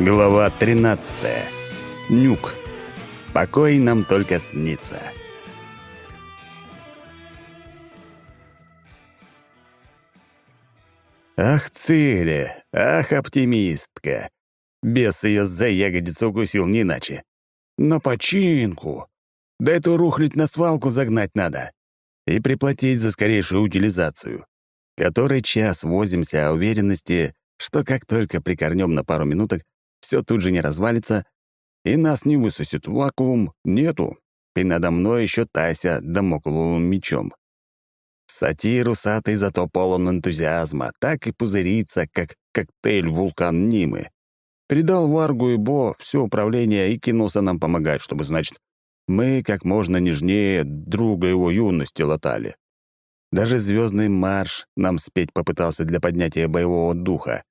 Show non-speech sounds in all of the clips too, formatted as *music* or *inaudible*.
Глава 13. Нюк. Покой нам только снится. Ах, Цири, ах, оптимистка. Бес ее за ягодицу укусил не иначе. На починку. Да эту рухлить на свалку загнать надо. И приплатить за скорейшую утилизацию. Который час возимся о уверенности, что как только прикорнем на пару минуток, все тут же не развалится, и нас не высосет вакуум, нету. И надо мной еще Тася домокловым мечом. Сатир усатый зато полон энтузиазма, так и пузырится, как коктейль вулкан Нимы. Передал Варгу и Бо все управление и кинулся нам помогать, чтобы, значит, мы как можно нежнее друга его юности латали. Даже звездный марш нам спеть попытался для поднятия боевого духа.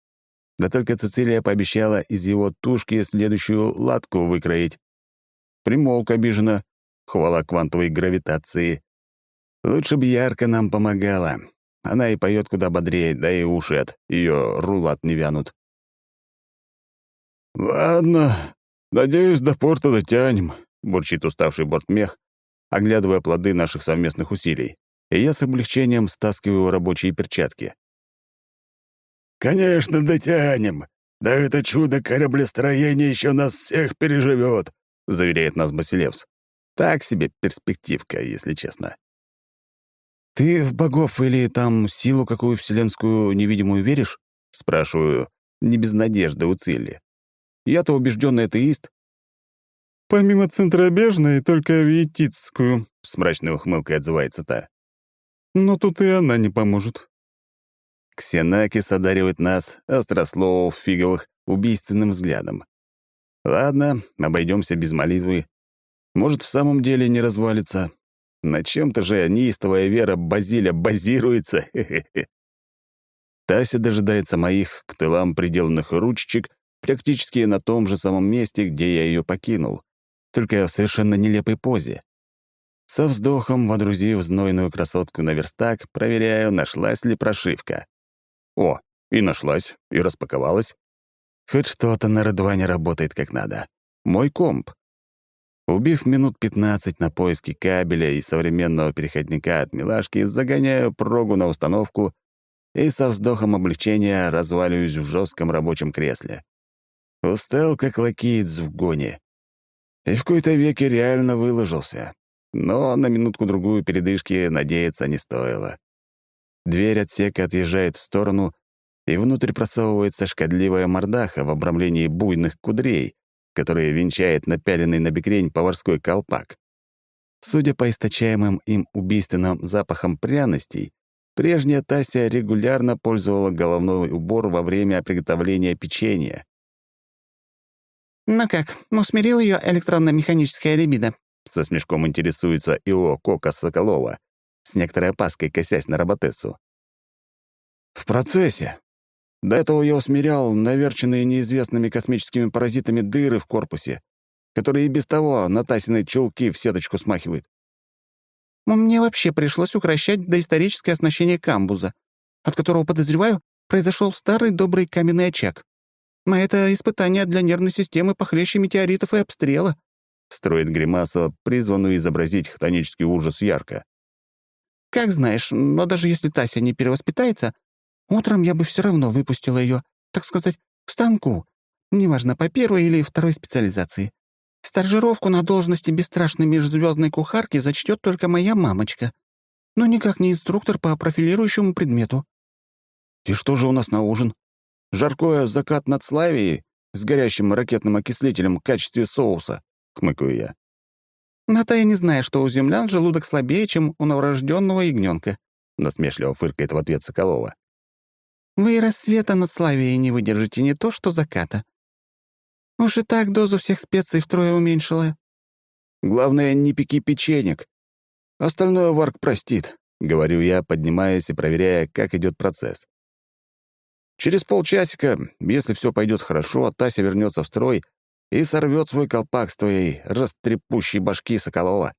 Да только Цицилия пообещала из его тушки следующую латку выкроить. Примолк обиженно. Хвала квантовой гравитации. Лучше бы ярко нам помогала. Она и поет куда бодрее, да и уши ее рулат не вянут. «Ладно, надеюсь, до порта дотянем», — бурчит уставший бортмех, оглядывая плоды наших совместных усилий, и я с облегчением стаскиваю рабочие перчатки. «Конечно, дотянем. Да это чудо кораблестроения еще нас всех переживет», — заверяет нас Басилевс. Так себе перспективка, если честно. «Ты в богов или там силу какую вселенскую невидимую веришь?» — спрашиваю, не без надежды у Цилли. «Я-то убежденный атеист». «Помимо центробежной, только виетитскую», — с мрачной ухмылкой отзывается та. «Но тут и она не поможет. Ксенакис одаривает нас, острословов фиговых, убийственным взглядом. Ладно, обойдемся без молитвы. Может, в самом деле не развалится. На чем-то же неистовая вера Базиля базируется. Тася дожидается моих к тылам приделанных ручечек практически на том же самом месте, где я ее покинул, только в совершенно нелепой позе. Со вздохом, водрузив знойную красотку на верстак, проверяю, нашлась ли прошивка. О, и нашлась, и распаковалась. Хоть что-то на Редване работает как надо. Мой комп. Убив минут 15 на поиски кабеля и современного переходника от милашки, загоняю прогу на установку и со вздохом облегчения разваливаюсь в жестком рабочем кресле. Устал, как лакеец в гоне. И в какой-то веке реально выложился. Но на минутку-другую передышки надеяться не стоило. Дверь отсека отъезжает в сторону, и внутрь просовывается шкодливая мордаха в обрамлении буйных кудрей, которые венчает напяленный на бекрень поварской колпак. Судя по источаемым им убийственным запахам пряностей, прежняя Тася регулярно пользовала головной убор во время приготовления печенья. «Ну как, усмирил ее электронно-механическая либидо?» Со смешком интересуется Ио Кока Соколова, с некоторой опаской косясь на роботессу. «В процессе. До этого я усмирял наверченные неизвестными космическими паразитами дыры в корпусе, которые и без того на Тасиной чулки в сеточку смахивают. Мне вообще пришлось укращать доисторическое оснащение камбуза, от которого, подозреваю, произошел старый добрый каменный очаг. А это испытание для нервной системы похлеще метеоритов и обстрела. Строит гримасу, призванную изобразить хтонический ужас ярко. Как знаешь, но даже если Тася не перевоспитается, утром я бы все равно выпустила ее, так сказать, к станку, неважно, по первой или второй специализации. Стажировку на должности бесстрашной межзвездной кухарки зачтет только моя мамочка, но никак не инструктор по профилирующему предмету. «И что же у нас на ужин? Жаркое закат над Славией с горящим ракетным окислителем в качестве соуса?» — хмыкаю я. «На-то я не знаю, что у землян желудок слабее, чем у новорожденного ягненка», — насмешливо фыркает в ответ Соколова. «Вы и рассвета над Славией не выдержите, не то что заката. Уж и так дозу всех специй втрое уменьшила». «Главное, не пеки печенек. Остальное Варк простит», — говорю я, поднимаясь и проверяя, как идет процесс. Через полчасика, если все пойдет хорошо, Тася вернется в строй и сорвет свой колпак с твоей растрепущей башки Соколова.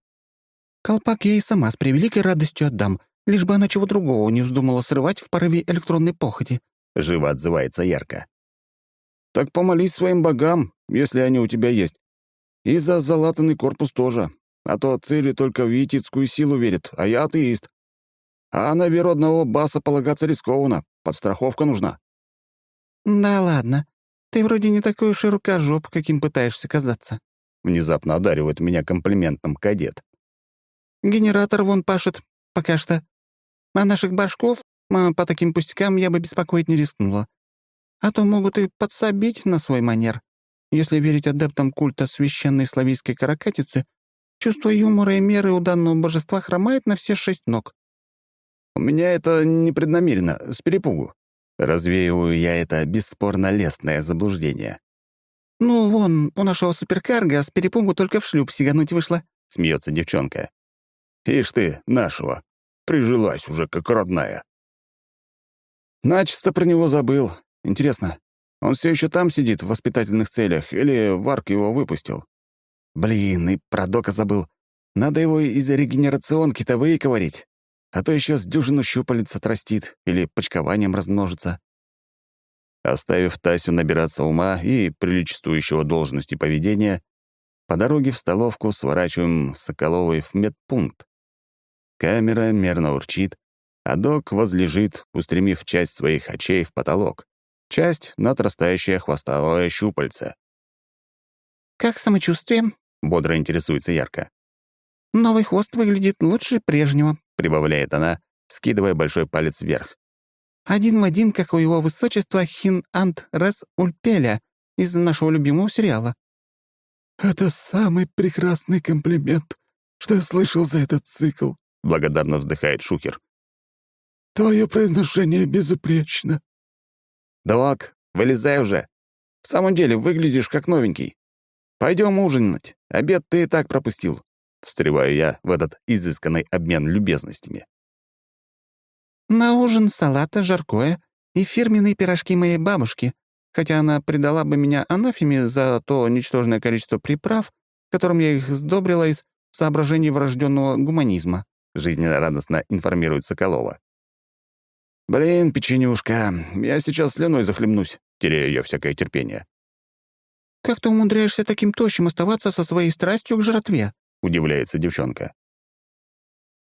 «Колпак я и сама с превеликой радостью отдам, лишь бы она чего другого не вздумала срывать в порыве электронной похоти», — живо отзывается ярко. Так помолись своим богам, если они у тебя есть. И за залатанный корпус тоже. А то цели только в виетитскую силу верит, а я атеист. А на веру одного баса полагаться рискованно, подстраховка нужна». «Да ладно. Ты вроде не такой уж и рукожоп, каким пытаешься казаться». Внезапно одаривает меня комплиментом кадет. «Генератор вон пашет, пока что. А наших башков а, по таким пустякам я бы беспокоить не рискнула. А то могут и подсобить на свой манер. Если верить адептам культа священной славийской каракатицы, чувство юмора и меры у данного божества хромает на все шесть ног. У меня это непреднамеренно, с перепугу. Развеиваю я это бесспорно лестное заблуждение. «Ну, вон, у нашего суперкарга с перепугу только в шлюп сигануть вышло», — смеется девчонка. «Ишь ты, нашего. Прижилась уже как родная». Начисто про него забыл. Интересно, он все еще там сидит в воспитательных целях или Варк его выпустил? Блин, и про Дока забыл. Надо его из регенерационки-то выковырить а то еще с дюжину щупалец отрастит или почкованием размножится. Оставив Тасю набираться ума и приличествующего должности поведения, по дороге в столовку сворачиваем Соколовой в медпункт. Камера мерно урчит, а док возлежит, устремив часть своих очей в потолок, часть — на отрастающее хвостовое щупальце. «Как самочувствие?» — бодро интересуется Ярко. «Новый хвост выглядит лучше прежнего», — прибавляет она, скидывая большой палец вверх. «Один в один, как у его высочества Хин-Ант Рес Ульпеля из нашего любимого сериала». «Это самый прекрасный комплимент, что я слышал за этот цикл», — благодарно вздыхает Шухер. «Твое произношение безупречно». «Док, вылезай уже. В самом деле выглядишь как новенький. Пойдем ужинать. Обед ты и так пропустил. Встреваю я в этот изысканный обмен любезностями. «На ужин салата, жаркое и фирменные пирожки моей бабушки, хотя она предала бы меня анафеме за то ничтожное количество приправ, которым я их сдобрила из соображений врожденного гуманизма», жизненно радостно информирует Соколова. «Блин, печенюшка, я сейчас слюной захлебнусь», теряю я всякое терпение. «Как ты умудряешься таким тощим оставаться со своей страстью к жратве?» — удивляется девчонка.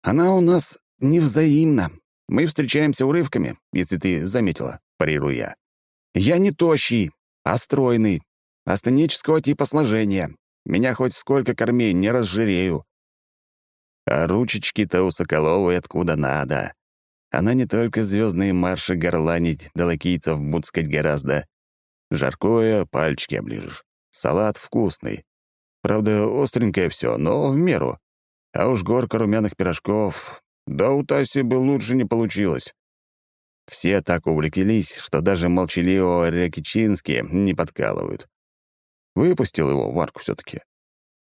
«Она у нас невзаимна. Мы встречаемся урывками, если ты заметила», — парирую я. «Я не тощий, а стройный, астенического типа сложения. Меня хоть сколько корми, не разжирею». А ручечки-то у Соколовой откуда надо. Она не только звездные марши горланить, да лакийцев буцкать гораздо. Жаркое пальчики оближешь. Салат вкусный. Правда, остренькое все, но в меру. А уж горка румяных пирожков... Да у Таси бы лучше не получилось. Все так увлеклись, что даже молчаливого Рекичински не подкалывают. Выпустил его в арку все таки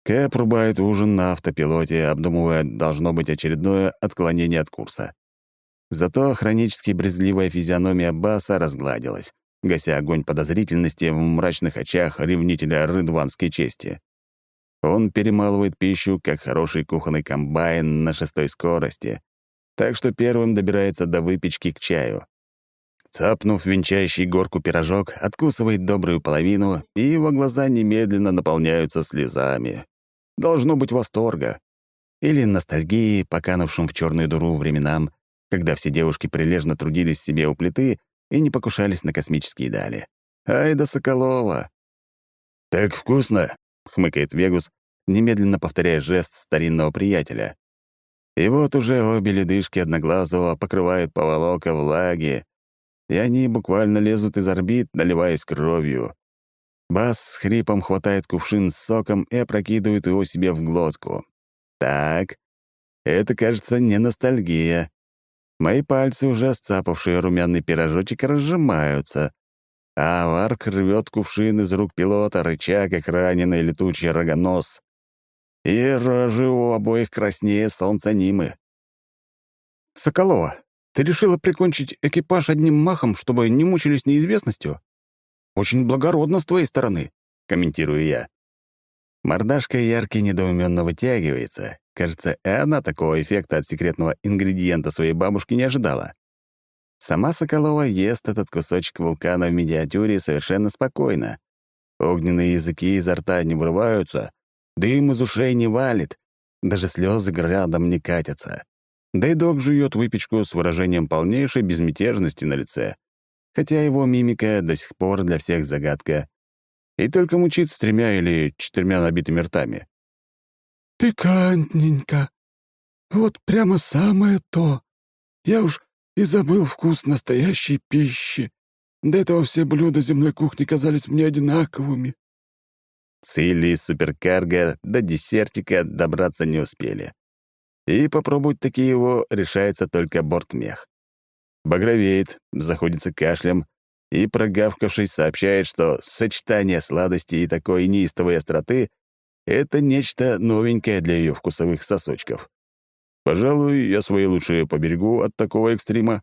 Кэп рубает ужин на автопилоте, обдумывая, должно быть очередное отклонение от курса. Зато хронически брезгливая физиономия Баса разгладилась, гася огонь подозрительности в мрачных очах ревнителя рыдванской чести. Он перемалывает пищу, как хороший кухонный комбайн на шестой скорости, так что первым добирается до выпечки к чаю. Цапнув венчающий горку пирожок, откусывает добрую половину, и его глаза немедленно наполняются слезами. Должно быть восторга. Или ностальгии, поканувшим в черную дуру временам, когда все девушки прилежно трудились себе у плиты и не покушались на космические дали. Ай да Соколова! «Так вкусно!» — хмыкает Вегус, немедленно повторяя жест старинного приятеля. И вот уже обе ледышки Одноглазого покрывают поволока влаги, и они буквально лезут из орбит, наливаясь кровью. Бас с хрипом хватает кувшин с соком и опрокидывает его себе в глотку. Так, это, кажется, не ностальгия. Мои пальцы, уже сцапавшие румяный пирожочек, разжимаются, а Варк рвет кувшин из рук пилота, рыча, как раненый летучий рогонос. И рожи у обоих краснее солнца Нимы. «Соколова, ты решила прикончить экипаж одним махом, чтобы не мучились неизвестностью? Очень благородно с твоей стороны», — комментирую я. Мордашка яркий недоуменно вытягивается. Кажется, и она такого эффекта от секретного ингредиента своей бабушки не ожидала. Сама Соколова ест этот кусочек вулкана в миниатюре совершенно спокойно. Огненные языки изо рта не вырываются, дым из ушей не валит, даже слезы градом не катятся. Да и док жует выпечку с выражением полнейшей безмятежности на лице, хотя его мимика до сих пор для всех загадка, и только мучит с тремя или четырьмя набитыми ртами. «Пикантненько. Вот прямо самое то. Я уж и забыл вкус настоящей пищи. До этого все блюда земной кухни казались мне одинаковыми». Цели из суперкарго до десертика добраться не успели. И попробовать такие его решается только бортмех. Багровеет, заходится кашлем и, прогавкавшись, сообщает, что сочетание сладости и такой неистовой остроты — это нечто новенькое для ее вкусовых сосочков. Пожалуй, я свои лучшие поберегу от такого экстрима.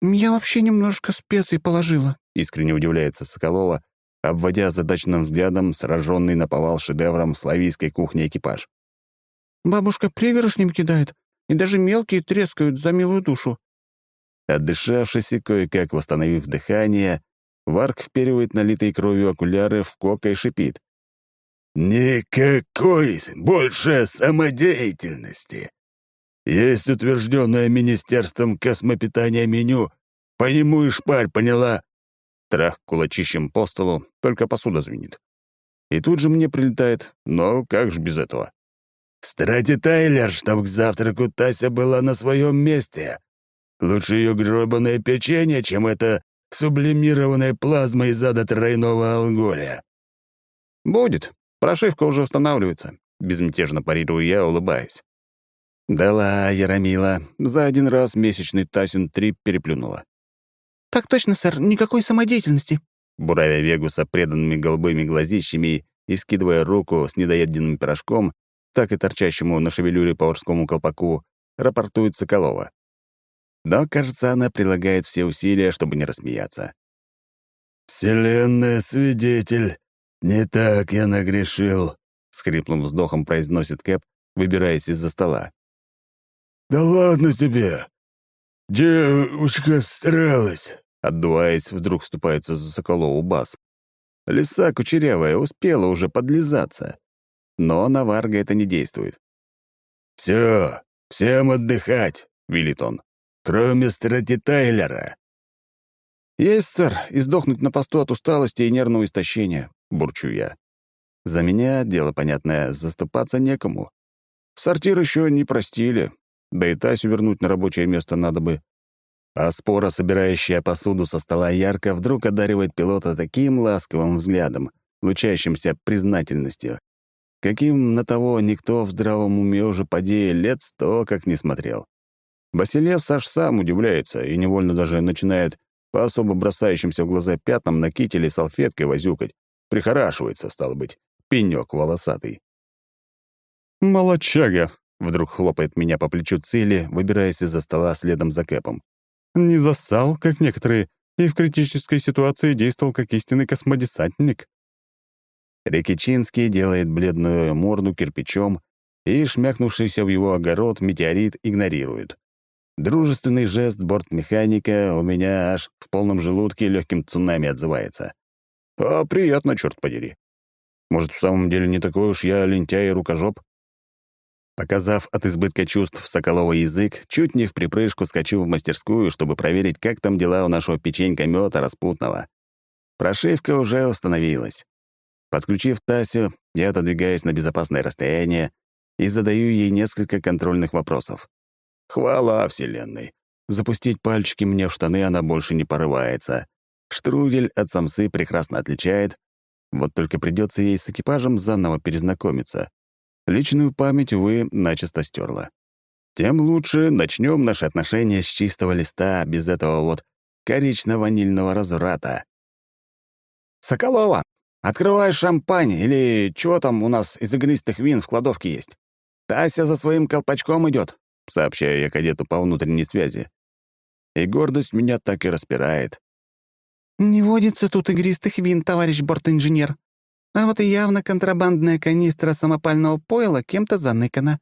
«Я вообще немножко специй положила», — искренне удивляется Соколова, обводя задачным взглядом сраженный наповал шедевром славийской кухни экипаж. «Бабушка пригоршнем кидает, и даже мелкие трескают за милую душу». Отдышавшись и кое-как восстановив дыхание, Варк вперивает налитые кровью окуляры в кока и шипит. «Никакой больше самодеятельности. Есть утвержденное Министерством космопитания меню. По нему и шпарь, поняла?» Трах кулачищем по столу, только посуда звенит. И тут же мне прилетает, но как же без этого? «Страти Тайлер, чтоб к завтраку Тася была на своем месте. Лучше ее гробаное печенье, чем это сублимированная плазма из ада тройного алголя». «Будет. Прошивка уже устанавливается», — безмятежно парирую я, улыбаясь. «Дала, Ярамила. За один раз месячный Тасин трип переплюнула». «Так точно, сэр. Никакой самодеятельности». Буравя Вегуса преданными голубыми глазищами и скидывая руку с недоеденным пирожком, так и торчащему на шевелюре поварскому колпаку, рапортует Соколова. Но, кажется, она прилагает все усилия, чтобы не рассмеяться. «Вселенная свидетель, не так я нагрешил», — с хриплым вздохом произносит Кэп, выбираясь из-за стола. «Да ладно тебе! Девочка старалась!» Отдуваясь, вдруг вступается за Соколову бас. Лиса кучерявая успела уже подлизаться. Но на Варга это не действует. «Все, всем отдыхать!» — велит он кроме Страти Тайлера». «Есть, сэр, и сдохнуть на посту от усталости и нервного истощения», — бурчу я. «За меня, дело понятное, заступаться некому. Сортир еще не простили, да и Тасю вернуть на рабочее место надо бы». А спора, собирающая посуду со стола ярко, вдруг одаривает пилота таким ласковым взглядом, лучащимся признательностью, каким на того никто в здравом уме уже поди лет сто как не смотрел. Басилев Саш сам удивляется и невольно даже начинает по особо бросающимся в глаза пятнам на кителе салфеткой возюкать. Прихорашивается, стало быть, пенёк волосатый. «Молодчага!» — вдруг хлопает меня по плечу цели, выбираясь из-за стола следом за Кэпом. «Не зассал, как некоторые, и в критической ситуации действовал как истинный космодесантник». Рекичинский делает бледную морду кирпичом и, шмякнувшийся в его огород, метеорит игнорирует. Дружественный жест бортмеханика у меня аж в полном желудке легким цунами отзывается. А приятно, черт подери. Может, в самом деле не такой уж я лентяй и рукожоп? Показав от избытка чувств Соколова язык, чуть не в припрыжку скачу в мастерскую, чтобы проверить, как там дела у нашего печенька мёта распутного. Прошивка уже установилась. Подключив Тасю, я отодвигаюсь на безопасное расстояние и задаю ей несколько контрольных вопросов. Хвала Вселенной. Запустить пальчики мне в штаны она больше не порывается. Штрудель от самсы прекрасно отличает. Вот только придется ей с экипажем заново перезнакомиться. Личную память, увы, начисто стерла. Тем лучше начнем наши отношения с чистого листа, без этого вот корично-ванильного разврата. «Соколова, открывай шампань или чего там у нас из игристых вин в кладовке есть? Тася за своим колпачком идет сообщаю я кадету по внутренней связи. И гордость меня так и распирает. «Не водится тут игристых вин, товарищ бортинженер. А вот и явно контрабандная канистра самопального пойла кем-то заныкана».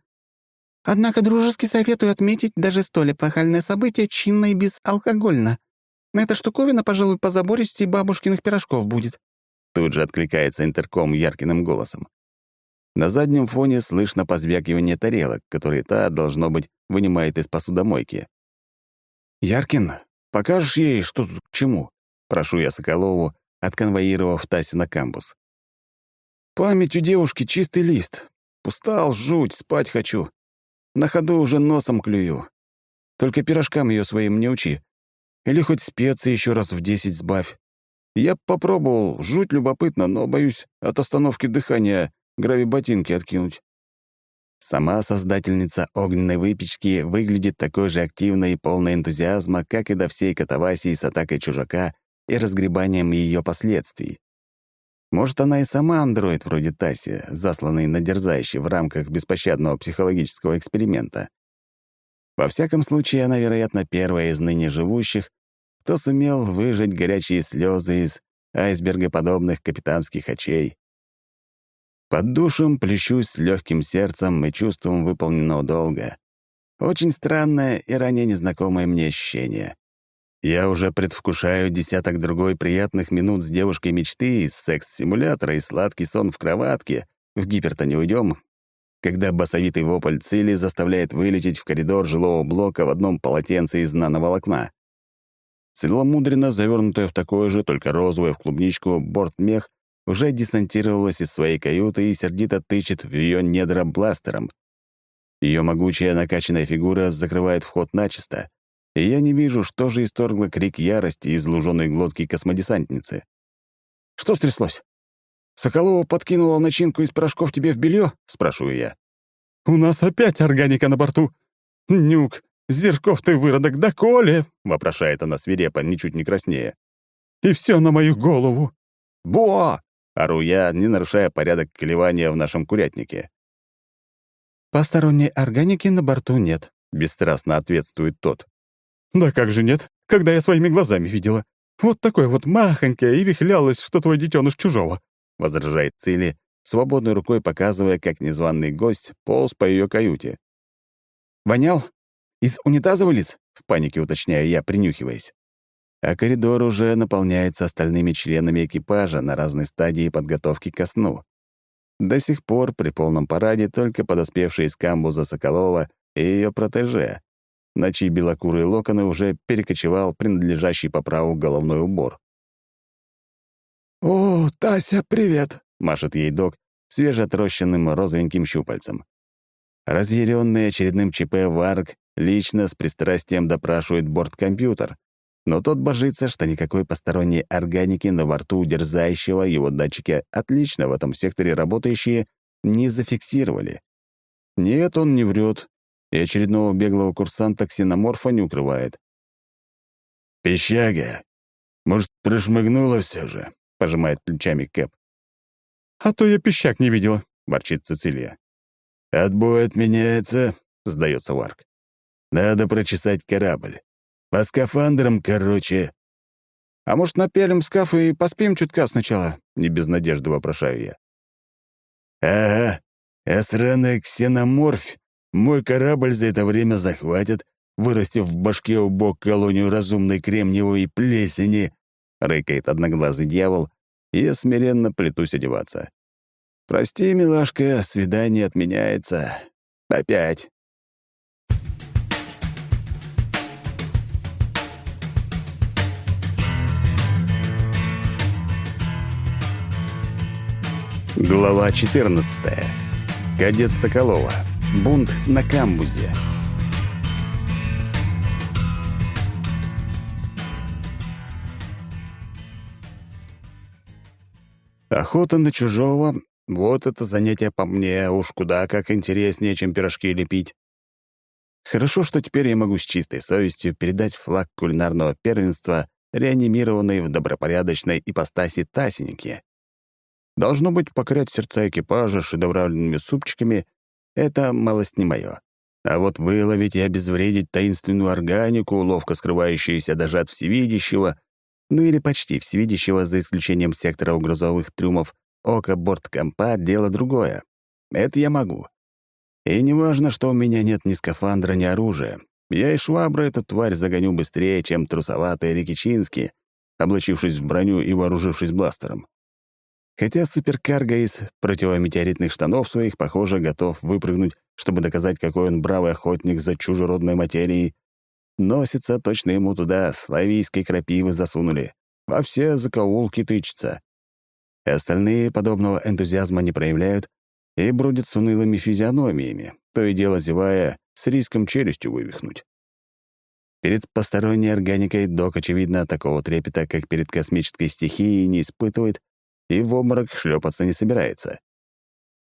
Однако дружески советую отметить даже столь эпохальное событие чинно и безалкогольно. Эта штуковина, пожалуй, по забористей бабушкиных пирожков будет». Тут же откликается интерком яркиным голосом. На заднем фоне слышно позвякивание тарелок, которые та, должно быть, вынимает из посудомойки. «Яркин, покажешь ей, что тут к чему?» — прошу я Соколову, отконвоировав Тасю на камбус. «Память у девушки чистый лист. Устал, жуть, спать хочу. На ходу уже носом клюю. Только пирожкам ее своим не учи. Или хоть специи еще раз в десять сбавь. Я попробовал, жуть любопытно, но, боюсь, от остановки дыхания грави-ботинки откинуть. Сама создательница огненной выпечки выглядит такой же активной и полной энтузиазма, как и до всей катавасии с атакой чужака и разгребанием ее последствий. Может, она и сама андроид вроде Таси, засланный на дерзающий в рамках беспощадного психологического эксперимента. Во всяком случае, она, вероятно, первая из ныне живущих, кто сумел выжать горячие слезы из айсбергоподобных капитанских очей. Под душем плещусь с легким сердцем и чувством выполненного долга. Очень странное и ранее незнакомое мне ощущение. Я уже предвкушаю десяток другой приятных минут с девушкой мечты, секс-симулятора и сладкий сон в кроватке. В гипер-то не уйдем, когда басовитый вопль цели заставляет вылететь в коридор жилого блока в одном полотенце из нановолокна. Целомудренно завернутая в такое же, только розовое в клубничку, бортмех уже десантировалась из своей каюты и сердито тычет в ее недра бластером. Ее могучая накачанная фигура закрывает вход начисто, и я не вижу, что же исторгло крик ярости из луженой глотки космодесантницы. «Что стряслось? Соколова подкинула начинку из порошков тебе в белье? спрашиваю я. «У нас опять органика на борту. Нюк, Зерков ты выродок, да коли?» — вопрошает она свирепо, ничуть не краснее. «И все на мою голову». «Бо!» — ору я, не нарушая порядок клевания в нашем курятнике. «Посторонней органики на борту нет», — бесстрастно ответствует тот. «Да как же нет, когда я своими глазами видела. Вот такое вот махонькое и вихлялось, что твой детеныш чужого», — возражает Цили, свободной рукой показывая, как незваный гость полз по ее каюте. «Вонял? Из унитаза вылез?» — в панике уточняю я, принюхиваясь. А коридор уже наполняется остальными членами экипажа на разной стадии подготовки ко сну. До сих пор при полном параде только подоспевшие из камбуза Соколова и ее протеже, на чьи белокурые локоны уже перекочевал принадлежащий по праву головной убор. «О, Тася, привет!» — машет ей док свежеотрощенным розовеньким щупальцем. Разъяренный очередным ЧП Варг лично с пристрастием допрашивает борткомпьютер, но тот божится, что никакой посторонней органики на борту удерзающего его датчики отлично в этом секторе работающие не зафиксировали. Нет, он не врет, и очередного беглого курсанта ксеноморфа не укрывает. «Пещага! Может, прошмыгнула все же?» — пожимает плечами Кэп. «А то я пищак не видела», — ворчит Цицилия. «Отбой отменяется», — сдается Варк. «Надо прочесать корабль. По скафандрам, короче». «А может, напялим скаф и поспим чутка сначала?» — не без надежды вопрошаю я. «Ага, а сраная ксеноморфь мой корабль за это время захватят, вырастив в башке у бок колонию разумной кремниевой плесени», — рыкает одноглазый дьявол, и я смиренно плетусь одеваться. «Прости, милашка, свидание отменяется. Опять». Глава 14. Кадет Соколова. Бунт на камбузе. Охота на чужого — вот это занятие по мне уж куда как интереснее, чем пирожки лепить. Хорошо, что теперь я могу с чистой совестью передать флаг кулинарного первенства реанимированной в добропорядочной ипостаси Тасеньке. Должно быть, покорять сердца экипажа шедевральными супчиками это малость не мое. А вот выловить и обезвредить таинственную органику, ловко скрывающуюся даже от всевидящего, ну или почти всевидящего, за исключением сектора угрозовых трюмов, око борткомпа — дело другое. Это я могу. И не важно, что у меня нет ни скафандра, ни оружия. Я и швабра эту тварь загоню быстрее, чем трусоватые Рикичински, облачившись в броню и вооружившись бластером. Хотя суперкарго из противометеоритных штанов своих, похоже, готов выпрыгнуть, чтобы доказать, какой он бравый охотник за чужеродной материей, носится точно ему туда славийской крапивы засунули. Во все закоулки тычется. Остальные подобного энтузиазма не проявляют и бродят с унылыми физиономиями, то и дело зевая, с риском челюстью вывихнуть. Перед посторонней органикой док, очевидно, такого трепета, как перед космической стихией, не испытывает и в обморок шлепаться не собирается.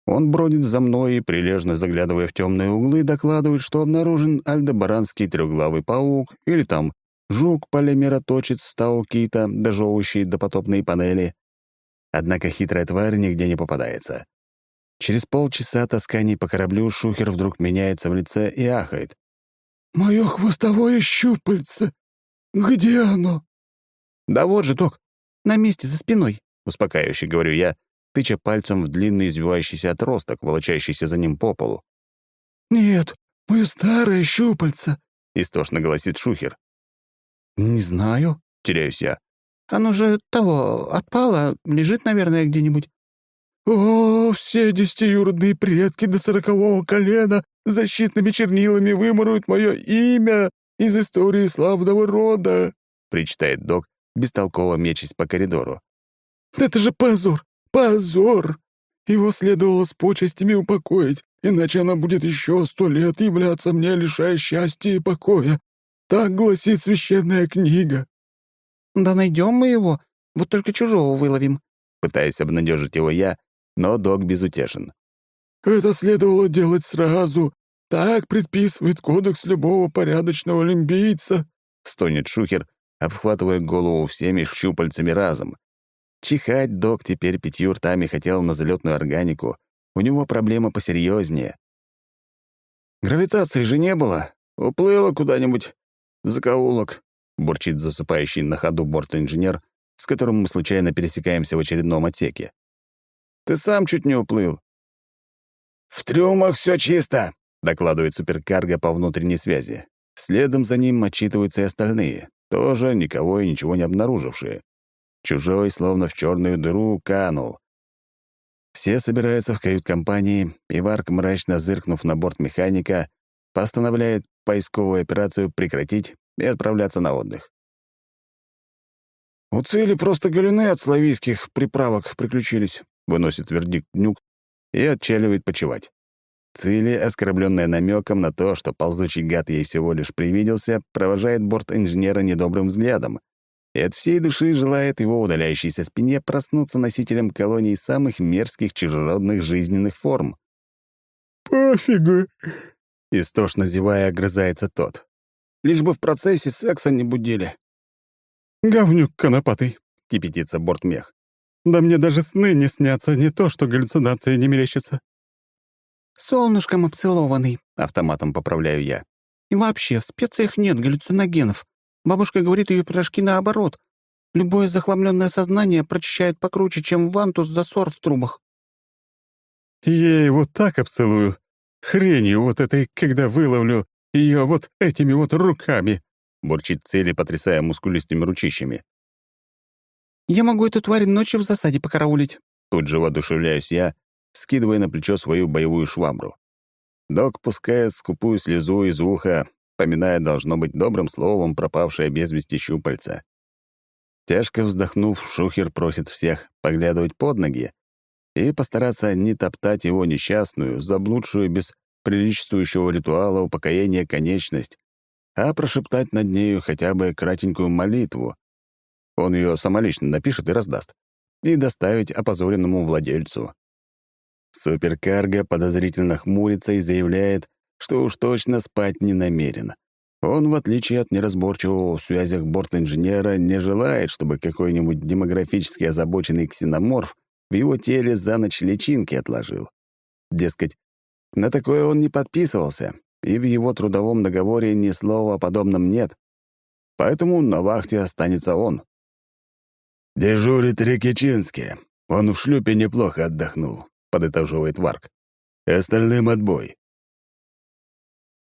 Он бродит за мной и, прилежно заглядывая в темные углы, докладывает, что обнаружен альдебаранский трехглавый паук или там жук-полимероточец стаукита, дожевывающий допотопные панели. Однако хитрая тварь нигде не попадается. Через полчаса тасканий по кораблю Шухер вдруг меняется в лице и ахает. «Мое хвостовое щупальце! Где оно?» «Да вот же, док, на месте, за спиной», — успокаивающе говорю я, тыча пальцем в длинный извивающийся отросток, волочащийся за ним по полу. «Нет, мое старое щупальце», — истошно голосит Шухер. «Не знаю», — теряюсь я. «Оно же того, отпало, лежит, наверное, где-нибудь». «О, все десятиюродные предки до сорокового колена защитными чернилами выморуют мое имя из истории славного рода», — причитает док, бестолково мечась по коридору. «Это же позор! Позор! Его следовало с почестями упокоить, иначе она будет еще сто лет являться мне, лишая счастья и покоя. Так гласит священная книга». «Да найдем мы его, вот только чужого выловим», — пытаясь обнадежить его я, но док безутешен. «Это следовало делать сразу. Так предписывает кодекс любого порядочного лимбийца», — стонет Шухер, обхватывая голову всеми щупальцами разом. Чихать док теперь пятью ртами хотел на залетную органику. У него проблема посерьезнее. «Гравитации же не было. Уплыла куда-нибудь в закоулок», — бурчит засыпающий на ходу бортинженер, с которым мы случайно пересекаемся в очередном отсеке. Ты сам чуть не уплыл». «В трюмах все чисто», — докладывает суперкарго по внутренней связи. Следом за ним отчитываются и остальные, тоже никого и ничего не обнаружившие. Чужой, словно в черную дыру, канул. Все собираются в кают-компании, и Варк, мрачно зыркнув на борт механика, постановляет поисковую операцию прекратить и отправляться на отдых. «У цели просто галюны от славийских приправок приключились», выносит вердикт Нюк и отчаливает почевать. Цили, оскорбленная намеком на то, что ползучий гад ей всего лишь привиделся, провожает борт инженера недобрым взглядом и от всей души желает его удаляющейся спине проснуться носителем колоний самых мерзких чужеродных жизненных форм. «Пофигу!» — истошно зевая, огрызается тот. «Лишь бы в процессе секса не будили». «Говнюк конопатый!» — кипятится бортмех. Да мне даже сны не снятся, не то что галлюцинации не мерещатся. «Солнышком обцелованный», — автоматом поправляю я. «И вообще, в специях нет галлюциногенов. Бабушка говорит, ее пирожки наоборот. Любое захламленное сознание прочищает покруче, чем вантус засор в трубах». «Я его так обцелую. Хренью вот этой, когда выловлю ее вот этими вот руками», — бурчит цели, потрясая мускулистыми ручищами. Я могу эту тварь ночью в засаде покараулить». Тут же воодушевляюсь я, скидывая на плечо свою боевую швабру. Док пускает скупую слезу из уха, поминая, должно быть, добрым словом пропавшее без вести щупальца. Тяжко вздохнув, Шухер просит всех поглядывать под ноги и постараться не топтать его несчастную, заблудшую без приличествующего ритуала упокоения конечность, а прошептать над нею хотя бы кратенькую молитву, он ее самолично напишет и раздаст. И доставить опозоренному владельцу. Суперкарго подозрительно хмурится и заявляет, что уж точно спать не намерен. Он, в отличие от неразборчивого в связях борт-инженера, не желает, чтобы какой-нибудь демографически озабоченный ксеноморф в его теле за ночь личинки отложил. Дескать, на такое он не подписывался, и в его трудовом договоре ни слова о подобном нет. Поэтому на вахте останется он. «Дежурит Рикичинский. Он в шлюпе неплохо отдохнул», — подытоживает Варк. «Остальным отбой.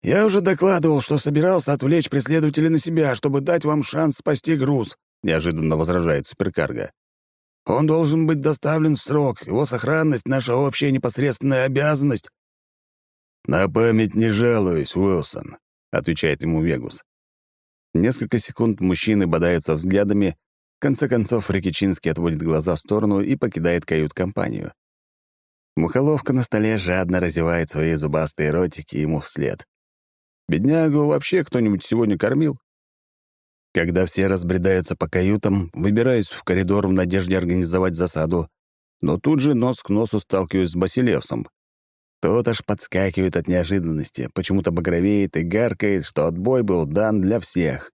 «Я уже докладывал, что собирался отвлечь преследователя на себя, чтобы дать вам шанс спасти груз», — неожиданно возражает суперкарго. «Он должен быть доставлен в срок. Его сохранность — наша общая непосредственная обязанность». «На память не жалуюсь, Уилсон», — отвечает ему Вегус. Несколько секунд мужчины бодаются взглядами, в конце концов Рикичинский отводит глаза в сторону и покидает кают-компанию. Мухоловка на столе жадно разевает свои зубастые ротики ему вслед. Беднягу вообще кто-нибудь сегодня кормил? Когда все разбредаются по каютам, выбираюсь в коридор в надежде организовать засаду, но тут же нос к носу сталкиваюсь с Басилевсом. Тот аж подскакивает от неожиданности, почему-то багровеет и гаркает, что отбой был дан для всех.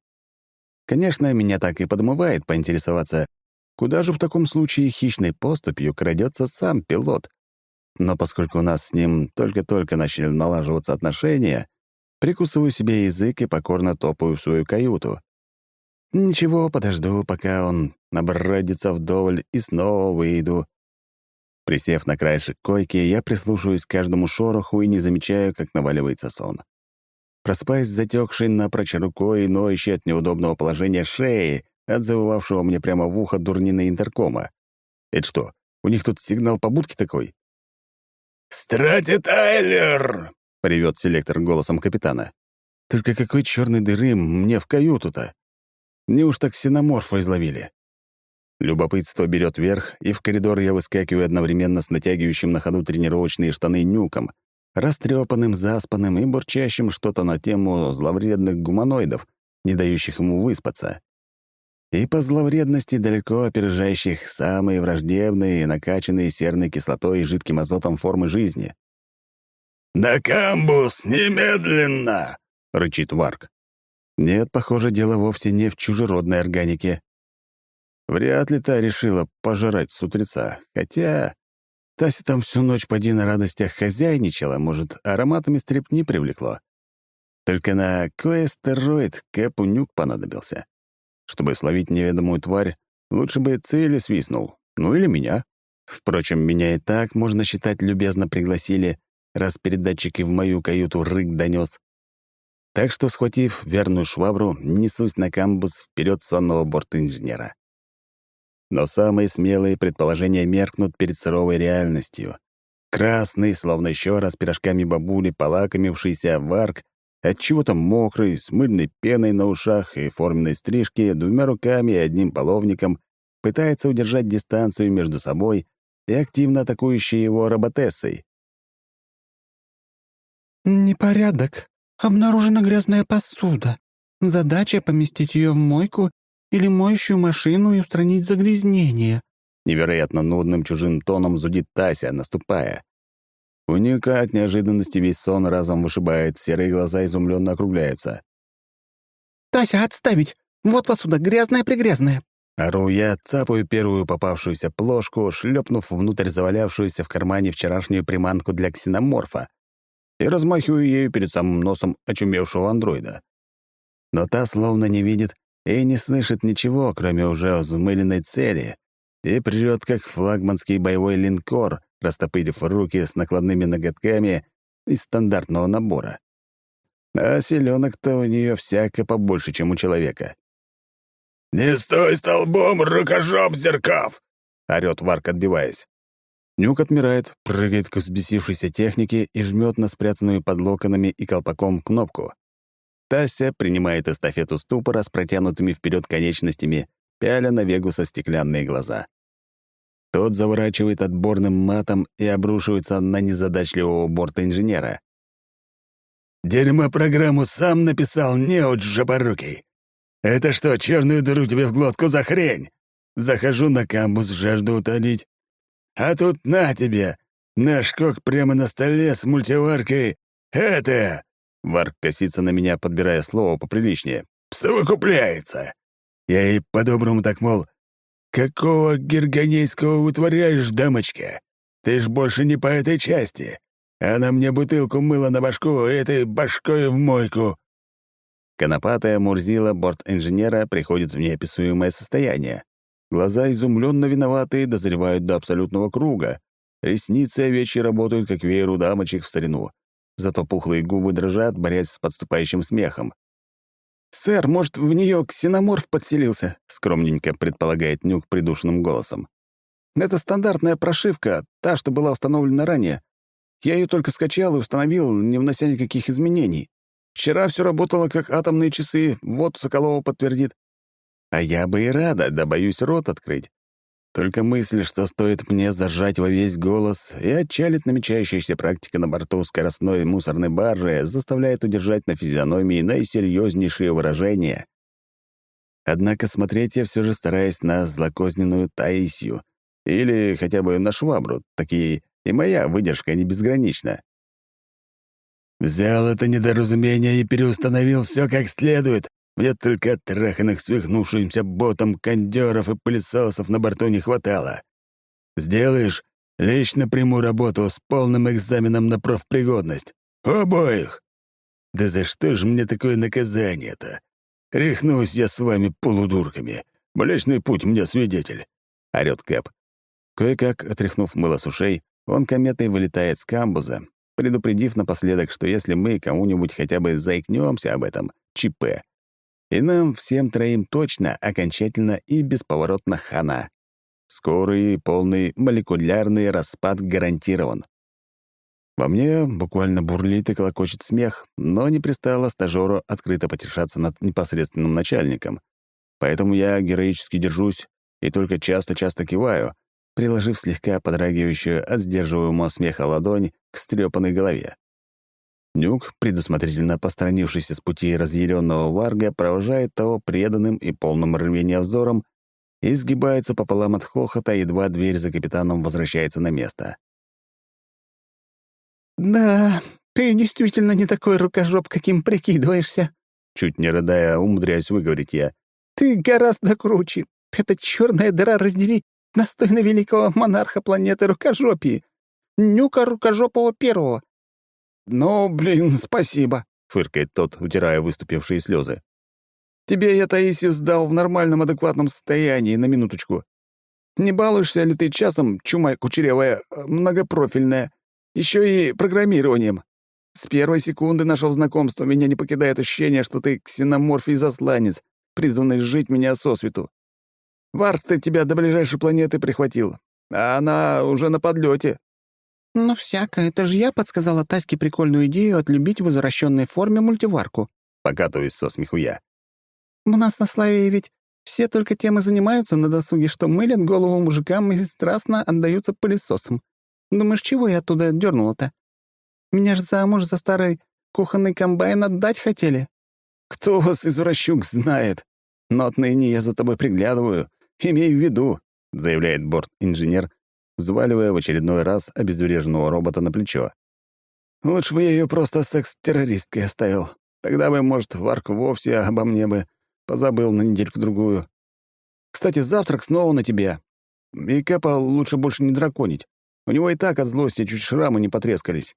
Конечно, меня так и подмывает поинтересоваться, куда же в таком случае хищной поступью крадется сам пилот. Но поскольку у нас с ним только-только начали налаживаться отношения, прикусываю себе язык и покорно топаю в свою каюту. Ничего, подожду, пока он набродится вдоволь, и снова выйду. Присев на краешек койки, я прислушиваюсь к каждому шороху и не замечаю, как наваливается сон. Просыпаясь затекшей напрочь рукой и ноющей от неудобного положения шеи, от завывавшего мне прямо в ухо дурнины интеркома. Это что, у них тут сигнал побудки такой? «Страти Тайлер!» — привет селектор голосом капитана. «Только какой черный дыры мне в каюту-то? Неужто ксеноморфа изловили?» Любопытство берет верх, и в коридор я выскакиваю одновременно с натягивающим на ходу тренировочные штаны нюком, растрепанным, заспанным и бурчащим что-то на тему зловредных гуманоидов, не дающих ему выспаться. И по зловредности далеко опережающих самые враждебные, накачанные серной кислотой и жидким азотом формы жизни. «На камбус! Немедленно!» — рычит Варк. Нет, похоже, дело вовсе не в чужеродной органике. Вряд ли та решила пожрать с утреца, хотя Тася там всю ночь поди на радостях хозяйничала, может, ароматами стрепни привлекло. Только на кое стероид Кэпу нюк понадобился. Чтобы словить неведомую тварь, лучше бы цели свистнул. Ну или меня. Впрочем, меня и так, можно считать, любезно пригласили, раз передатчики в мою каюту рык донес. Так что, схватив верную швабру, несусь на камбус вперед сонного бортинженера. Но самые смелые предположения меркнут перед суровой реальностью. Красный, словно еще раз пирожками бабули, полакомившийся варк, отчего-то мокрый, с мыльной пеной на ушах и форменной стрижке, двумя руками и одним половником, пытается удержать дистанцию между собой и активно атакующей его роботессой. «Непорядок. Обнаружена грязная посуда. Задача — поместить ее в мойку или моющую машину и устранить загрязнение». Невероятно нудным чужим тоном зудит Тася, наступая. У Ника от неожиданности весь сон разом вышибает, серые глаза изумленно округляются. «Тася, отставить! Вот посуда, грязная-прегрязная!» Ору я, цапаю первую попавшуюся плошку, шлепнув внутрь завалявшуюся в кармане вчерашнюю приманку для ксеноморфа, и размахиваю ею перед самым носом очумевшего андроида. Но та словно не видит и не слышит ничего, кроме уже взмыленной цели, и прет, как флагманский боевой линкор, растопырив руки с накладными ноготками из стандартного набора. А селенок-то у нее всяко побольше, чем у человека. «Не стой столбом, рукожоп зеркав!» — орёт Варк, отбиваясь. Нюк отмирает, прыгает к взбесившейся технике и жмет на спрятанную под локонами и колпаком кнопку. Тася принимает эстафету ступора с протянутыми вперед конечностями, пяля на Вегуса стеклянные глаза. Тот заворачивает отборным матом и обрушивается на незадачливого борта-инженера. «Дерьмо-программу сам написал, неуч жопорукий. Это что, черную дыру тебе в глотку за хрень? Захожу на камбус жажду утолить. А тут на тебе, наш кок прямо на столе с мультиваркой. Это...» Варк косится на меня, подбирая слово поприличнее. «Совокупляется. Я и по-доброму так, мол, какого гергонейского вытворяешь, дамочка? Ты ж больше не по этой части. Она мне бутылку мыла на башку, этой башкой в мойку». Конопатая Мурзила борт-инженера приходит в неописуемое состояние. Глаза изумленно виноватые дозревают до абсолютного круга. Ресницы овечьи работают, как веер у дамочек в старину. зато пухлые губы дрожат, борясь с подступающим смехом. «Сэр, может, в нее ксеноморф подселился?» — скромненько предполагает Нюк придушенным голосом. «Это стандартная прошивка, та, что была установлена ранее. Я ее только скачал и установил, не внося никаких изменений. Вчера все работало как атомные часы, вот Соколова подтвердит. А я бы и рада, да боюсь рот открыть. Только мысль, что стоит мне зажать во весь голос и отчалит намечающаяся практика на борту скоростной мусорной баржи, заставляет удержать на физиономии наисерьезнейшие выражения. Однако смотреть я все же стараюсь на злокозненную Таисию или хотя бы на швабру, такие и моя выдержка не безгранична. «Взял это недоразумение и переустановил все как следует. Мне только траханных свихнувшимся ботом кондеров и пылесосов на борту не хватало. Сделаешь, лично приму работу с полным экзаменом на профпригодность. Обоих! Да за что же мне такое наказание-то? Рехнусь я с вами полудурками. Млечный путь мне свидетель. — орёт Кэп. Кое-как, отряхнув мыло с ушей, он кометой вылетает с камбуза, предупредив напоследок, что если мы кому-нибудь хотя бы заикнемся об этом, ЧП. И нам всем троим точно, окончательно и бесповоротно хана. Скорый, полный молекулярный распад гарантирован. Во мне буквально бурлит и колокочет смех, но не пристало стажёру открыто потешаться над непосредственным начальником. Поэтому я героически держусь и только часто-часто киваю, приложив слегка подрагивающую от сдерживаемого смеха ладонь к стрёпанной голове. Нюк, предусмотрительно посторонившийся с пути разъяренного варга, провожает того преданным и полным рвения взором и сгибается пополам от хохота, едва дверь за капитаном возвращается на место. «Да, ты действительно не такой рукожоп, каким прикидываешься», чуть не рыдая, умудряюсь выговорить я. «Ты гораздо круче. Эта черная дыра раздели достойна великого монарха планеты рукожопии, Нюка рукожопого первого. «Ну, блин, спасибо», — фыркает тот, утирая выступившие слезы. «Тебе я Таисию сдал в нормальном, адекватном состоянии, на минуточку. Не балуешься ли ты часом, чума кучерявая, многопрофильная, еще и программированием? С первой секунды нашего знакомства меня не покидает ощущение, что ты ксеноморфий засланец, призванный жить меня сосвету. Варт ты тебя до ближайшей планеты прихватил, а она уже на подлете. «Ну, всяко. Это же я подсказала Таське прикольную идею отлюбить в возвращенной форме мультиварку». Покатываюсь со смеху я. «У нас на Славе ведь все только тем и занимаются на досуге, что мылят голову мужикам и страстно отдаются пылесосам. Думаешь, чего я оттуда дернула-то? Меня ж замуж за старый кухонный комбайн отдать хотели». «Кто вас, извращук, знает? Но отныне я за тобой приглядываю. Имей в виду», — заявляет борт-инженер, взваливая в очередной раз обезвреженного робота на плечо. «Лучше бы я ее просто секс-террористкой оставил. Тогда бы, может, Варк вовсе обо мне бы позабыл на недельку-другую. Кстати, завтрак снова на тебе. И Кэпа лучше больше не драконить. У него и так от злости чуть шрамы не потрескались».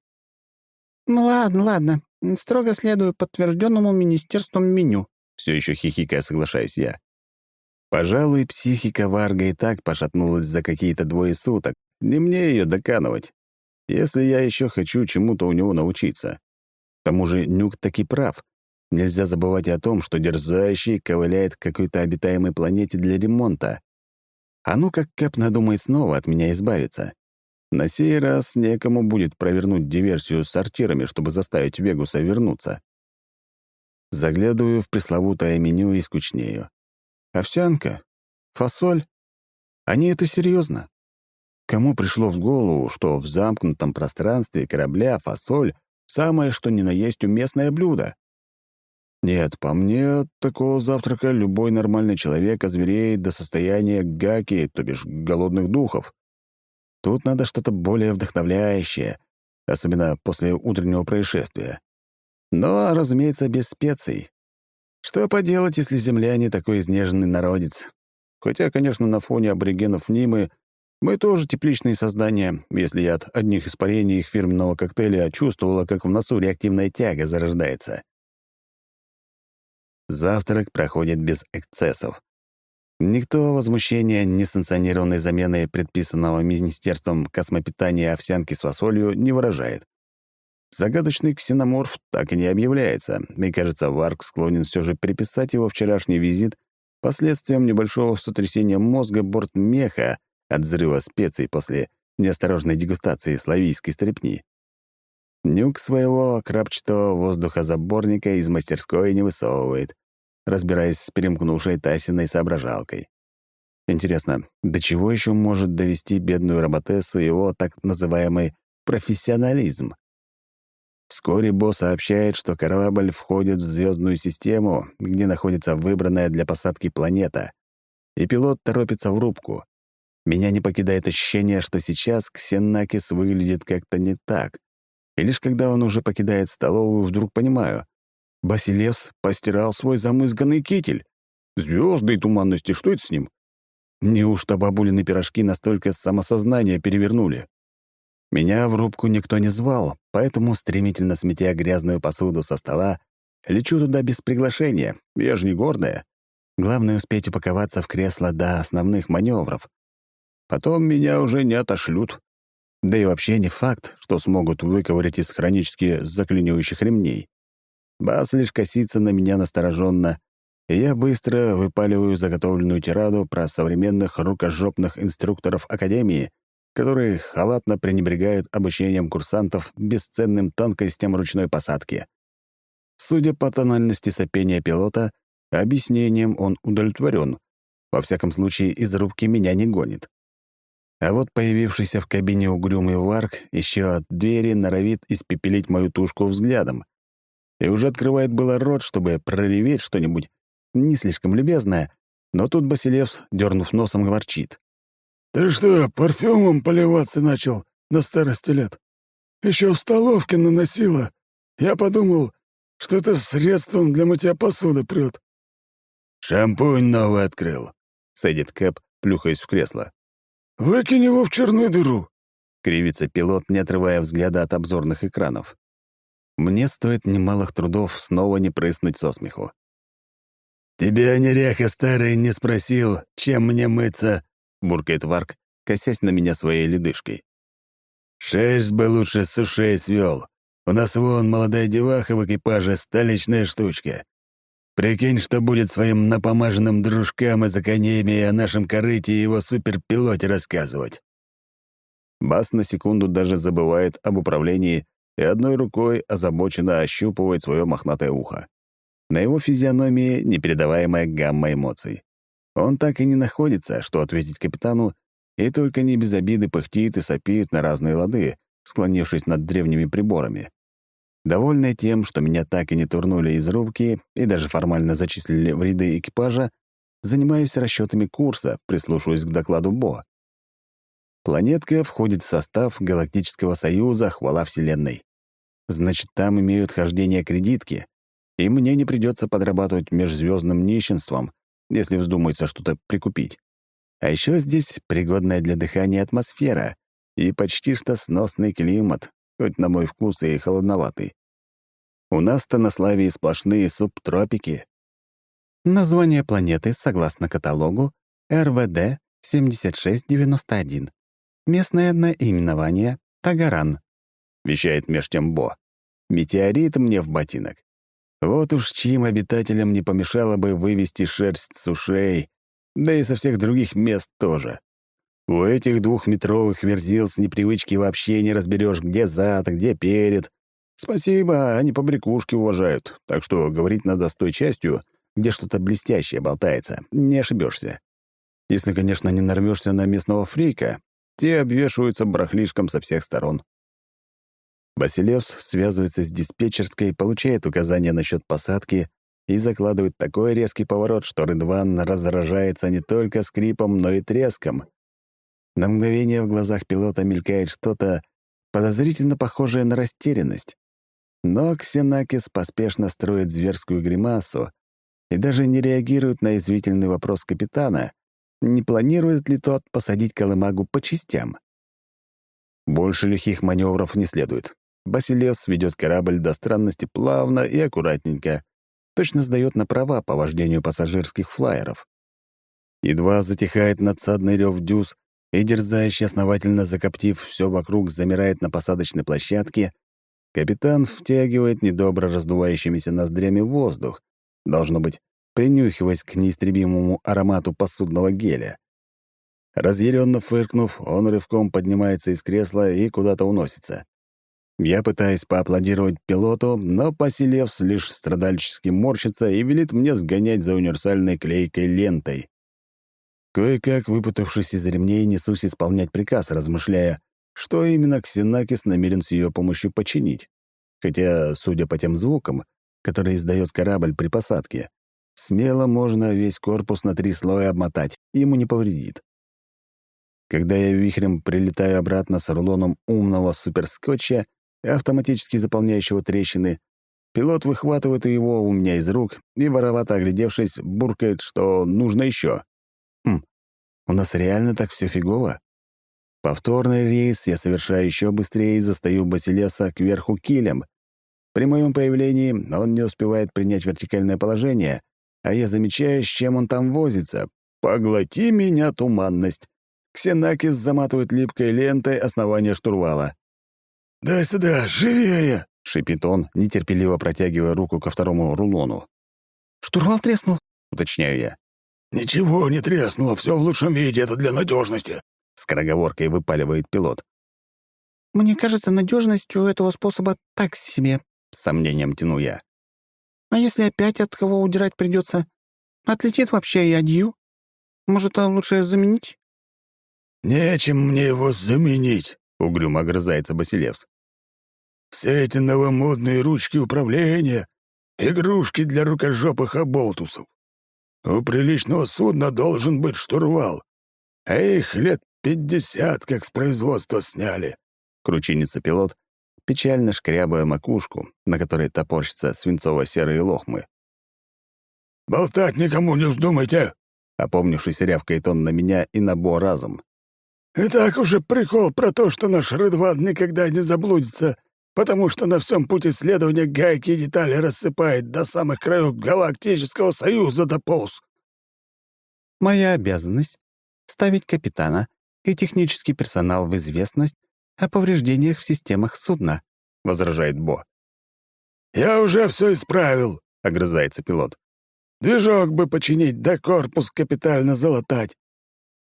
«Ну ладно, ладно. Строго следую подтвержденному министерством меню». Все еще хихикая соглашаюсь я. Пожалуй, психика Варга и так пошатнулась за какие-то двое суток. Не мне ее доканывать. Если я еще хочу чему-то у него научиться. К тому же Нюк таки прав. Нельзя забывать о том, что дерзающий ковыляет к какой-то обитаемой планете для ремонта. А ну как Кэп надумает снова от меня избавиться. На сей раз некому будет провернуть диверсию с сортирами, чтобы заставить Вегуса вернуться. Заглядываю в пресловутое меню и скучнею. Овсянка? Фасоль? Они это серьезно? Кому пришло в голову, что в замкнутом пространстве корабля фасоль — самое что ни на есть уместное блюдо? Нет, по мне, от такого завтрака любой нормальный человек озвереет до состояния гаки, то бишь голодных духов. Тут надо что-то более вдохновляющее, особенно после утреннего происшествия. Но, разумеется, без специй. Что поделать, если земляне такой изнеженный народец? Хотя, конечно, на фоне аборигенов Нимы мы тоже тепличные создания, если я от одних испарений их фирменного коктейля чувствовала, как в носу реактивная тяга зарождается. Завтрак проходит без эксцессов. Никто возмущения несанкционированной заменой предписанного Министерством космопитания овсянки с фасолью не выражает. Загадочный ксеноморф так и не объявляется, и, кажется, Варк склонен все же приписать его вчерашний визит последствиям небольшого сотрясения мозга бортмеха от взрыва специй после неосторожной дегустации славийской стрепни. Нюк своего крапчатого воздухозаборника из мастерской не высовывает, разбираясь с перемкнувшей Тасиной соображалкой. Интересно, до чего еще может довести бедную роботессу его так называемый профессионализм? Вскоре босс сообщает, что корабль входит в звездную систему, где находится выбранная для посадки планета, и пилот торопится в рубку. Меня не покидает ощущение, что сейчас Ксенакис выглядит как-то не так. И лишь когда он уже покидает столовую, вдруг понимаю. Басилевс постирал свой замызганный китель. Звезды и туманности, что это с ним? Неужто бабулины пирожки настолько самосознание перевернули? Меня в рубку никто не звал, поэтому, стремительно сметя грязную посуду со стола, лечу туда без приглашения, я же не гордая. Главное — успеть упаковаться в кресло до основных маневров. Потом меня уже не отошлют. Да и вообще не факт, что смогут выковырять из хронически заклинивающих ремней. Бас лишь косится на меня настороженно, и я быстро выпаливаю заготовленную тираду про современных рукожопных инструкторов Академии, которые халатно пренебрегают обучением курсантов бесценным тонкостям ручной посадки. Судя по тональности сопения пилота, объяснением он удовлетворен. Во всяком случае, из рубки меня не гонит. А вот появившийся в кабине угрюмый варк еще от двери норовит испепелить мою тушку взглядом. И уже открывает было рот, чтобы прореветь что-нибудь не слишком любезное, но тут Басилевс, дернув носом, ворчит. «Ты что, парфюмом поливаться начал на старости лет? Еще в столовке наносила. Я подумал, что это средством для мытья посуды прет». «Шампунь новый открыл», — садит Кэп, плюхаясь в кресло. «Выкинь его в черную дыру», — кривится пилот, не отрывая взгляда от обзорных экранов. Мне стоит немалых трудов снова не прыснуть со смеху. «Тебя неряха старый не спросил, чем мне мыться?» — буркает Варк, косясь на меня своей ледышкой. «Шесть бы лучше с ушей свел. У нас вон молодая деваха в экипаже, столичная штучка. Прикинь, что будет своим напомаженным дружкам из Академии о нашем корыте и его суперпилоте рассказывать». Бас на секунду даже забывает об управлении и одной рукой озабоченно ощупывает свое мохнатое ухо. На его физиономии непередаваемая гамма эмоций. Он так и не находится, что ответить капитану, и только не без обиды пыхтит и сопит на разные лады, склонившись над древними приборами. Довольная тем, что меня так и не турнули из рубки и даже формально зачислили в ряды экипажа, занимаюсь расчетами курса, прислушиваясь к докладу Бо. Планетка входит в состав Галактического Союза «Хвала Вселенной». Значит, там имеют хождение кредитки, и мне не придется подрабатывать межзвездным нищенством, если вздумается что-то прикупить. А еще здесь пригодная для дыхания атмосфера и почти что сносный климат, хоть на мой вкус и холодноватый. У нас-то на Славии сплошные субтропики. Название планеты, согласно каталогу, РВД 7691. Местное наименование — Тагаран, — вещает меж тем Бо. Метеорит мне в ботинок. Вот уж чьим обитателям не помешало бы вывести шерсть с ушей, да и со всех других мест тоже. У этих двухметровых верзил с непривычки вообще не разберешь, где зад, где перед. Спасибо, они побрякушки уважают, так что говорить надо с той частью, где что-то блестящее болтается, не ошибешься. Если, конечно, не нарвешься на местного фрейка, те обвешиваются барахлишком со всех сторон. Басилевс связывается с диспетчерской, получает указания насчет посадки и закладывает такой резкий поворот, что Рыдван разражается не только скрипом, но и треском. На мгновение в глазах пилота мелькает что-то подозрительно похожее на растерянность. Но Ксенакис поспешно строит зверскую гримасу и даже не реагирует на извительный вопрос капитана, не планирует ли тот посадить Колымагу по частям. Больше лихих маневров не следует. Басилевс ведет корабль до странности плавно и аккуратненько, точно сдает на права по вождению пассажирских флайеров. Едва затихает надсадный рев дюз, и дерзающий, основательно закоптив все вокруг, замирает на посадочной площадке, Капитан втягивает недобро раздувающимися ноздрями воздух, должно быть, принюхиваясь к неистребимому аромату посудного геля. Разъяренно фыркнув, он рывком поднимается из кресла и куда-то уносится. Я пытаюсь поаплодировать пилоту, но Поселевс лишь страдальчески морщится и велит мне сгонять за универсальной клейкой лентой. Кое-как, выпутавшись из ремней, несусь исполнять приказ, размышляя, что именно Ксенакис намерен с ее помощью починить. Хотя, судя по тем звукам, которые издает корабль при посадке, смело можно весь корпус на три слоя обмотать, ему не повредит. Когда я вихрем прилетаю обратно с рулоном умного суперскотча, автоматически заполняющего трещины, пилот выхватывает его у меня из рук и, воровато оглядевшись, буркает, что нужно еще. Хм, у нас реально так все фигово? Повторный рейс я совершаю еще быстрее и застаю Басилевса кверху килем. При моем появлении он не успевает принять вертикальное положение, а я замечаю, с чем он там возится. «Поглоти меня, туманность!» Ксенакис заматывает липкой лентой основание штурвала. «Дай сюда, живее!» — шипит он, нетерпеливо протягивая руку ко второму рулону. «Штурвал треснул?» — уточняю я. «Ничего не треснуло, все в лучшем виде, это для надежности. — скороговоркой выпаливает пилот. «Мне кажется, надежность у этого способа так себе», — с сомнением тяну я. «А если опять от кого удирать придется? Отлетит вообще и адью? Может, а лучше заменить?» «Нечем мне его заменить», — угрюмо огрызается Басилевс. «Все эти новомодные ручки управления — игрушки для рукожопых оболтусов. У приличного судна должен быть штурвал, а их лет Пятьдесят, как с производства сняли!» Кручинится пилот, печально шкрябая макушку, на которой топорщатся свинцово-серые лохмы. «Болтать никому не вздумайте!» Опомнившись, рявкает он на меня и на Бо разом. «И так уже прикол про то, что наш Рыдван никогда не заблудится, потому что на всем пути следования гайки и детали рассыпает до самых краев Галактического Союза дополз». «Моя обязанность — ставить капитана и технический персонал в известность о повреждениях в системах судна», — возражает Бо. «Я уже все исправил», — огрызается пилот. «Движок бы починить, да корпус капитально залатать.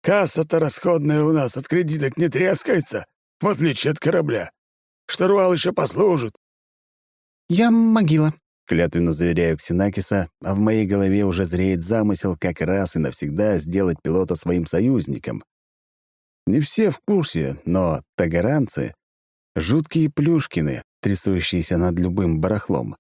Касса-то расходная у нас от кредиток не трескается, в отличие от корабля. Штурвал еще послужит». «Я могила», — клятвенно заверяю Ксенакиса, а в моей голове уже зреет замысел как раз и навсегда сделать пилота своим союзником. Не все в курсе, но тагаранцы — жуткие плюшкины, трясущиеся над любым барахлом.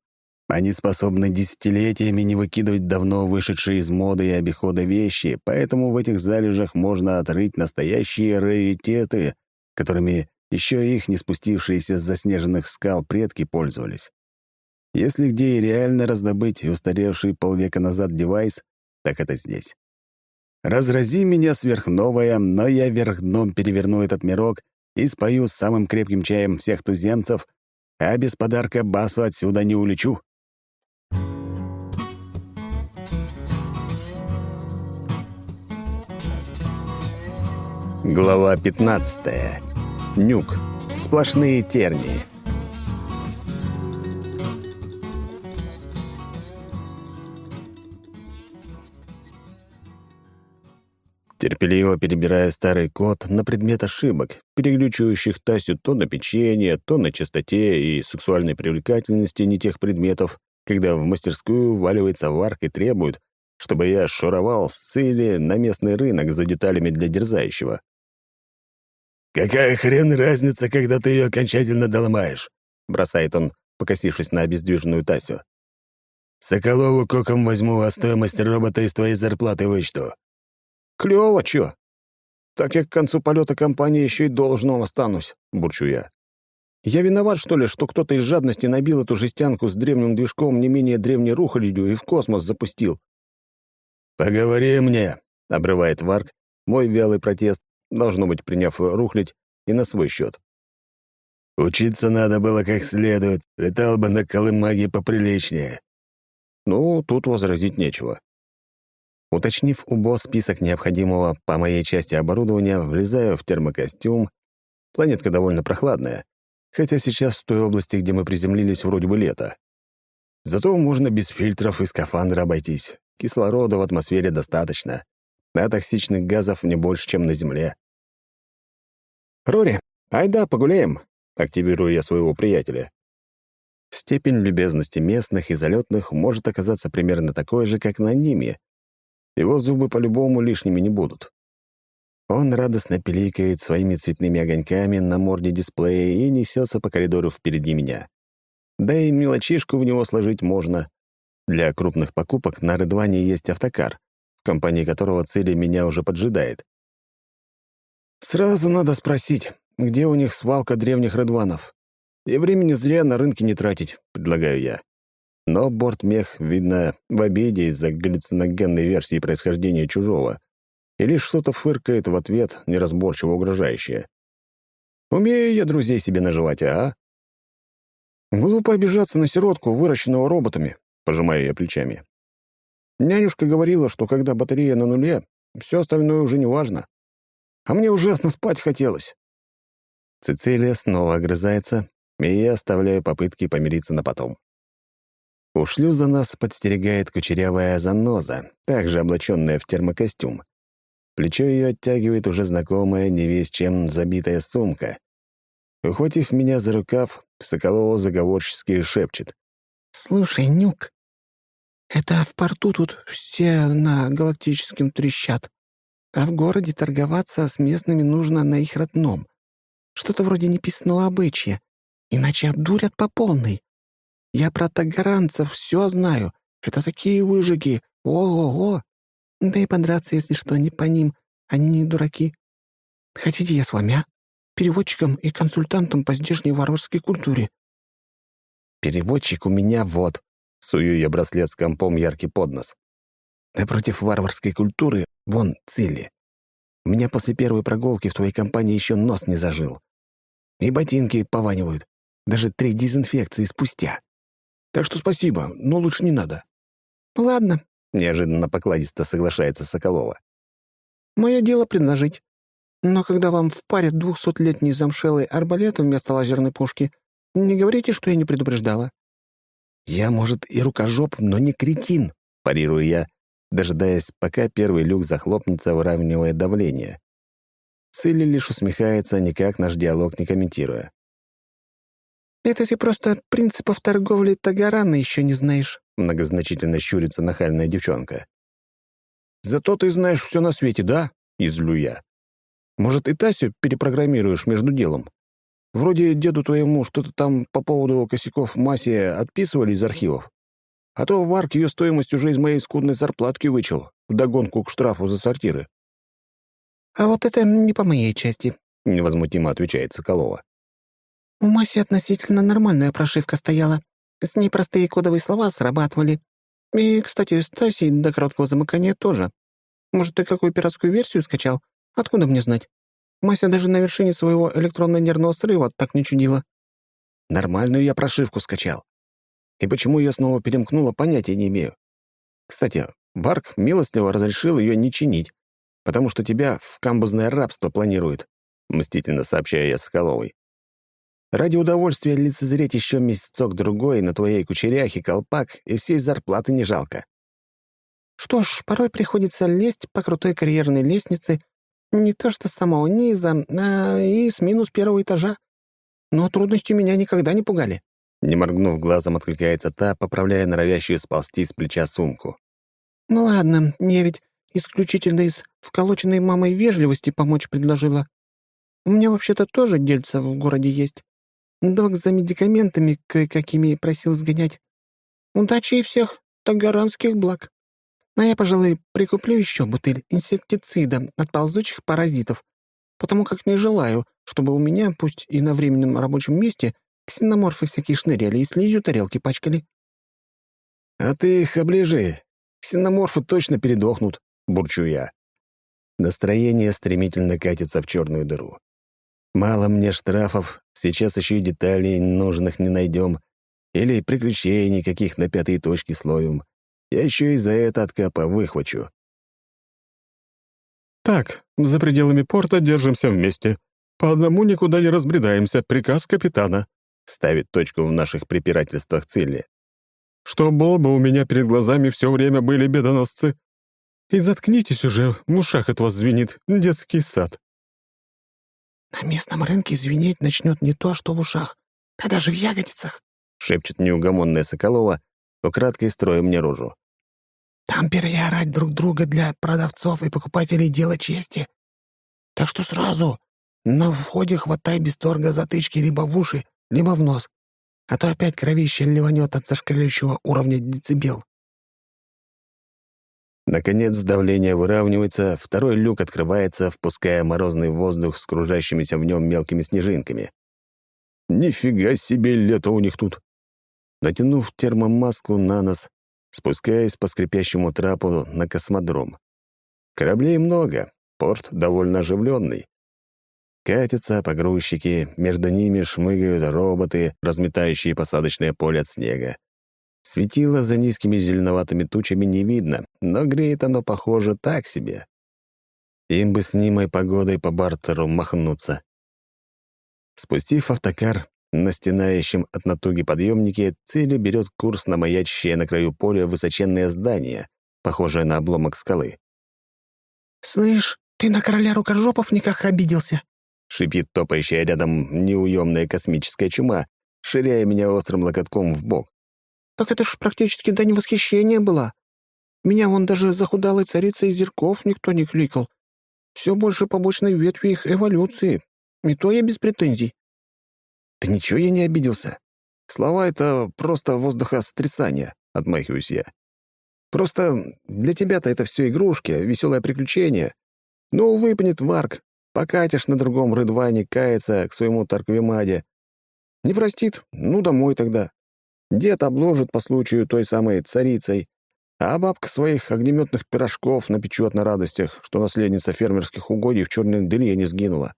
Они способны десятилетиями не выкидывать давно вышедшие из моды и обихода вещи, поэтому в этих залежах можно отрыть настоящие раритеты, которыми еще их не спустившиеся с заснеженных скал предки пользовались. Если где и реально раздобыть устаревший полвека назад девайс, так это здесь. Разрази меня сверхновая, но я вверх дном переверну этот мирок и спою с самым крепким чаем всех туземцев, а без подарка басу отсюда не улечу. Глава 15. Нюк. Сплошные тернии. терпеливо перебирая старый код на предмет ошибок, переключивающих Тасю то на печенье, то на чистоте и сексуальной привлекательности не тех предметов, когда в мастерскую валивается варк и требует, чтобы я шуровал с цели на местный рынок за деталями для дерзающего. «Какая хрен разница, когда ты ее окончательно доломаешь?» — бросает он, покосившись на обездвиженную Тасю. «Соколову коком возьму, а стоимость робота из твоей зарплаты вычту. Клево, чё? Так я к концу полета компании еще и должным останусь, бурчу я. Я виноват, что ли, что кто-то из жадности набил эту жестянку с древним движком не менее древней рухлядью и в космос запустил? «Поговори мне», — обрывает Варк, мой вялый протест, должно быть, приняв рухлядь и на свой счет. «Учиться надо было как следует, летал бы на колымаге поприличнее». Ну, тут возразить нечего. Уточнив у Бо список необходимого по моей части оборудования, влезаю в термокостюм. Планетка довольно прохладная. Хотя сейчас в той области, где мы приземлились, вроде бы лето. Зато можно без фильтров и скафандра обойтись. Кислорода в атмосфере достаточно, а токсичных газов не больше, чем на Земле. «Рори, айда погуляем!» — активирую я своего приятеля. Степень любезности местных и залетных может оказаться примерно такой же, как на Ниме. Его зубы по-любому лишними не будут. Он радостно пиликает своими цветными огоньками на морде дисплея и несется по коридору впереди меня. Да и мелочишку в него сложить можно. Для крупных покупок на Рыдване есть автокар, в компании которого цели меня уже поджидает. Сразу надо спросить, где у них свалка древних Рыдванов. И времени зря на рынке не тратить, предлагаю я. Но бортмех, видно, в обиде из-за галлюциногенной версии происхождения чужого — и лишь что-то фыркает в ответ, неразборчиво угрожающее. Умею я друзей себе наживать, а? Глупо обижаться на сиротку, выращенного роботами, пожимаю я плечами. Нянюшка говорила, что когда батарея на нуле, все остальное уже не важно. А мне ужасно спать хотелось. Цицилия снова огрызается, и я оставляю попытки помириться на потом. У шлюза нас подстерегает кучерявая заноза, также облаченная в термокостюм. Плечо ее оттягивает уже знакомая, не весь чем забитая сумка. Ухватив меня за рукав, Соколова заговорчески шепчет. «Слушай, Нюк, это в порту тут все на галактическом трещат, а в городе торговаться с местными нужно на их родном. Что-то вроде неписного обычая, иначе обдурят по полной. Я про тагаранцев все знаю, это такие выжиги, ого-го!» Да и подраться, если что, не по ним. Они не дураки. Хотите, я с вами, а? Переводчиком и консультантом по здешней варварской культуре». «Переводчик у меня вот», — сую я браслет с компом яркий под нос. «Напротив варварской культуры вон цели. У меня после первой прогулки в твоей компании еще нос не зажил. И ботинки пованивают. Даже три дезинфекции спустя. Так что спасибо, но лучше не надо». «Ладно, — неожиданно покладисто соглашается Соколова. «Мое дело предложить. Но когда вам впарят двухсотлетний замшелый арбалет вместо лазерной пушки, не говорите, что я не предупреждала». «Я, может, и рукожоп, но не кретин», — парирую я, дожидаясь, пока первый люк захлопнется, выравнивая давление. Цилли лишь усмехается, никак наш диалог не комментируя. «Это ты просто принципов торговли Тагарана еще не знаешь», — многозначительно щурится нахальная девчонка. «Зато ты знаешь все на свете, да?» — излю я. «Может, и Тасю перепрограммируешь между делом? Вроде деду твоему что-то там по поводу косяков Маси отписывали из архивов. А то Варк ее стоимость уже из моей скудной зарплатки вычел, вдогонку к штрафу за сортиры». «А вот это не по моей части», — невозмутимо отвечает Соколова. У Маси относительно нормальная прошивка стояла. С ней простые кодовые слова срабатывали. И, кстати, Стасий до короткого замыкания тоже. Может, ты какую пиратскую версию скачал? Откуда мне знать? Мася даже на вершине своего электронно-нервного срыва так не чудила. Нормальную я прошивку скачал. И почему ее снова перемкнуло, понятия не имею. Кстати, Варк милостливо разрешил ее не чинить, потому что тебя в камбузное рабство планирует, мстительно сообщаю я Соколовой. Ради удовольствия лицезреть еще месяцок-другой на твоей кучеряхе колпак и всей зарплаты не жалко. Что ж, порой приходится лезть по крутой карьерной лестнице не то что с самого низа, а и с минус первого этажа. Но трудности меня никогда не пугали. Не моргнув глазом, откликается та, поправляя норовящую сползти с плеча сумку. «Ну ладно, я ведь исключительно из вколоченной мамой вежливости помочь предложила. У меня вообще-то тоже дельца в городе есть. Док за медикаментами кое-какими просил сгонять. Удачи и всех тагаранских благ. А я, пожалуй, прикуплю еще бутыль инсектицида от ползучих паразитов, потому как не желаю, чтобы у меня, пусть и на временном рабочем месте, ксеноморфы всякие шныряли и слизью тарелки пачкали. «А ты их оближи. Ксеноморфы точно передохнут», — бурчу я. Настроение стремительно катится в черную дыру. Мало мне штрафов, сейчас еще и деталей нужных не найдем, или приключений каких на пятые точки словим. Я еще и за это от капа выхвачу. «Так, за пределами порта держимся вместе. По одному никуда не разбредаемся, приказ капитана», — ставит точку в наших препирательствах цели. «Что было бы, у меня перед глазами все время были бедоносцы. И заткнитесь уже, в ушах от вас звенит детский сад». «На местном рынке звенеть начнет не то, что в ушах, а даже в ягодицах», — шепчет неугомонная Соколова, украдкой строя мне рожу. «Там переорать друг друга для продавцов и покупателей дело чести. Так что сразу на входе хватай без торга затычки либо в уши, либо в нос, а то опять кровище ливанет от зашкаляющего уровня децибел». Наконец давление выравнивается, второй люк открывается, впуская морозный воздух с кружащимися в нем мелкими снежинками. Нифига себе лето у них тут. Натянув термомаску на нос, спускаясь по скрипящему трапу на космодром. Кораблей много, порт довольно оживленный. Катятся погрузчики, между ними шмыгают роботы, разметающие посадочное поле от снега. Светило за низкими зеленоватыми тучами не видно, но греет оно, похоже, так себе. Им бы с нимой погодой по бартеру махнуться. Спустив автокар, на стенающем от натуги подъемнике цели берет курс на маячащее на краю поля высоченное здание, похожее на обломок скалы. «Слышь, ты на короля рукожопов никак обиделся?» — шипит топающая рядом неуемная космическая чума, ширяя меня острым локотком в бок. Так это ж практически дань восхищения была. Меня вон даже захудалой царицей зерков никто не кликал. Все больше побочной ветви их эволюции. И то я без претензий. Да ничего я не обиделся. Слова — это просто воздухострясание, отмахиваюсь я. Просто для тебя-то это все игрушки, веселое приключение. Ну, выпнет Варк, покатишь на другом рыдване, кается к своему Тарквимаде. Не простит? Ну, домой тогда. Дед обложит по случаю той самой царицей, а бабка своих огнеметных пирожков напечет на радостях, что наследница фермерских угодий в черной дыре не сгинула.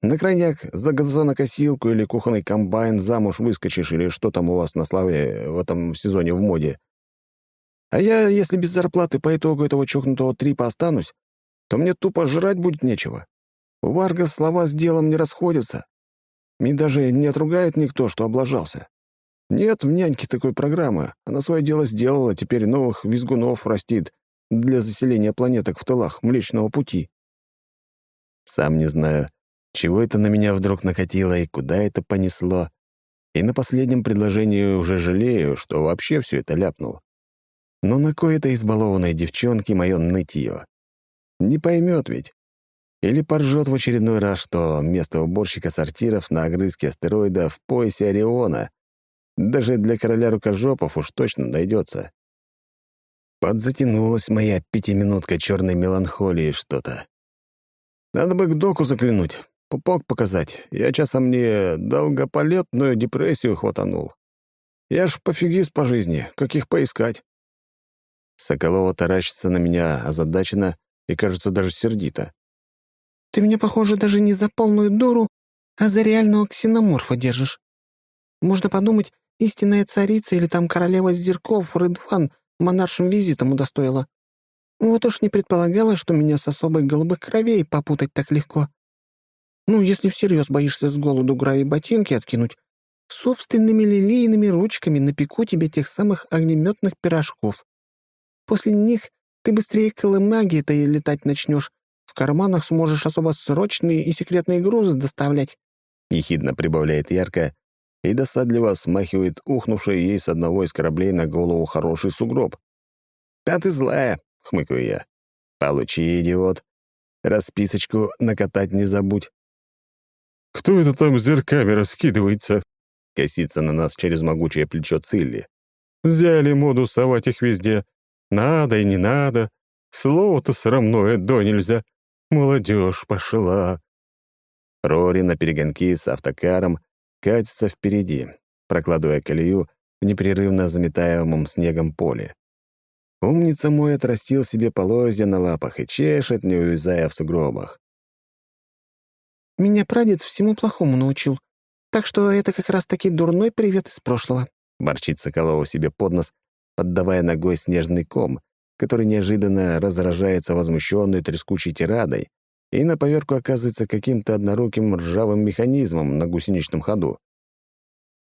На крайняк за газонокосилку или кухонный комбайн замуж выскочишь, или что там у вас на славе в этом сезоне в моде. А я, если без зарплаты по итогу этого чокнутого трипа останусь, то мне тупо жрать будет нечего. У Варга слова с делом не расходятся. И даже не отругает никто, что облажался. Нет в няньке такой программы. Она свое дело сделала, теперь новых визгунов растит для заселения планеток в тылах Млечного Пути. Сам не знаю, чего это на меня вдруг накатило и куда это понесло. И на последнем предложении уже жалею, что вообще все это ляпнул. Но на кое-то избалованной девчонке мое нытье. Не поймет ведь. Или поржет в очередной раз, что место уборщика сортиров на огрызке астероида в поясе Ориона даже для короля рукожопов уж точно найдется. Подзатянулась моя пятиминутка черной меланхолии что-то. Надо бы к доку заглянуть, пупок показать. Я часом мне долгополетную депрессию хватанул. Я ж пофигист по жизни, как их поискать? Соколова таращится на меня озадаченно и, кажется, даже сердито. «Ты меня, похоже, даже не за полную дуру, а за реального ксеноморфа держишь. Можно подумать, Истинная царица или там королева зерков Рыдван монаршим визитом удостоила. Вот уж не предполагала, что меня с особой голубых кровей попутать так легко. Ну, если всерьез боишься с голоду граи ботинки откинуть, собственными лилейными ручками напеку тебе тех самых огнеметных пирожков. После них ты быстрее колымаги-то и летать начнешь. В карманах сможешь особо срочные и секретные грузы доставлять. Ехидно прибавляет ярко, и досадливо смахивает ухнувший ей с одного из кораблей на голову хороший сугроб. «Да ты злая!» — хмыкаю я. «Получи, идиот. Расписочку накатать не забудь». «Кто это там зерками раскидывается?» — косится на нас через могучее плечо Цилли. «Взяли моду совать их везде. Надо и не надо. Слово-то срамное до нельзя. Молодежь пошла». Рори на перегонки с автокаром катится впереди, прокладывая колею в непрерывно заметаемом снегом поле. Умница мой отрастил себе полозья на лапах и чешет, не увязая в сугробах. «Меня прадед всему плохому научил, так что это как раз-таки дурной привет из прошлого», — борчит Соколова себе под нос, поддавая ногой снежный ком, который неожиданно разражается возмущенной трескучей тирадой, и на поверку оказывается каким-то одноруким ржавым механизмом на гусеничном ходу.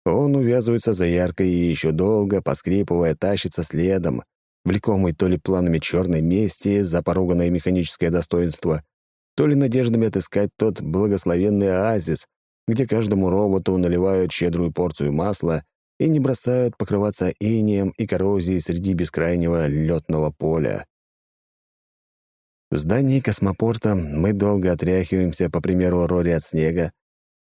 Он увязывается за яркой и еще долго, поскрипывая, тащится следом, влекомый то ли планами черной мести за поруганное механическое достоинство, то ли надеждами отыскать тот благословенный оазис, где каждому роботу наливают щедрую порцию масла и не бросают покрываться инеем и коррозией среди бескрайнего летного поля. В здании космопорта мы долго отряхиваемся, по примеру Рори от снега.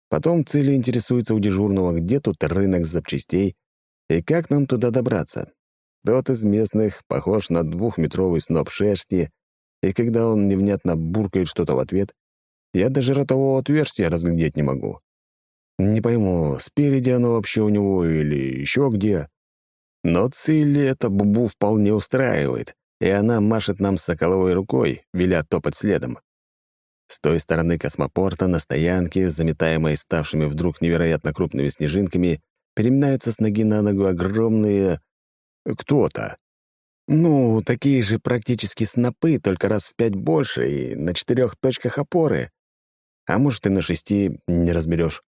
Потом Цили интересуется у дежурного, где тут рынок запчастей и как нам туда добраться. Тот из местных похож на двухметровый сноп шерсти, и когда он невнятно буркает что-то в ответ, я даже ротового отверстия разглядеть не могу. Не пойму, спереди оно вообще у него или еще где. Но Цилли это бубу вполне устраивает, и она машет нам соколовой рукой, веля топать следом. С той стороны космопорта на стоянке, заметаемой ставшими вдруг невероятно крупными снежинками, переминаются с ноги на ногу огромные... кто-то. Ну, такие же практически снопы, только раз в пять больше и на четырех точках опоры. А может, и на шести не разберешь.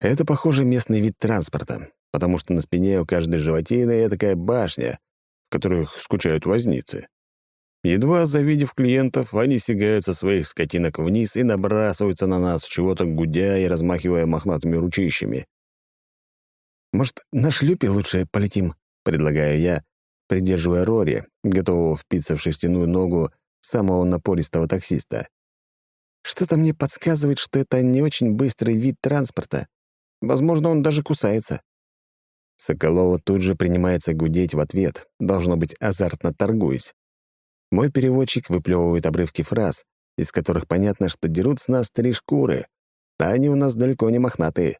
Это, похоже, местный вид транспорта, потому что на спине у каждой животины такая башня, в которых скучают возницы. Едва завидев клиентов, они сигают со своих скотинок вниз и набрасываются на нас, чего-то гудя и размахивая мохнатыми ручищами. «Может, на шлюпе лучше полетим?» — предлагаю я, придерживая Рори, готового впиться в шерстяную ногу самого напористого таксиста. Что-то мне подсказывает, что это не очень быстрый вид транспорта. Возможно, он даже кусается. Соколова тут же принимается гудеть в ответ, должно быть, азартно торгуясь. Мой переводчик выплевывает обрывки фраз, из которых понятно, что дерут с нас три шкуры, а они у нас далеко не мохнатые.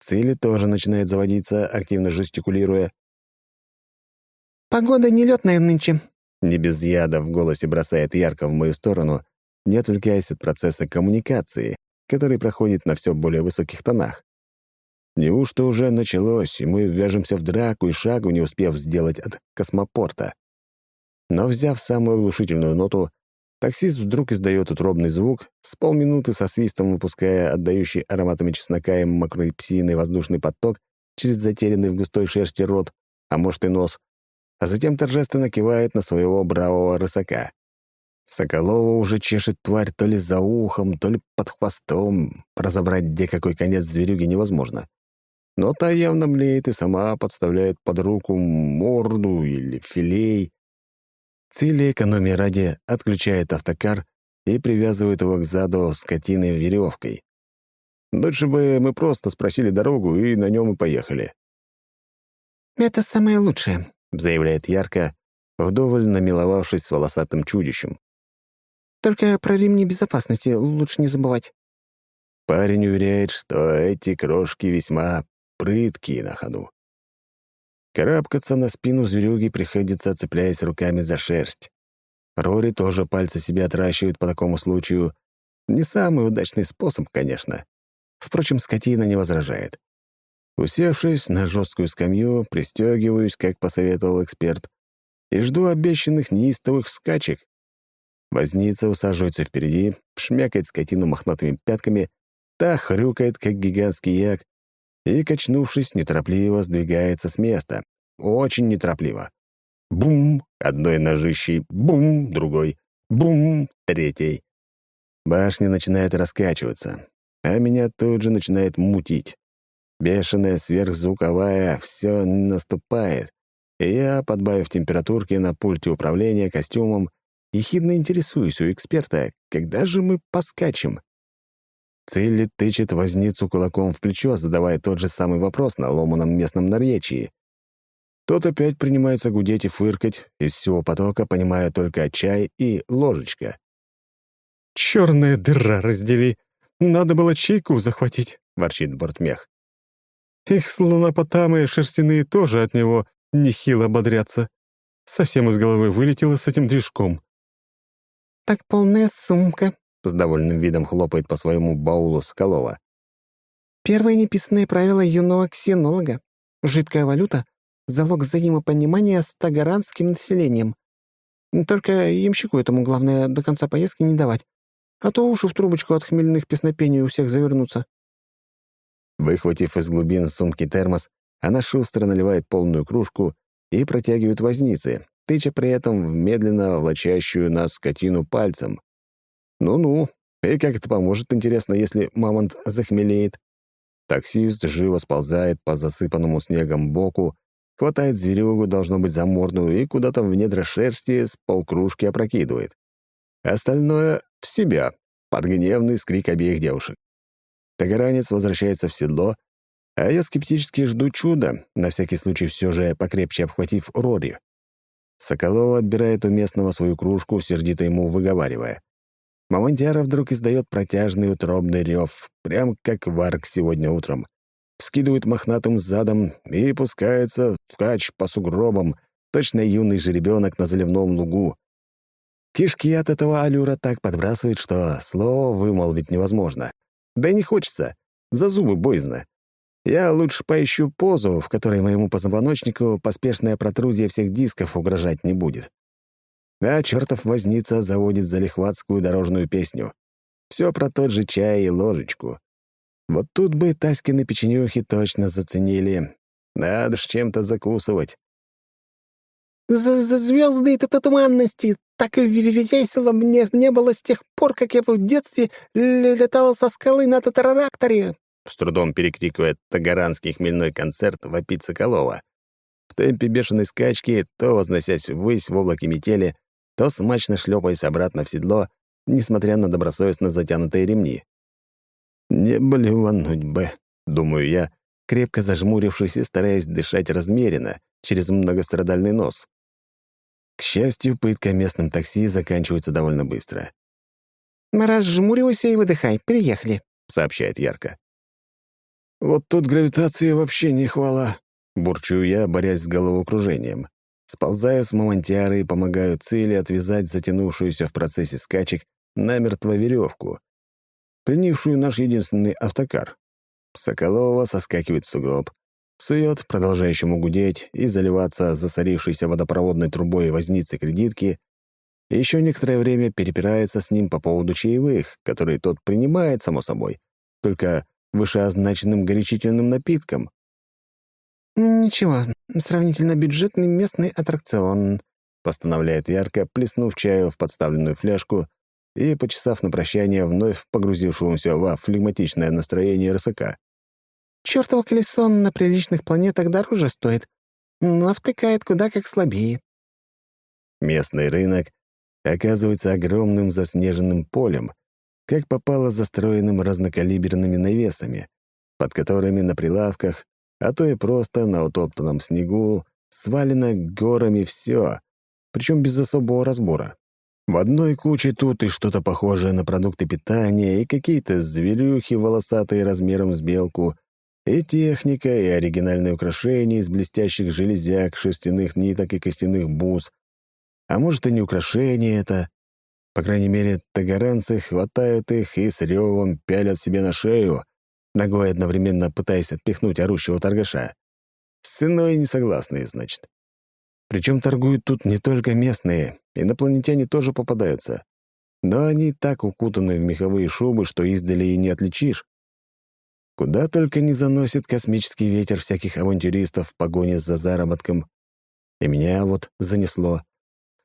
Цили тоже начинает заводиться, активно жестикулируя. «Погода нелетная нынче», — не без яда в голосе бросает ярко в мою сторону, не отвлекаясь от процесса коммуникации, который проходит на все более высоких тонах. Неужто уже началось, и мы ввяжемся в драку и шагу, не успев сделать от космопорта? Но, взяв самую оглушительную ноту, таксист вдруг издает утробный звук, с полминуты со свистом выпуская отдающий ароматами чеснока и мокрой псиной воздушный поток через затерянный в густой шерсти рот, а может и нос, а затем торжественно кивает на своего бравого рысака. Соколова уже чешет тварь то ли за ухом, то ли под хвостом. Разобрать, где какой конец зверюги, невозможно но та явно млеет и сама подставляет под руку морду или филей. Цели экономии ради отключает автокар и привязывает его к заду скотины веревкой. Лучше бы мы просто спросили дорогу и на нем и поехали. «Это самое лучшее», — заявляет ярко, вдоволь намиловавшись с волосатым чудищем. «Только про ремни безопасности лучше не забывать». Парень уверяет, что эти крошки весьма прыткие на ходу. Карабкаться на спину зверюги приходится, цепляясь руками за шерсть. Рори тоже пальцы себе отращивает по такому случаю. Не самый удачный способ, конечно. Впрочем, скотина не возражает. Усевшись на жесткую скамью, пристегиваюсь, как посоветовал эксперт, и жду обещанных неистовых скачек. Возница усаживается впереди, шмякает скотину мохнатыми пятками, та хрюкает, как гигантский як, и, качнувшись, неторопливо сдвигается с места. Очень неторопливо. Бум! Одной ножищей, бум! Другой, бум! Третий. Башня начинает раскачиваться, а меня тут же начинает мутить. Бешеная сверхзвуковая все наступает, и я, подбавив температурки на пульте управления костюмом, ехидно интересуюсь у эксперта, когда же мы поскачем. Цилли тычет возницу кулаком в плечо, задавая тот же самый вопрос на ломаном местном наречии. Тот опять принимается гудеть и фыркать, из всего потока понимая только чай и ложечка. «Черная дыра раздели! Надо было чайку захватить», — ворчит бортмех. «Их слонопотамы шерстяные тоже от него нехило бодрятся. Совсем из головы вылетело с этим движком». «Так полная сумка», с довольным видом хлопает по своему баулу Соколова. «Первое неписанное правило юного ксенолога. Жидкая валюта — залог взаимопонимания с тагаранским населением. Только ямщику этому главное до конца поездки не давать. а то уши в трубочку от хмельных песнопений у всех завернутся». Выхватив из глубин сумки термос, она шустро наливает полную кружку и протягивает вознице, тыча при этом в медленно влачащую нас скотину пальцем. Ну-ну, и как это поможет, интересно, если мамонт захмелеет? Таксист живо сползает по засыпанному снегом боку, хватает зверюгу, должно быть, за и куда-то в недра шерсти с полкружки опрокидывает. Остальное — в себя, под гневный скрик обеих девушек. Тагоранец возвращается в седло, а я скептически жду чуда, на всякий случай все же покрепче обхватив Рори. Соколова отбирает у местного свою кружку, сердито ему выговаривая. Мамонтяра вдруг издает протяжный утробный рев, прям как варк сегодня утром. Скидывает мохнатым задом и пускается скач по сугробам, точно юный жеребенок на заливном лугу. Кишки от этого аллюра так подбрасывает, что слово вымолвить невозможно. Да и не хочется. За зубы боязно. Я лучше поищу позу, в которой моему позвоночнику поспешная протрузия всех дисков угрожать не будет. А чертов возница заводит залихватскую дорожную песню. Все про тот же чай и ложечку. Вот тут бы Таськины печенюхи точно заценили. Надо ж чем-то закусывать. За, за звезды это туманности. Так и весело мне не было с тех пор, как я в детстве летал со скалы на татаракторе с трудом перекрикивая тагаранский хмельной концерт, вопит Соколова. В темпе бешеной скачки, то возносясь ввысь в облаке метели, то смачно шлепаясь обратно в седло, несмотря на добросовестно затянутые ремни. «Не блевануть бы», — думаю я, крепко зажмурившись и стараясь дышать размеренно, через многострадальный нос. К счастью, пытка местным такси заканчивается довольно быстро. «Разжмуривайся и выдыхай, приехали», — сообщает Ярко. «Вот тут гравитации вообще не хвала», — бурчу я, борясь с головокружением. Сползаю с мамонтиары и помогаю цели отвязать затянувшуюся в процессе скачек намертво веревку, принявшую наш единственный автокар. Соколова соскакивает в сугроб, сует продолжающему гудеть и заливаться засорившейся водопроводной трубой возницы кредитки, и еще некоторое время перепирается с ним по поводу чаевых, которые тот принимает, само собой, только вышеозначенным горячительным напитком. «Ничего, сравнительно бюджетный местный аттракцион», постановляет ярко, плеснув чаю в подставленную фляжку и, почесав на прощание вновь погрузившемуся во флегматичное настроение рысака. «Чёртово колесо на приличных планетах дороже стоит, но втыкает куда как слабее». Местный рынок оказывается огромным заснеженным полем, как попало застроенным разнокалиберными навесами, под которыми на прилавках, а то и просто на утоптанном снегу, свалено горами все, причем без особого разбора. В одной куче тут и что-то похожее на продукты питания, и какие-то зверюхи волосатые размером с белку, и техника, и оригинальные украшения из блестящих железяк, шерстяных ниток и костяных бус. А может, и не украшения это, по крайней мере, тагаранцы хватают их и с ревом пялят себе на шею, ногой одновременно пытаясь отпихнуть орущего торгаша. С ценой не согласные, значит. Причем торгуют тут не только местные, инопланетяне тоже попадаются. Но они так укутаны в меховые шубы, что издали и не отличишь. Куда только не заносит космический ветер всяких авантюристов в погоне за заработком. И меня вот занесло.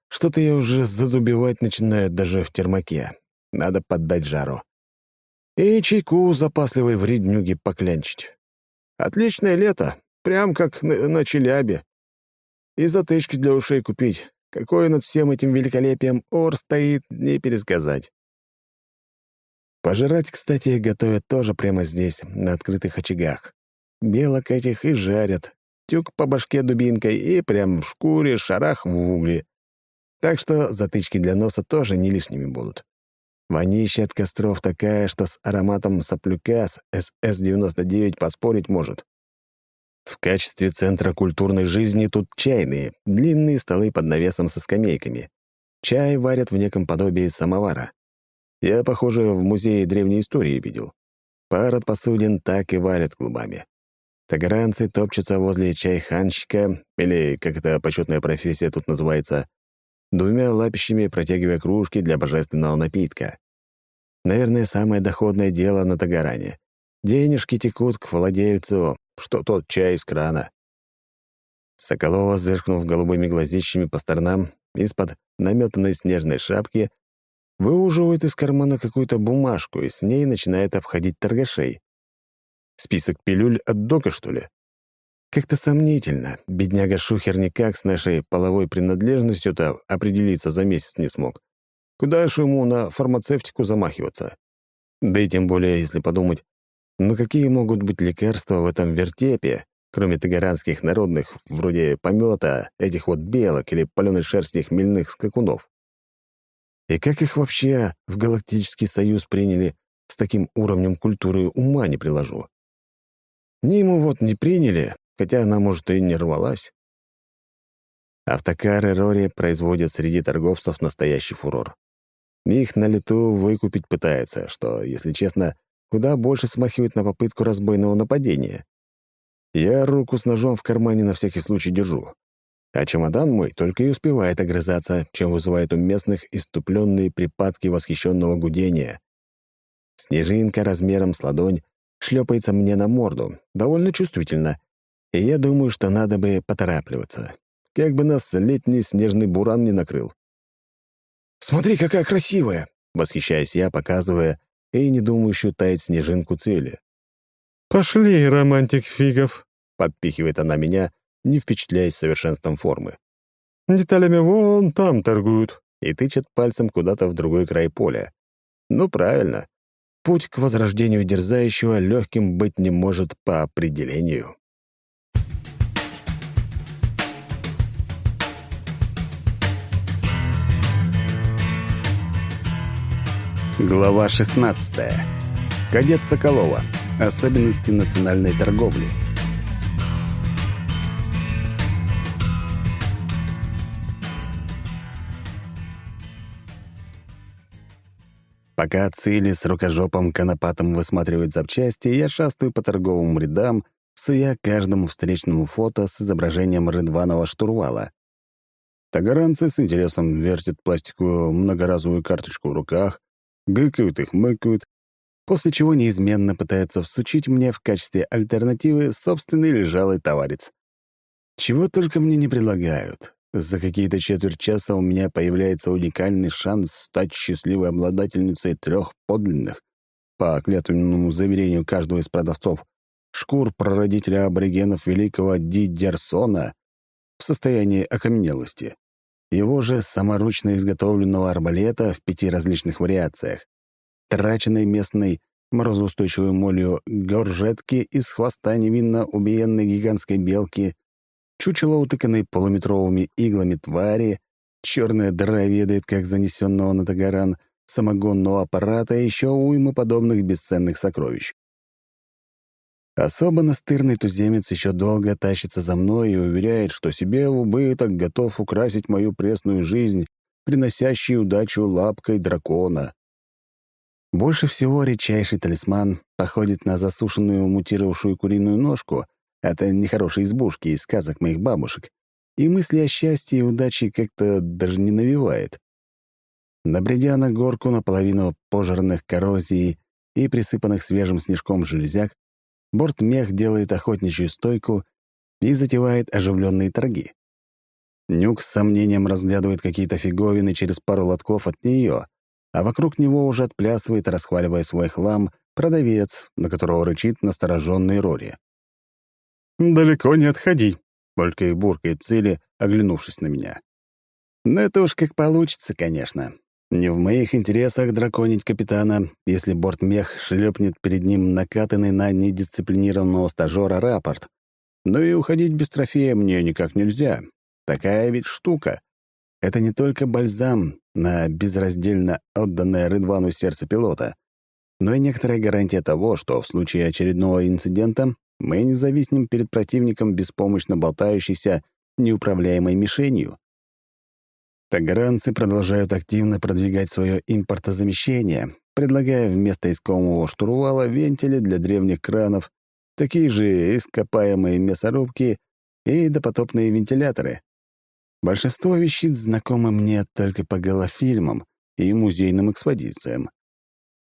Что-то я уже зазубевать начинаю даже в термаке. Надо поддать жару. И чайку запасливой в реднюге поклянчить. Отличное лето, прям как на, на Челябе. И затычки для ушей купить. Какой над всем этим великолепием ор стоит, не пересказать. Пожрать, кстати, готовят тоже прямо здесь, на открытых очагах. Белок этих и жарят. Тюк по башке дубинкой и прям в шкуре шарах в угле. Так что затычки для носа тоже не лишними будут. Вонища от костров такая, что с ароматом соплюка с СС-99 поспорить может. В качестве центра культурной жизни тут чайные, длинные столы под навесом со скамейками. Чай варят в неком подобии самовара. Я, похоже, в музее древней истории видел. Пар от посудин так и варят клубами. Тагаранцы топчутся возле чайханщика, или, как эта почетная профессия тут называется, двумя лапищами протягивая кружки для божественного напитка. Наверное, самое доходное дело на Тагаране. Денежки текут к владельцу, что тот чай из крана. Соколова, зыркнув голубыми глазищами по сторонам, из-под наметанной снежной шапки, выуживает из кармана какую-то бумажку и с ней начинает обходить торгашей. Список пилюль от дока, что ли? Как-то сомнительно. Бедняга Шухер никак с нашей половой принадлежностью-то определиться за месяц не смог. Куда ж ему на фармацевтику замахиваться? Да и тем более, если подумать, ну какие могут быть лекарства в этом вертепе, кроме тагаранских народных, вроде помета, этих вот белок или паленой шерсти хмельных скакунов? И как их вообще в Галактический Союз приняли, с таким уровнем культуры ума не приложу. Ни ему вот не приняли, хотя она, может, и не рвалась. Автокары Рори производят среди торговцев настоящий фурор. Их на лету выкупить пытается, что, если честно, куда больше смахивает на попытку разбойного нападения. Я руку с ножом в кармане на всякий случай держу. А чемодан мой только и успевает огрызаться, чем вызывает у местных иступленные припадки восхищенного гудения. Снежинка размером с ладонь шлепается мне на морду, довольно чувствительно, и я думаю, что надо бы поторапливаться. Как бы нас летний снежный буран не накрыл. «Смотри, какая красивая!» — восхищаюсь я, показывая и не думающую таять снежинку цели. «Пошли, романтик фигов!» — подпихивает она меня, не впечатляясь совершенством формы. «Деталями вон там торгуют!» и тычет пальцем куда-то в другой край поля. «Ну, правильно. Путь к возрождению дерзающего легким быть не может по определению». Глава 16. Кадет Соколова. Особенности национальной торговли. Пока Цили с рукожопом конопатом высматривает запчасти, я шастаю по торговым рядам, суя каждому встречному фото с изображением рыдваного штурвала. Тагаранцы с интересом вертят пластиковую многоразовую карточку в руках, гыкают их мыкают, после чего неизменно пытаются всучить мне в качестве альтернативы собственный лежалый товарец. Чего только мне не предлагают. За какие-то четверть часа у меня появляется уникальный шанс стать счастливой обладательницей трех подлинных, по клятвенному заверению каждого из продавцов, шкур прародителя аборигенов великого Дидерсона в состоянии окаменелости его же саморучно изготовленного арбалета в пяти различных вариациях, траченной местной морозоустойчивой молью горжетки из хвоста невинно убиенной гигантской белки, чучело, утыканной полуметровыми иглами твари, черная дыра ведает, как занесенного на Тагаран, самогонного аппарата и еще уйма подобных бесценных сокровищ. Особо настырный туземец еще долго тащится за мной и уверяет, что себе в убыток готов украсить мою пресную жизнь, приносящей удачу лапкой дракона. Больше всего редчайший талисман походит на засушенную мутировавшую куриную ножку от нехорошей избушки из сказок моих бабушек, и мысли о счастье и удаче как-то даже не навевает. Набредя на горку наполовину пожранных коррозией и присыпанных свежим снежком железяк, Бортмех делает охотничью стойку и затевает оживленные торги. Нюк с сомнением разглядывает какие-то фиговины через пару лотков от нее, а вокруг него уже отплясывает, расхваливая свой хлам, продавец, на которого рычит настороженный Рори. «Далеко не отходи», — только и буркает цели, оглянувшись на меня. «Ну это уж как получится, конечно. Не в моих интересах драконить капитана, если бортмех шлепнет перед ним накатанный на недисциплинированного стажера рапорт. Но и уходить без трофея мне никак нельзя. Такая ведь штука. Это не только бальзам на безраздельно отданное Рыдвану сердце пилота, но и некоторая гарантия того, что в случае очередного инцидента мы не зависнем перед противником беспомощно болтающейся неуправляемой мишенью. Тагранцы продолжают активно продвигать свое импортозамещение, предлагая вместо искомого штурвала вентили для древних кранов, такие же ископаемые мясорубки и допотопные вентиляторы. Большинство вещиц знакомы мне только по голофильмам и музейным экспозициям.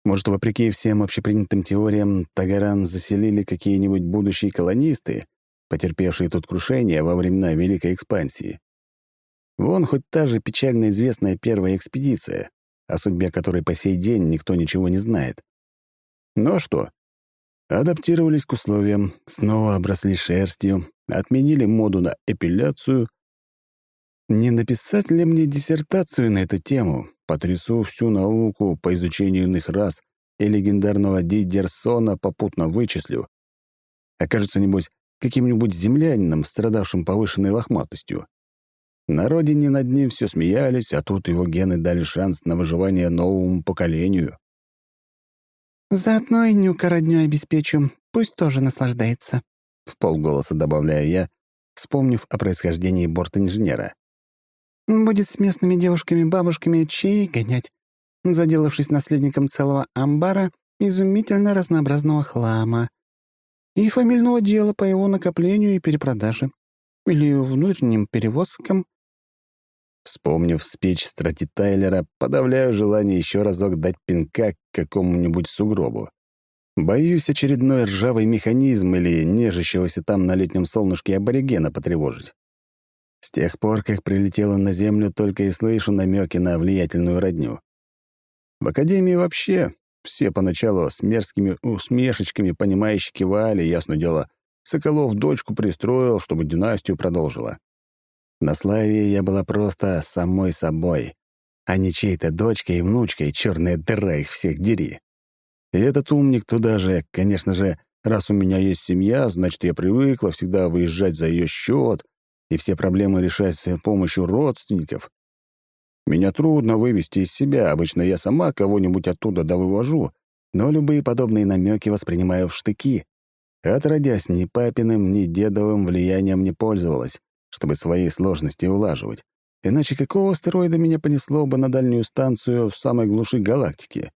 Может, вопреки всем общепринятым теориям, Тагаран заселили какие-нибудь будущие колонисты, потерпевшие тут крушение во времена Великой экспансии. Вон хоть та же печально известная первая экспедиция, о судьбе которой по сей день никто ничего не знает. Ну а что? Адаптировались к условиям, снова обросли шерстью, отменили моду на эпиляцию. Не написать ли мне диссертацию на эту тему? Потрясу всю науку по изучению иных рас и легендарного Дидерсона попутно вычислю. Окажется, небось, каким-нибудь землянином, страдавшим повышенной лохматостью. На родине над ним все смеялись, а тут его гены дали шанс на выживание новому поколению. «Заодно и нюка родню обеспечу, пусть тоже наслаждается», — в полголоса добавляю я, вспомнив о происхождении борт-инженера. «Будет с местными девушками-бабушками чаи гонять, заделавшись наследником целого амбара изумительно разнообразного хлама и фамильного дела по его накоплению и перепродаже, или внутренним перевозкам Вспомнив спич страти Тайлера, подавляю желание еще разок дать пинка к какому-нибудь сугробу. Боюсь очередной ржавый механизм или нежащегося там на летнем солнышке аборигена потревожить. С тех пор, как прилетела на Землю, только и слышу намеки на влиятельную родню. В Академии вообще все поначалу с мерзкими усмешечками понимающие кивали, ясно дело, Соколов дочку пристроил, чтобы династию продолжила. На Славии я была просто самой собой, а не чьей-то дочкой и внучкой, черная дыра их всех дери. И этот умник туда же, конечно же, раз у меня есть семья, значит, я привыкла всегда выезжать за ее счет и все проблемы решать с помощью родственников. Меня трудно вывести из себя, обычно я сама кого-нибудь оттуда довывожу, но любые подобные намеки воспринимаю в штыки. Отродясь, ни папиным, ни дедовым влиянием не пользовалась чтобы свои сложности улаживать. Иначе какого астероида меня понесло бы на дальнюю станцию в самой глуши галактики?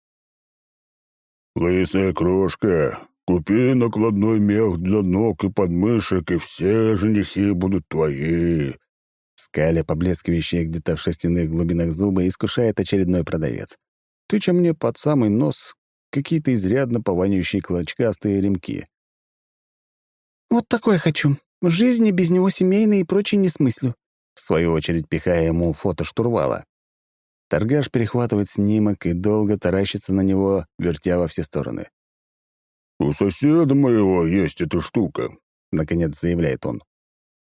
«Лысая крошка, купи накладной мех для ног и подмышек, и все женихи будут твои». Скаля, поблескивающие где-то в шерстяных глубинах зубы, искушает очередной продавец. Тыча мне под самый нос какие-то изрядно пованивающие клочкастые ремки. «Вот такое хочу. Жизни без него семейной и прочее не смыслю», в свою очередь пихая ему фото штурвала. Торгаш перехватывает снимок и долго таращится на него, вертя во все стороны. «У соседа моего есть эта штука», — наконец заявляет он.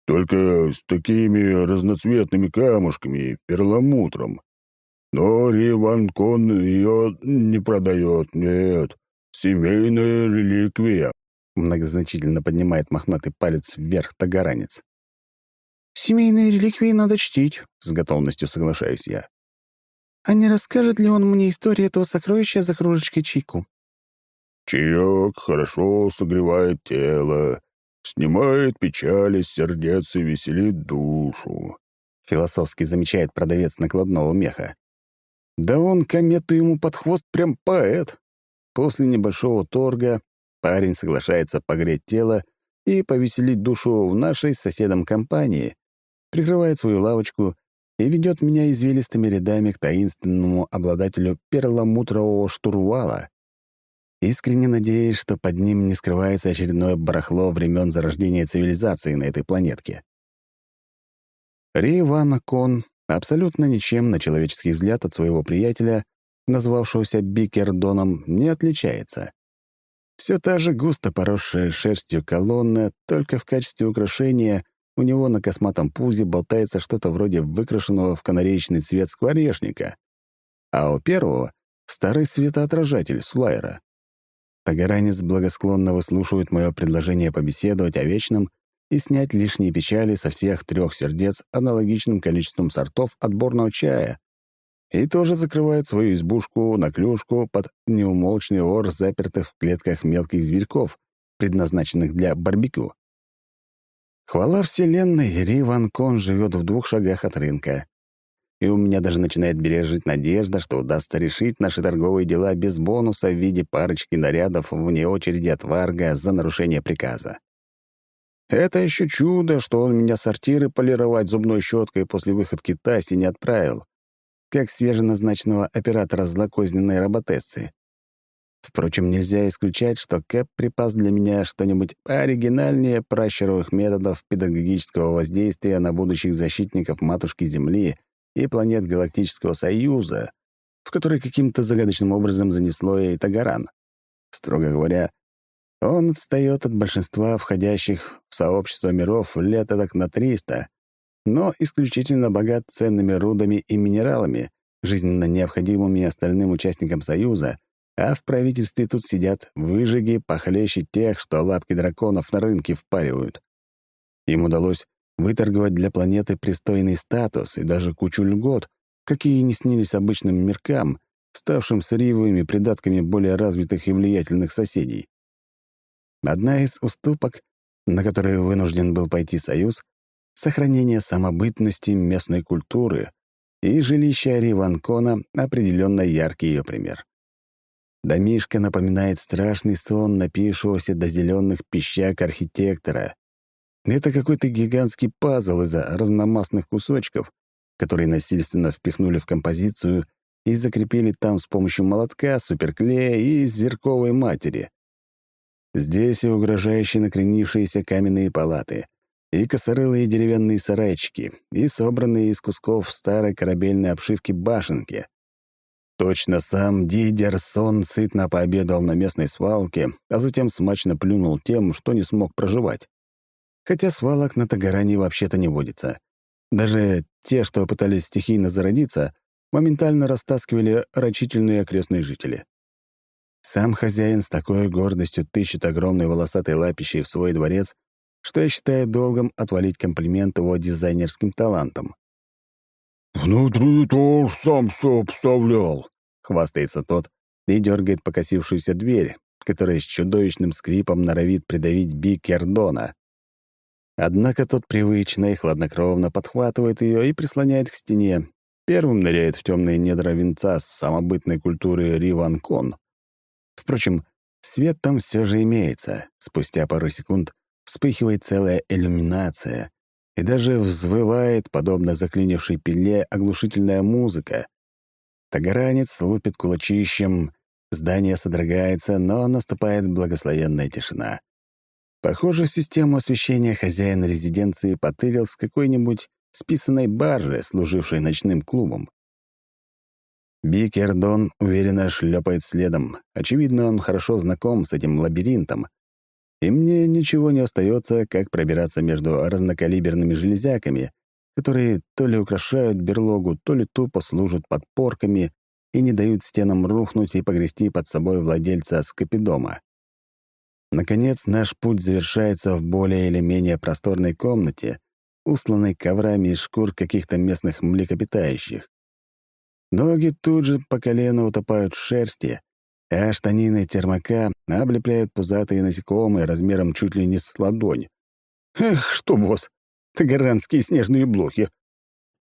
«Только с такими разноцветными камушками, перламутром. Но Риванкон ее не продает, нет. Семейная реликвия». Многозначительно поднимает мохнатый палец вверх тагаранец. «Семейные реликвии надо чтить», — с готовностью соглашаюсь я. «А не расскажет ли он мне историю этого сокровища за кружечкой чайку?» «Чаек хорошо согревает тело, снимает печали с сердец и веселит душу», — философски замечает продавец накладного меха. «Да он комету ему под хвост прям поэт». После небольшого торга Парень соглашается погреть тело и повеселить душу в нашей с соседом компании, прикрывает свою лавочку и ведет меня извилистыми рядами к таинственному обладателю перламутрового штурвала. Искренне надеюсь, что под ним не скрывается очередное барахло времен зарождения цивилизации на этой планетке. Ривана Кон абсолютно ничем на человеческий взгляд от своего приятеля, назвавшегося Бикердоном, не отличается. Все та же густо поросшая шерстью колонна, только в качестве украшения у него на косматом пузе болтается что-то вроде выкрашенного в канареечный цвет скворечника. А у первого — старый светоотражатель Слайера. Тагаранец благосклонно выслушивает мое предложение побеседовать о вечном и снять лишние печали со всех трех сердец аналогичным количеством сортов отборного чая, и тоже закрывает свою избушку на клюшку под неумолчный ор запертых в клетках мелких зверьков, предназначенных для барбекю. Хвала Вселенной, Риван Кон живет в двух шагах от рынка. И у меня даже начинает бережить надежда, что удастся решить наши торговые дела без бонуса в виде парочки нарядов вне очереди от Варга за нарушение приказа. Это еще чудо, что он меня сортиры полировать зубной щеткой после выходки Таси не отправил как свеженазначенного оператора злокозненной роботессы. Впрочем, нельзя исключать, что Кэп припас для меня что-нибудь оригинальнее пращуровых методов педагогического воздействия на будущих защитников Матушки Земли и планет Галактического Союза, в который каким-то загадочным образом занесло и Тагаран. Строго говоря, он отстает от большинства входящих в сообщество миров лет так на 300, но исключительно богат ценными рудами и минералами, жизненно необходимыми остальным участникам Союза, а в правительстве тут сидят выжиги похлеще тех, что лапки драконов на рынке впаривают. Им удалось выторговать для планеты пристойный статус и даже кучу льгот, какие не снились обычным миркам, ставшим сырьевыми придатками более развитых и влиятельных соседей. Одна из уступок, на которые вынужден был пойти Союз, — сохранение самобытности местной культуры, и жилище Риванкона — определенно яркий ее пример. Домишка напоминает страшный сон напившегося до зеленых пищак архитектора. Это какой-то гигантский пазл из разномастных кусочков, которые насильственно впихнули в композицию и закрепили там с помощью молотка, суперклея и зерковой матери. Здесь и угрожающие накренившиеся каменные палаты, и косорылые деревянные сарайчики, и собранные из кусков старой корабельной обшивки башенки. Точно сам Дидерсон сытно пообедал на местной свалке, а затем смачно плюнул тем, что не смог проживать. Хотя свалок на Тагаране вообще-то не водится. Даже те, что пытались стихийно зародиться, моментально растаскивали рачительные окрестные жители. Сам хозяин с такой гордостью тыщет огромной волосатой лапищей в свой дворец, что я считаю долгом отвалить комплимент его дизайнерским талантам. «Внутри тоже сам все обставлял», — хвастается тот и дергает покосившуюся дверь, которая с чудовищным скрипом норовит придавить Биг Кердона. Однако тот привычно и хладнокровно подхватывает ее и прислоняет к стене. Первым ныряет в темные недра венца с самобытной культуры Риванкон. Впрочем, свет там все же имеется. Спустя пару секунд вспыхивает целая иллюминация, и даже взвывает, подобно заклинившей пиле, оглушительная музыка. Тагоранец лупит кулачищем, здание содрогается, но наступает благословенная тишина. Похоже, систему освещения хозяин резиденции потырил с какой-нибудь списанной баржи, служившей ночным клубом. Бикердон уверенно шлепает следом. Очевидно, он хорошо знаком с этим лабиринтом. И мне ничего не остается, как пробираться между разнокалиберными железяками, которые то ли украшают берлогу, то ли тупо служат подпорками и не дают стенам рухнуть и погрести под собой владельца скопидома. Наконец, наш путь завершается в более или менее просторной комнате, усланной коврами из шкур каких-то местных млекопитающих. Ноги тут же по колено утопают в шерсти, а штанины термака облепляют пузатые насекомые размером чуть ли не с ладонь. Эх, что, босс, тагаранские снежные блохи!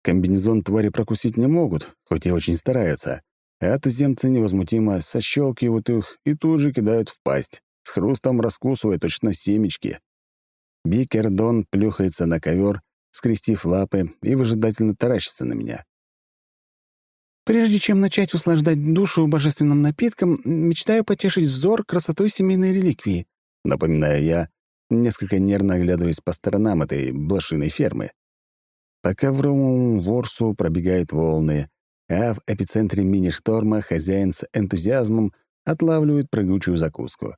Комбинезон твари прокусить не могут, хоть и очень стараются, а туземцы невозмутимо сощелкивают их и тут же кидают в пасть, с хрустом раскусывая точно семечки. Бикердон плюхается на ковер, скрестив лапы и выжидательно таращится на меня. Прежде чем начать услаждать душу божественным напитком, мечтаю потешить взор красотой семейной реликвии», — напоминаю я, несколько нервно оглядываясь по сторонам этой блошиной фермы. По ковровому ворсу пробегают волны, а в эпицентре мини-шторма хозяин с энтузиазмом отлавливает прыгучую закуску.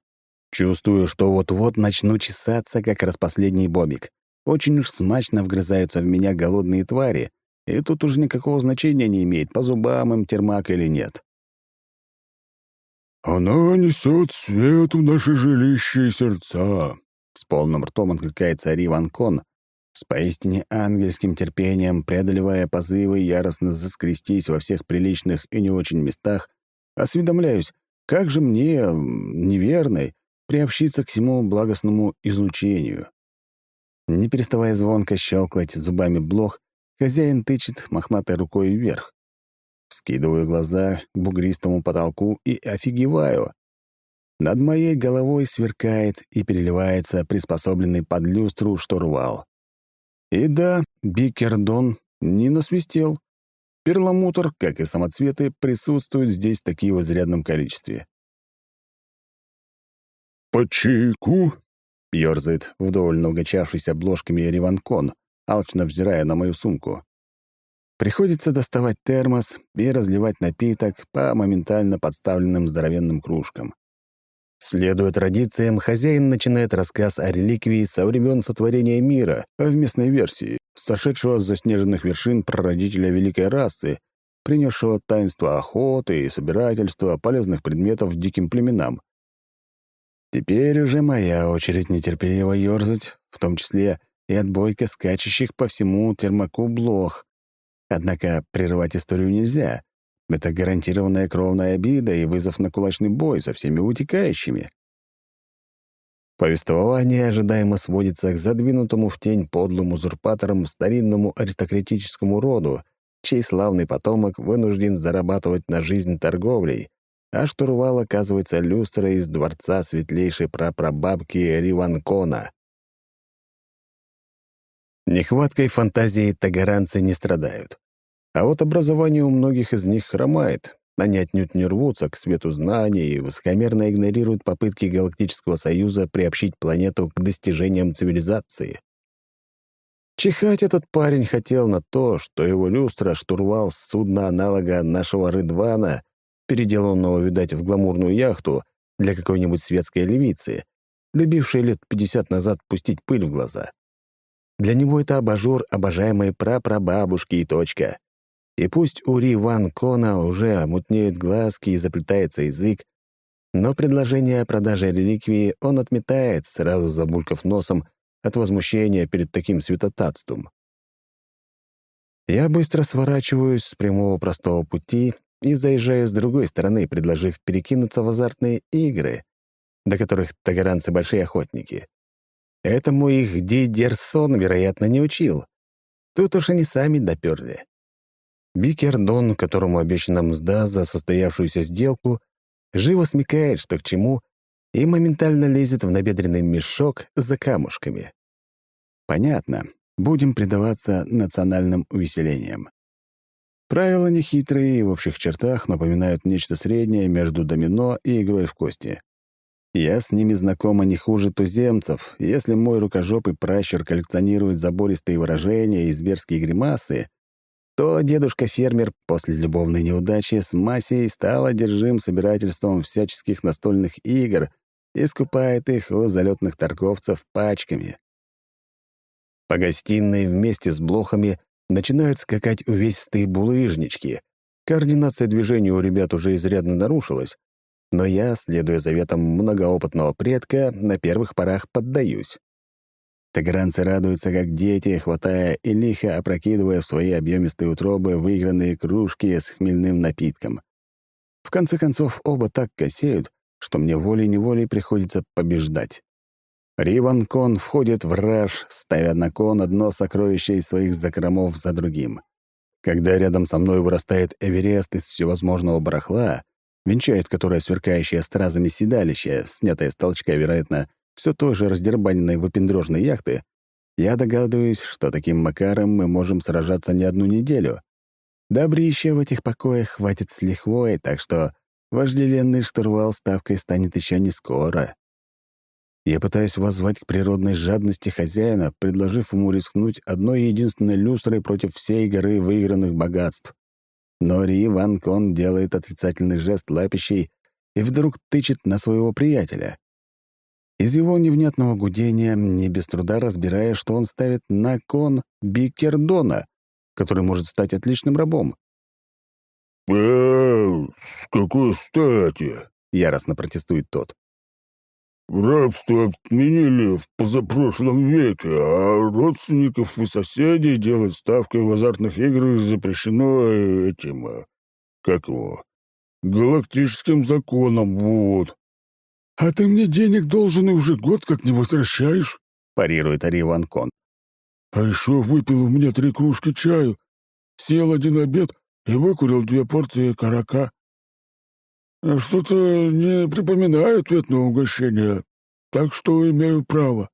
Чувствую, что вот-вот начну чесаться, как распоследний бобик. Очень уж смачно вгрызаются в меня голодные твари, и тут уже никакого значения не имеет, по зубам им термак или нет. «Она несет свет в наше жилище и сердца», — с полным ртом откликается Риван Кон, с поистине ангельским терпением, преодолевая позывы, яростно заскрестись во всех приличных и не очень местах, осведомляюсь, как же мне, неверной, приобщиться к всему благостному излучению. Не переставая звонко щелкать зубами блох, Хозяин тычет мохнатой рукой вверх. Скидываю глаза к бугристому потолку и офигеваю. Над моей головой сверкает и переливается приспособленный под люстру штурвал. И да, Бикердон не насвистел. Перламутр, как и самоцветы, присутствуют здесь такие в изрядном количестве. «По чайку?» — ёрзает вдоволь наугачавшийся обложками Риванкон, алчно взирая на мою сумку. Приходится доставать термос и разливать напиток по моментально подставленным здоровенным кружкам. Следуя традициям, хозяин начинает рассказ о реликвии со времен сотворения мира, а в местной версии, сошедшего с заснеженных вершин прародителя великой расы, принесшего таинство охоты и собирательства полезных предметов диким племенам. Теперь уже моя очередь нетерпеливо ёрзать, в том числе и от бойко скачущих по всему термаку блох. Однако прерывать историю нельзя. Это гарантированная кровная обида и вызов на кулачный бой со всеми утекающими. Повествование ожидаемо сводится к задвинутому в тень подлым узурпаторам старинному аристократическому роду, чей славный потомок вынужден зарабатывать на жизнь торговлей, а штурвал оказывается люстра из дворца светлейшей прапрабабки Риванкона. Нехваткой фантазии тагаранцы не страдают. А вот образование у многих из них хромает. Они отнюдь не рвутся к свету знаний и высокомерно игнорируют попытки Галактического Союза приобщить планету к достижениям цивилизации. Чихать этот парень хотел на то, что его люстра штурвал с судна аналога нашего Рыдвана, переделанного, видать, в гламурную яхту для какой-нибудь светской левицы, любившей лет 50 назад пустить пыль в глаза. Для него это абажур обожаемой прапрабабушки и точка. И пусть у Ри Ван Кона уже мутнеют глазки и заплетается язык, но предложение о продаже реликвии он отметает, сразу забулькав носом от возмущения перед таким святотатством. Я быстро сворачиваюсь с прямого простого пути и заезжаю с другой стороны, предложив перекинуться в азартные игры, до которых тагаранцы большие охотники. Этому их Дидерсон, вероятно, не учил. Тут уж они сами доперли. Бикердон, которому обещана мзда за состоявшуюся сделку, живо смекает, что к чему, и моментально лезет в набедренный мешок за камушками. Понятно, будем предаваться национальным увеселениям. Правила нехитрые и в общих чертах напоминают нечто среднее между домино и игрой в кости. Я с ними знакома не хуже туземцев. Если мой рукожопый пращур коллекционирует забористые выражения и зверские гримасы, то дедушка-фермер после любовной неудачи с Масей стал одержим собирательством всяческих настольных игр и скупает их у залетных торговцев пачками. По гостиной вместе с блохами начинают скакать увесистые булыжнички. Координация движения у ребят уже изрядно нарушилась, но я, следуя заветам многоопытного предка, на первых порах поддаюсь. Тагранцы радуются, как дети, хватая и лихо опрокидывая в свои объемистые утробы выигранные кружки с хмельным напитком. В конце концов, оба так косеют, что мне волей-неволей приходится побеждать. Риван Кон входит в раж, ставя на кон одно сокровище из своих закромов за другим. Когда рядом со мной вырастает Эверест из всевозможного барахла, венчает которое сверкающее стразами седалище, снятое с толчка, вероятно, все той же раздербаненной выпендрежной яхты, я догадываюсь, что таким макаром мы можем сражаться не одну неделю. Добрища в этих покоях хватит с лихвой, так что вожделенный штурвал ставкой станет еще не скоро. Я пытаюсь воззвать к природной жадности хозяина, предложив ему рискнуть одной единственной люстрой против всей горы выигранных богатств. Но Ри Ван Кон делает отрицательный жест лапищей и вдруг тычет на своего приятеля. Из его невнятного гудения не без труда разбирая, что он ставит на кон Бикердона, который может стать отличным рабом. «Э, с какой стати?» — яростно протестует тот. «Рабство отменили в позапрошлом веке, а родственников и соседей делать ставкой в азартных играх запрещено этим, э, как его, галактическим законом, вот». «А ты мне денег должен и уже год как не возвращаешь?» — парирует Ари Ван Кон. «А еще выпил у меня три кружки чаю, съел один обед и выкурил две порции карака. Что-то не припоминаю ответного угощения, так что имею право».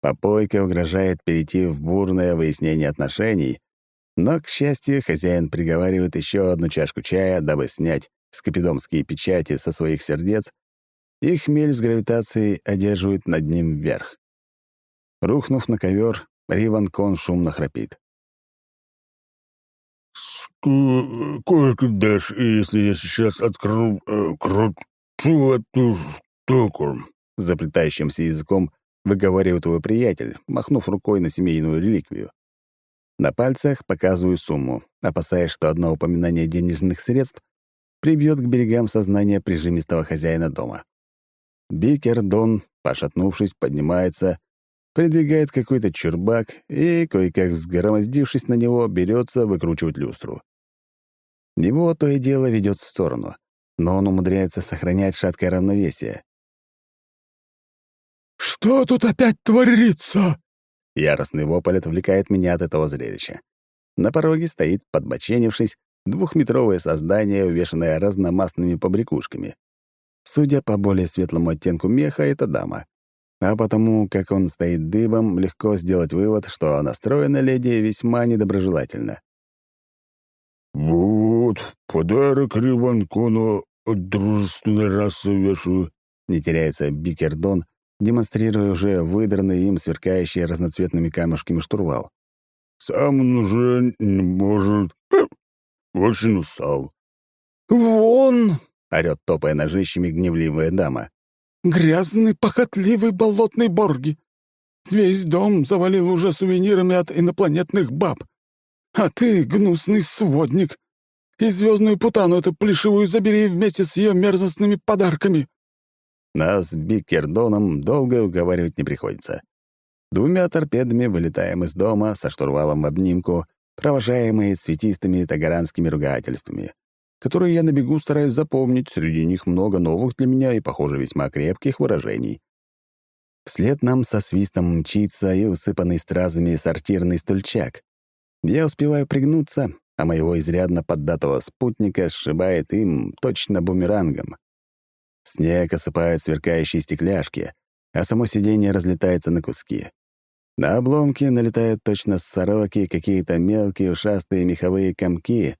Попойка угрожает перейти в бурное выяснение отношений, но, к счастью, хозяин приговаривает еще одну чашку чая, дабы снять скопидомские печати со своих сердец и хмель с гравитацией одерживает над ним вверх. Рухнув на ковер, Риван Кон шумно храпит. «Сколько дашь, если я сейчас откру... Э, кручу эту штуку?» Заплетающимся языком выговаривает его приятель, махнув рукой на семейную реликвию. На пальцах показываю сумму, опасаясь, что одно упоминание денежных средств прибьет к берегам сознания прижимистого хозяина дома. Бикер Дон, пошатнувшись, поднимается, придвигает какой-то чурбак и, кое-как взгромоздившись на него, берется выкручивать люстру. Него то и дело ведет в сторону, но он умудряется сохранять шаткое равновесие. «Что тут опять творится?» Яростный вопль отвлекает меня от этого зрелища. На пороге стоит, подбоченившись, двухметровое создание, увешанное разномастными побрякушками. Судя по более светлому оттенку меха, это дама. А потому, как он стоит дыбом, легко сделать вывод, что настроена леди весьма недоброжелательно. «Вот, подарок Риванкону от дружественной расы вешаю», — не теряется Бикердон, демонстрируя уже выдранный им сверкающий разноцветными камешками штурвал. «Сам он уже не может. *clears throat* Очень устал». «Вон!» — орёт, топая ножищами гневливая дама. «Грязный, похотливый болотный борги! Весь дом завалил уже сувенирами от инопланетных баб. А ты, гнусный сводник, и звездную путану эту плешивую забери вместе с ее мерзостными подарками!» Нас Бикердоном долго уговаривать не приходится. Двумя торпедами вылетаем из дома со штурвалом в обнимку, провожаемые цветистыми тагаранскими ругательствами, которые я на бегу стараюсь запомнить, среди них много новых для меня и, похоже, весьма крепких выражений. Вслед нам со свистом мчится и усыпанный стразами сортирный стульчак. Я успеваю пригнуться, а моего изрядно поддатого спутника сшибает им точно бумерангом. Снег осыпает сверкающие стекляшки, а само сиденье разлетается на куски. На обломки налетают точно сороки какие-то мелкие ушастые меховые комки.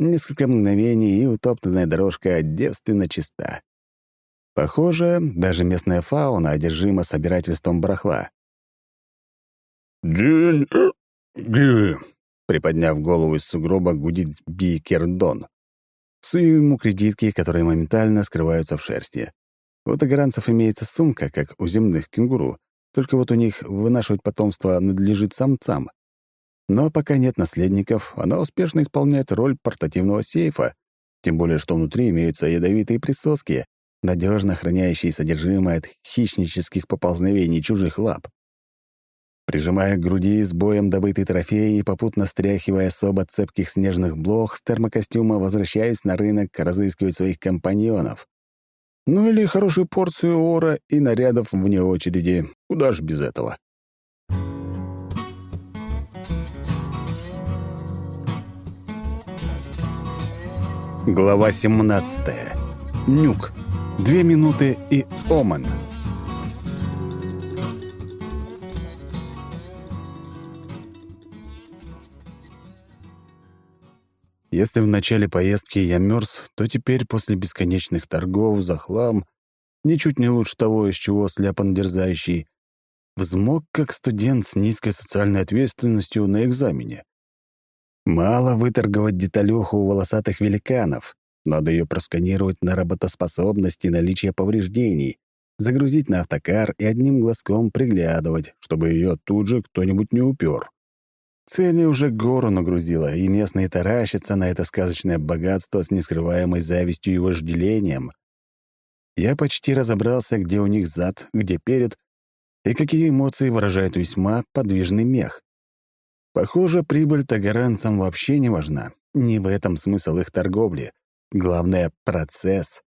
Несколько мгновений, и утоптанная дорожка девственно чиста. Похоже, даже местная фауна одержима собирательством барахла. «День... Ги...» Приподняв голову из сугроба, гудит Бикердон. Сую ему кредитки, которые моментально скрываются в шерсти. У тагаранцев имеется сумка, как у земных кенгуру, только вот у них вынашивать потомство надлежит самцам. Но пока нет наследников, она успешно исполняет роль портативного сейфа, тем более что внутри имеются ядовитые присоски, надежно охраняющие содержимое от хищнических поползновений чужих лап. Прижимая к груди с боем добытый трофей и попутно стряхивая особо цепких снежных блох с термокостюма, возвращаясь на рынок разыскивать своих компаньонов. Ну или хорошую порцию ора и нарядов вне очереди. Куда ж без этого? Глава 17. Нюк. Две минуты и Оман. Если в начале поездки я мерз, то теперь после бесконечных торгов за хлам, ничуть не лучше того, из чего сляпан дерзающий, взмок как студент с низкой социальной ответственностью на экзамене. Мало выторговать деталюху у волосатых великанов. Надо ее просканировать на работоспособность и наличие повреждений, загрузить на автокар и одним глазком приглядывать, чтобы ее тут же кто-нибудь не упер. Цели уже гору нагрузила, и местные таращатся на это сказочное богатство с нескрываемой завистью и вожделением. Я почти разобрался, где у них зад, где перед, и какие эмоции выражает весьма подвижный мех. Похоже, прибыль тагаранцам вообще не важна. Не в этом смысл их торговли. Главное — процесс.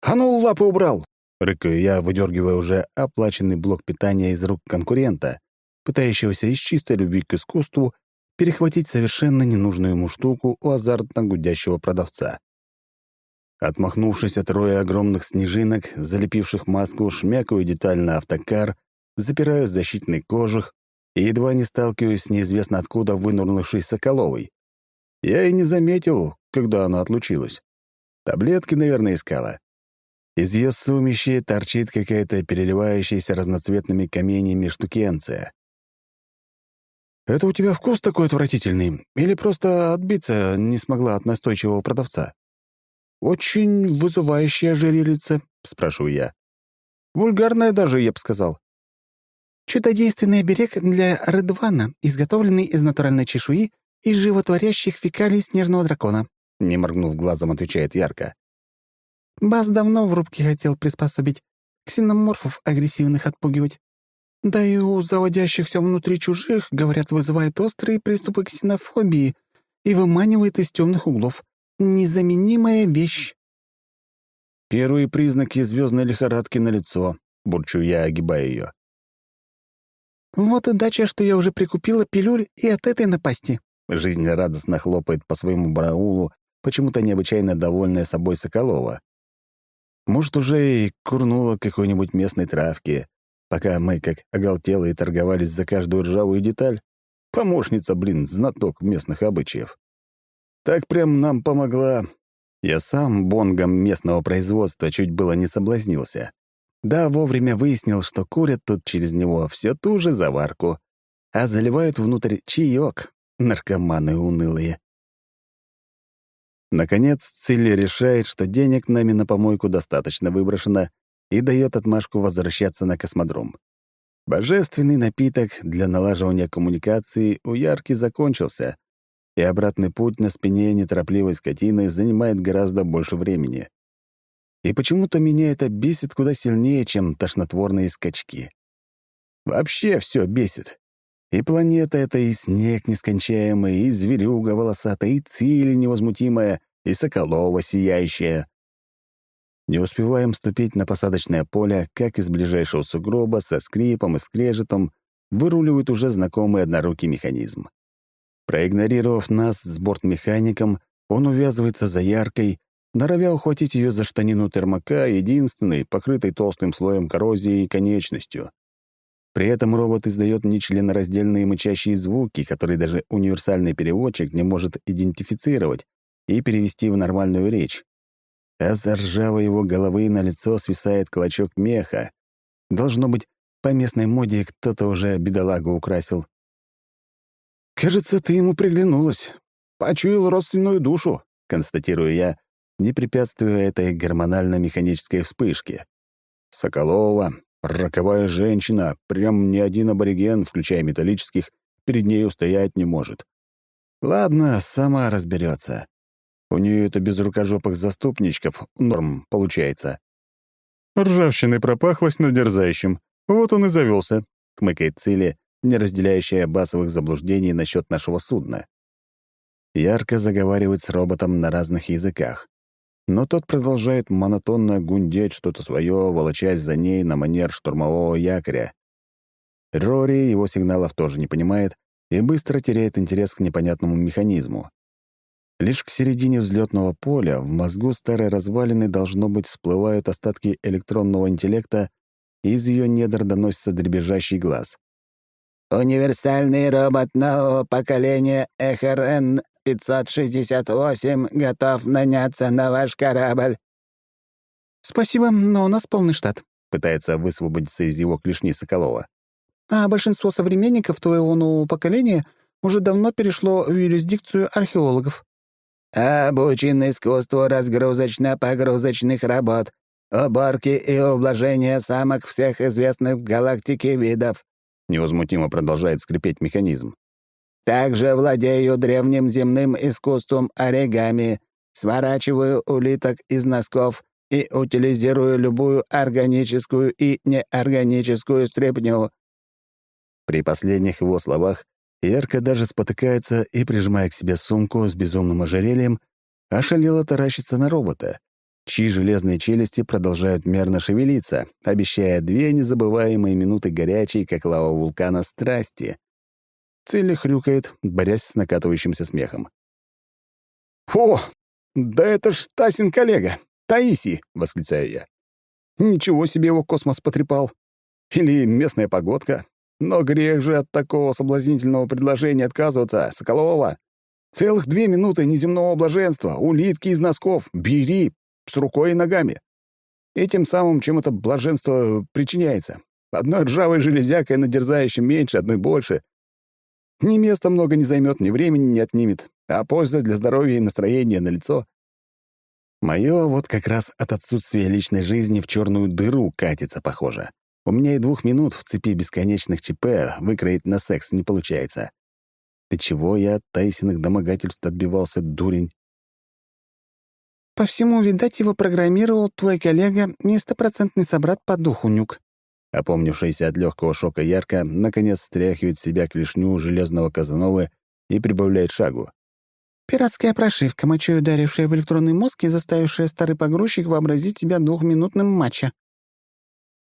«А ну, лапы убрал!» — рыкаю я, выдергивая уже оплаченный блок питания из рук конкурента, пытающегося из чистой любви к искусству перехватить совершенно ненужную ему штуку у азартно гудящего продавца. Отмахнувшись от роя огромных снежинок, залепивших маску, шмякаю деталь на автокар, запираю защитный кожух и едва не сталкиваюсь с неизвестно откуда вынурнувшей Соколовой. Я и не заметил, когда она отлучилась. Таблетки, наверное, искала. Из ее сумищи торчит какая-то переливающаяся разноцветными каменями штукенция. «Это у тебя вкус такой отвратительный? Или просто отбиться не смогла от настойчивого продавца?» «Очень вызывающая ожерельица», — спрашиваю я. «Вульгарная даже, я бы сказал». «Чудодейственный берег для Редвана, изготовленный из натуральной чешуи и животворящих фекалий снежного дракона», — не моргнув глазом, отвечает Ярко. «Бас давно в рубке хотел приспособить, ксеноморфов агрессивных отпугивать. Да и у заводящихся внутри чужих, говорят, вызывает острые приступы ксенофобии и выманивает из темных углов. Незаменимая вещь. Первые признаки звездной лихорадки на лицо, бурчу я, огибая ее. Вот удача, что я уже прикупила пилюль и от этой напасти. Жизнь радостно хлопает по своему браулу, почему-то необычайно довольная собой Соколова. Может, уже и курнула какой-нибудь местной травки, пока мы, как оголтелые, торговались за каждую ржавую деталь. Помощница, блин, знаток местных обычаев. Так прям нам помогла. Я сам бонгом местного производства чуть было не соблазнился. Да, вовремя выяснил, что курят тут через него все ту же заварку, а заливают внутрь чаек, наркоманы унылые. Наконец, Цилли решает, что денег нами на помойку достаточно выброшено, и дает отмашку возвращаться на космодром. Божественный напиток для налаживания коммуникации у Ярки закончился, и обратный путь на спине неторопливой скотины занимает гораздо больше времени. И почему-то меня это бесит куда сильнее, чем тошнотворные скачки. Вообще все бесит. И планета эта, и снег нескончаемый, и зверюга волосатая, и циль невозмутимая, и соколова сияющая. Не успеваем ступить на посадочное поле, как из ближайшего сугроба со скрипом и скрежетом выруливает уже знакомый однорукий механизм. Проигнорировав нас с бортмехаником, он увязывается за яркой, норовя ухватить ее за штанину термока, единственной, покрытой толстым слоем коррозии и конечностью. При этом робот издает нечленораздельные мычащие звуки, которые даже универсальный переводчик не может идентифицировать и перевести в нормальную речь а за ржавой его головы на лицо свисает клочок меха. Должно быть, по местной моде кто-то уже бедолагу украсил. «Кажется, ты ему приглянулась. Почуял родственную душу», — констатирую я, не препятствуя этой гормонально-механической вспышке. Соколова, роковая женщина, прям ни один абориген, включая металлических, перед ней устоять не может. Ладно, сама разберется. У нее это без рукожопых заступничков норм получается. Ржавчиной пропахлось над дерзающим. Вот он и завелся, хмыкает Цили, не разделяющая басовых заблуждений насчет нашего судна. Ярко заговаривает с роботом на разных языках. Но тот продолжает монотонно гундеть что-то свое, волочась за ней на манер штурмового якоря. Рори его сигналов тоже не понимает и быстро теряет интерес к непонятному механизму. Лишь к середине взлетного поля в мозгу старой развалины, должно быть, всплывают остатки электронного интеллекта, и из ее недр доносится дребезжащий глаз. «Универсальный робот нового поколения ЭХРН-568 готов наняться на ваш корабль». «Спасибо, но у нас полный штат», — пытается высвободиться из его клешни Соколова. «А большинство современников твоего нового поколения уже давно перешло в юрисдикцию археологов». Обучен искусству разгрузочно-погрузочных работ, уборки и ублажения самок всех известных в галактике видов», — невозмутимо продолжает скрипеть механизм. «Также владею древним земным искусством оригами, сворачиваю улиток из носков и утилизирую любую органическую и неорганическую стряпню». При последних его словах Ярко даже спотыкается и, прижимая к себе сумку с безумным ожерельем, ошалело таращится на робота, чьи железные челюсти продолжают мерно шевелиться, обещая две незабываемые минуты горячей, как лава вулкана, страсти. Цилли хрюкает, борясь с накатывающимся смехом. «О, да это ж Тасин коллега, Таиси!» — восклицаю я. «Ничего себе его космос потрепал. Или местная погодка, но грех же от такого соблазнительного предложения отказываться, Соколова. Целых две минуты неземного блаженства, улитки из носков. Бери, с рукой и ногами. и тем самым чем это блаженство причиняется. Одной ржавой железякой на дерзающем меньше, одной больше. Ни места много не займет, ни времени не отнимет, а польза для здоровья и настроения на лицо. Мое вот как раз от отсутствия личной жизни в черную дыру катится, похоже. У меня и двух минут в цепи бесконечных ЧП выкроить на секс не получается. Ты чего я от Тайсиных домогательств отбивался, дурень? По всему, видать, его программировал твой коллега, не стопроцентный собрат по духу, Нюк. Опомнившаяся от легкого шока ярко, наконец стряхивает с себя клешню железного Казановы и прибавляет шагу. Пиратская прошивка, мочой ударившая в электронный мозг и заставившая старый погрузчик вообразить себя двухминутным матча.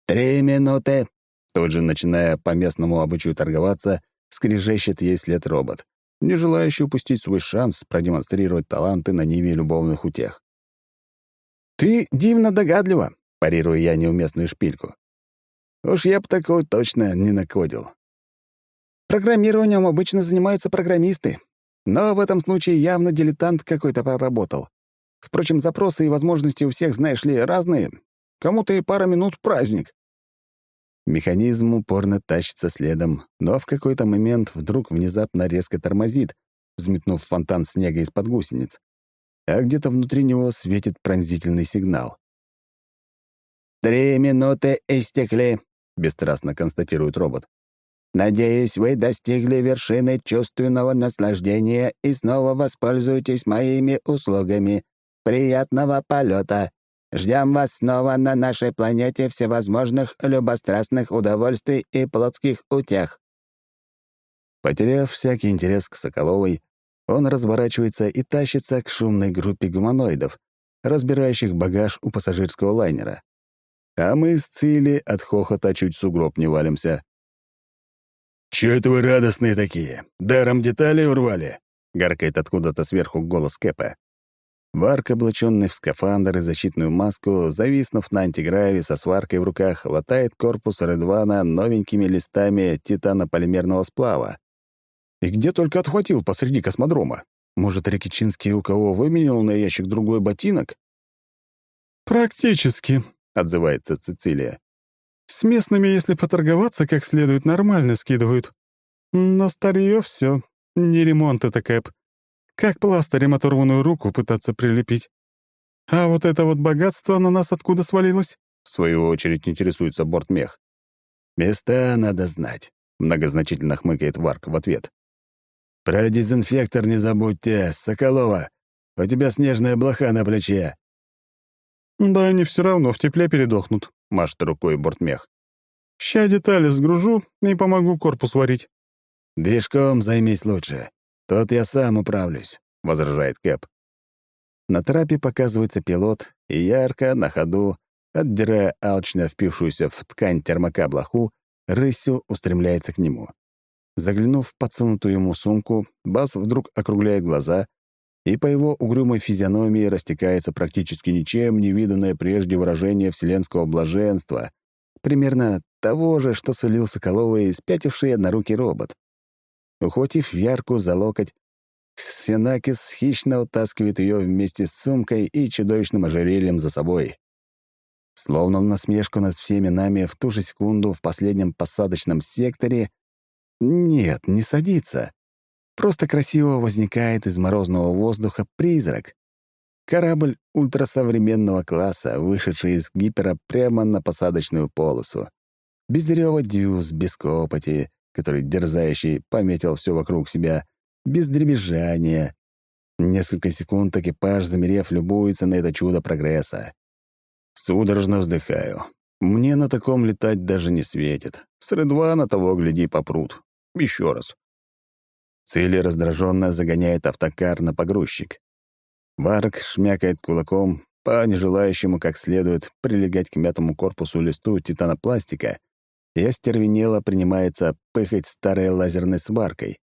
«Три минуты!» Тут же, начиная по местному обычаю торговаться, скрежещет ей след робот, не желающий упустить свой шанс продемонстрировать таланты на ниве любовных утех. «Ты дивно догадлива», — парирую я неуместную шпильку. Уж я бы такого точно не накодил. Программированием обычно занимаются программисты, но в этом случае явно дилетант какой-то поработал. Впрочем, запросы и возможности у всех, знаешь ли, разные. Кому-то и пара минут — праздник. Механизм упорно тащится следом, но в какой-то момент вдруг внезапно резко тормозит, взметнув фонтан снега из-под гусениц. А где-то внутри него светит пронзительный сигнал. «Три минуты истекли», — бесстрастно констатирует робот. «Надеюсь, вы достигли вершины чувственного наслаждения и снова воспользуетесь моими услугами. Приятного полета! Ждем вас снова на нашей планете всевозможных любострастных удовольствий и плотских утех». Потеряв всякий интерес к Соколовой, он разворачивается и тащится к шумной группе гуманоидов, разбирающих багаж у пассажирского лайнера. А мы с Цили от хохота чуть сугроб не валимся. «Чё это вы радостные такие? Даром детали урвали?» — гаркает откуда-то сверху голос Кэпа. Варк, облаченный в скафандр и защитную маску, зависнув на антиграве со сваркой в руках, латает корпус Редвана новенькими листами титанополимерного сплава. И где только отхватил посреди космодрома? Может, Рикичинский у кого выменял на ящик другой ботинок? «Практически», — отзывается Цицилия. «С местными, если поторговаться как следует, нормально скидывают. Но старье все, не ремонт это, Кэп. Как пластырем оторванную руку пытаться прилепить. А вот это вот богатство на нас откуда свалилось?» В свою очередь интересуется бортмех. «Места надо знать», — многозначительно хмыкает Варк в ответ. «Про дезинфектор не забудьте, Соколова. У тебя снежная блоха на плече». «Да они все равно в тепле передохнут», — машет рукой бортмех. «Ща детали сгружу и помогу корпус варить». «Движком займись лучше. Тут я сам управлюсь», — возражает Кэп. На трапе показывается пилот, и ярко, на ходу, отдирая алчно впившуюся в ткань термока блоху, рысью устремляется к нему. Заглянув в подсунутую ему сумку, Бас вдруг округляет глаза и по его угрюмой физиономии растекается практически ничем не виданное прежде выражение вселенского блаженства, примерно того же, что сулил Соколовой спятивший однорукий робот. Ухватив Ярку за локоть, Ксенакис хищно утаскивает ее вместе с сумкой и чудовищным ожерельем за собой. Словно в насмешку над всеми нами в ту же секунду в последнем посадочном секторе нет, не садится. Просто красиво возникает из морозного воздуха призрак. Корабль ультрасовременного класса, вышедший из гипера прямо на посадочную полосу. Без рева дюз, без копоти, который дерзающий пометил все вокруг себя, без дребезжания. Несколько секунд экипаж, замерев, любуется на это чудо прогресса. Судорожно вздыхаю. Мне на таком летать даже не светит. С Редвана того, гляди, попрут. Еще раз. Цели раздраженно загоняет автокар на погрузчик. Варк шмякает кулаком по нежелающему как следует прилегать к мятому корпусу листу титанопластика и остервенело принимается пыхать старой лазерной сваркой.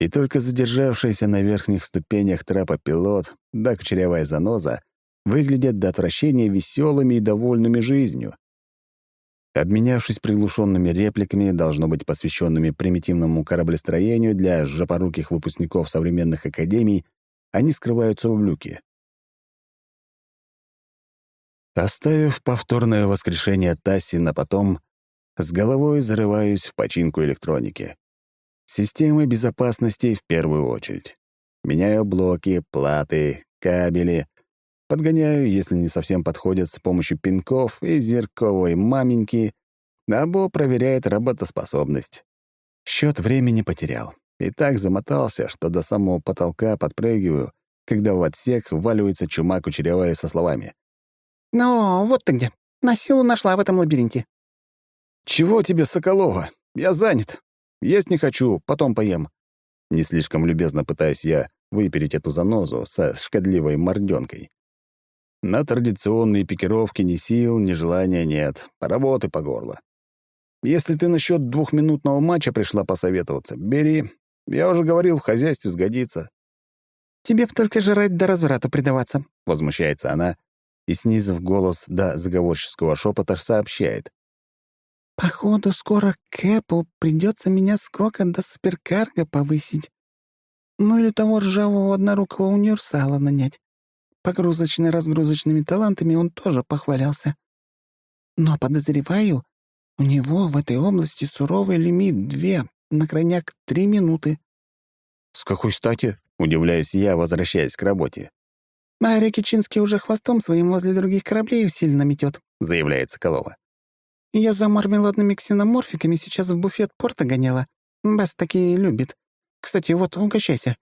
И только задержавшийся на верхних ступенях трапа пилот, да кучерявая заноза, выглядят до отвращения веселыми и довольными жизнью. Обменявшись приглушенными репликами, должно быть посвященными примитивному кораблестроению для жопоруких выпускников современных академий, они скрываются в люке. Оставив повторное воскрешение Тасси на потом, с головой зарываюсь в починку электроники. Системы безопасности в первую очередь. Меняю блоки, платы, кабели, подгоняю, если не совсем подходят, с помощью пинков и зерковой маменьки, Або проверяет работоспособность. Счет времени потерял. И так замотался, что до самого потолка подпрыгиваю, когда в отсек вваливается чума кучерявая со словами. «Ну, вот ты где. На силу нашла в этом лабиринте». «Чего тебе, Соколова? Я занят. Есть не хочу, потом поем». Не слишком любезно пытаюсь я выпереть эту занозу со шкодливой мордёнкой. На традиционные пикировки ни сил, ни желания нет. Работы по горло. Если ты насчет двухминутного матча пришла посоветоваться, бери. Я уже говорил, в хозяйстве сгодится. «Тебе б только жрать до разврата предаваться», — возмущается она и, снизив голос до заговорческого шепота, сообщает. «Походу, скоро Кэпу придется меня сколько до суперкарга повысить. Ну или того ржавого однорукого универсала нанять. Погрузочно-разгрузочными талантами он тоже похвалялся. Но подозреваю, у него в этой области суровый лимит две, на крайняк три минуты. «С какой стати?» — удивляюсь я, возвращаясь к работе. «А Рекичинский уже хвостом своим возле других кораблей сильно метет», — заявляет Соколова. «Я за мармеладными ксеноморфиками сейчас в буфет порта гоняла. Бас такие любит. Кстати, вот, угощайся.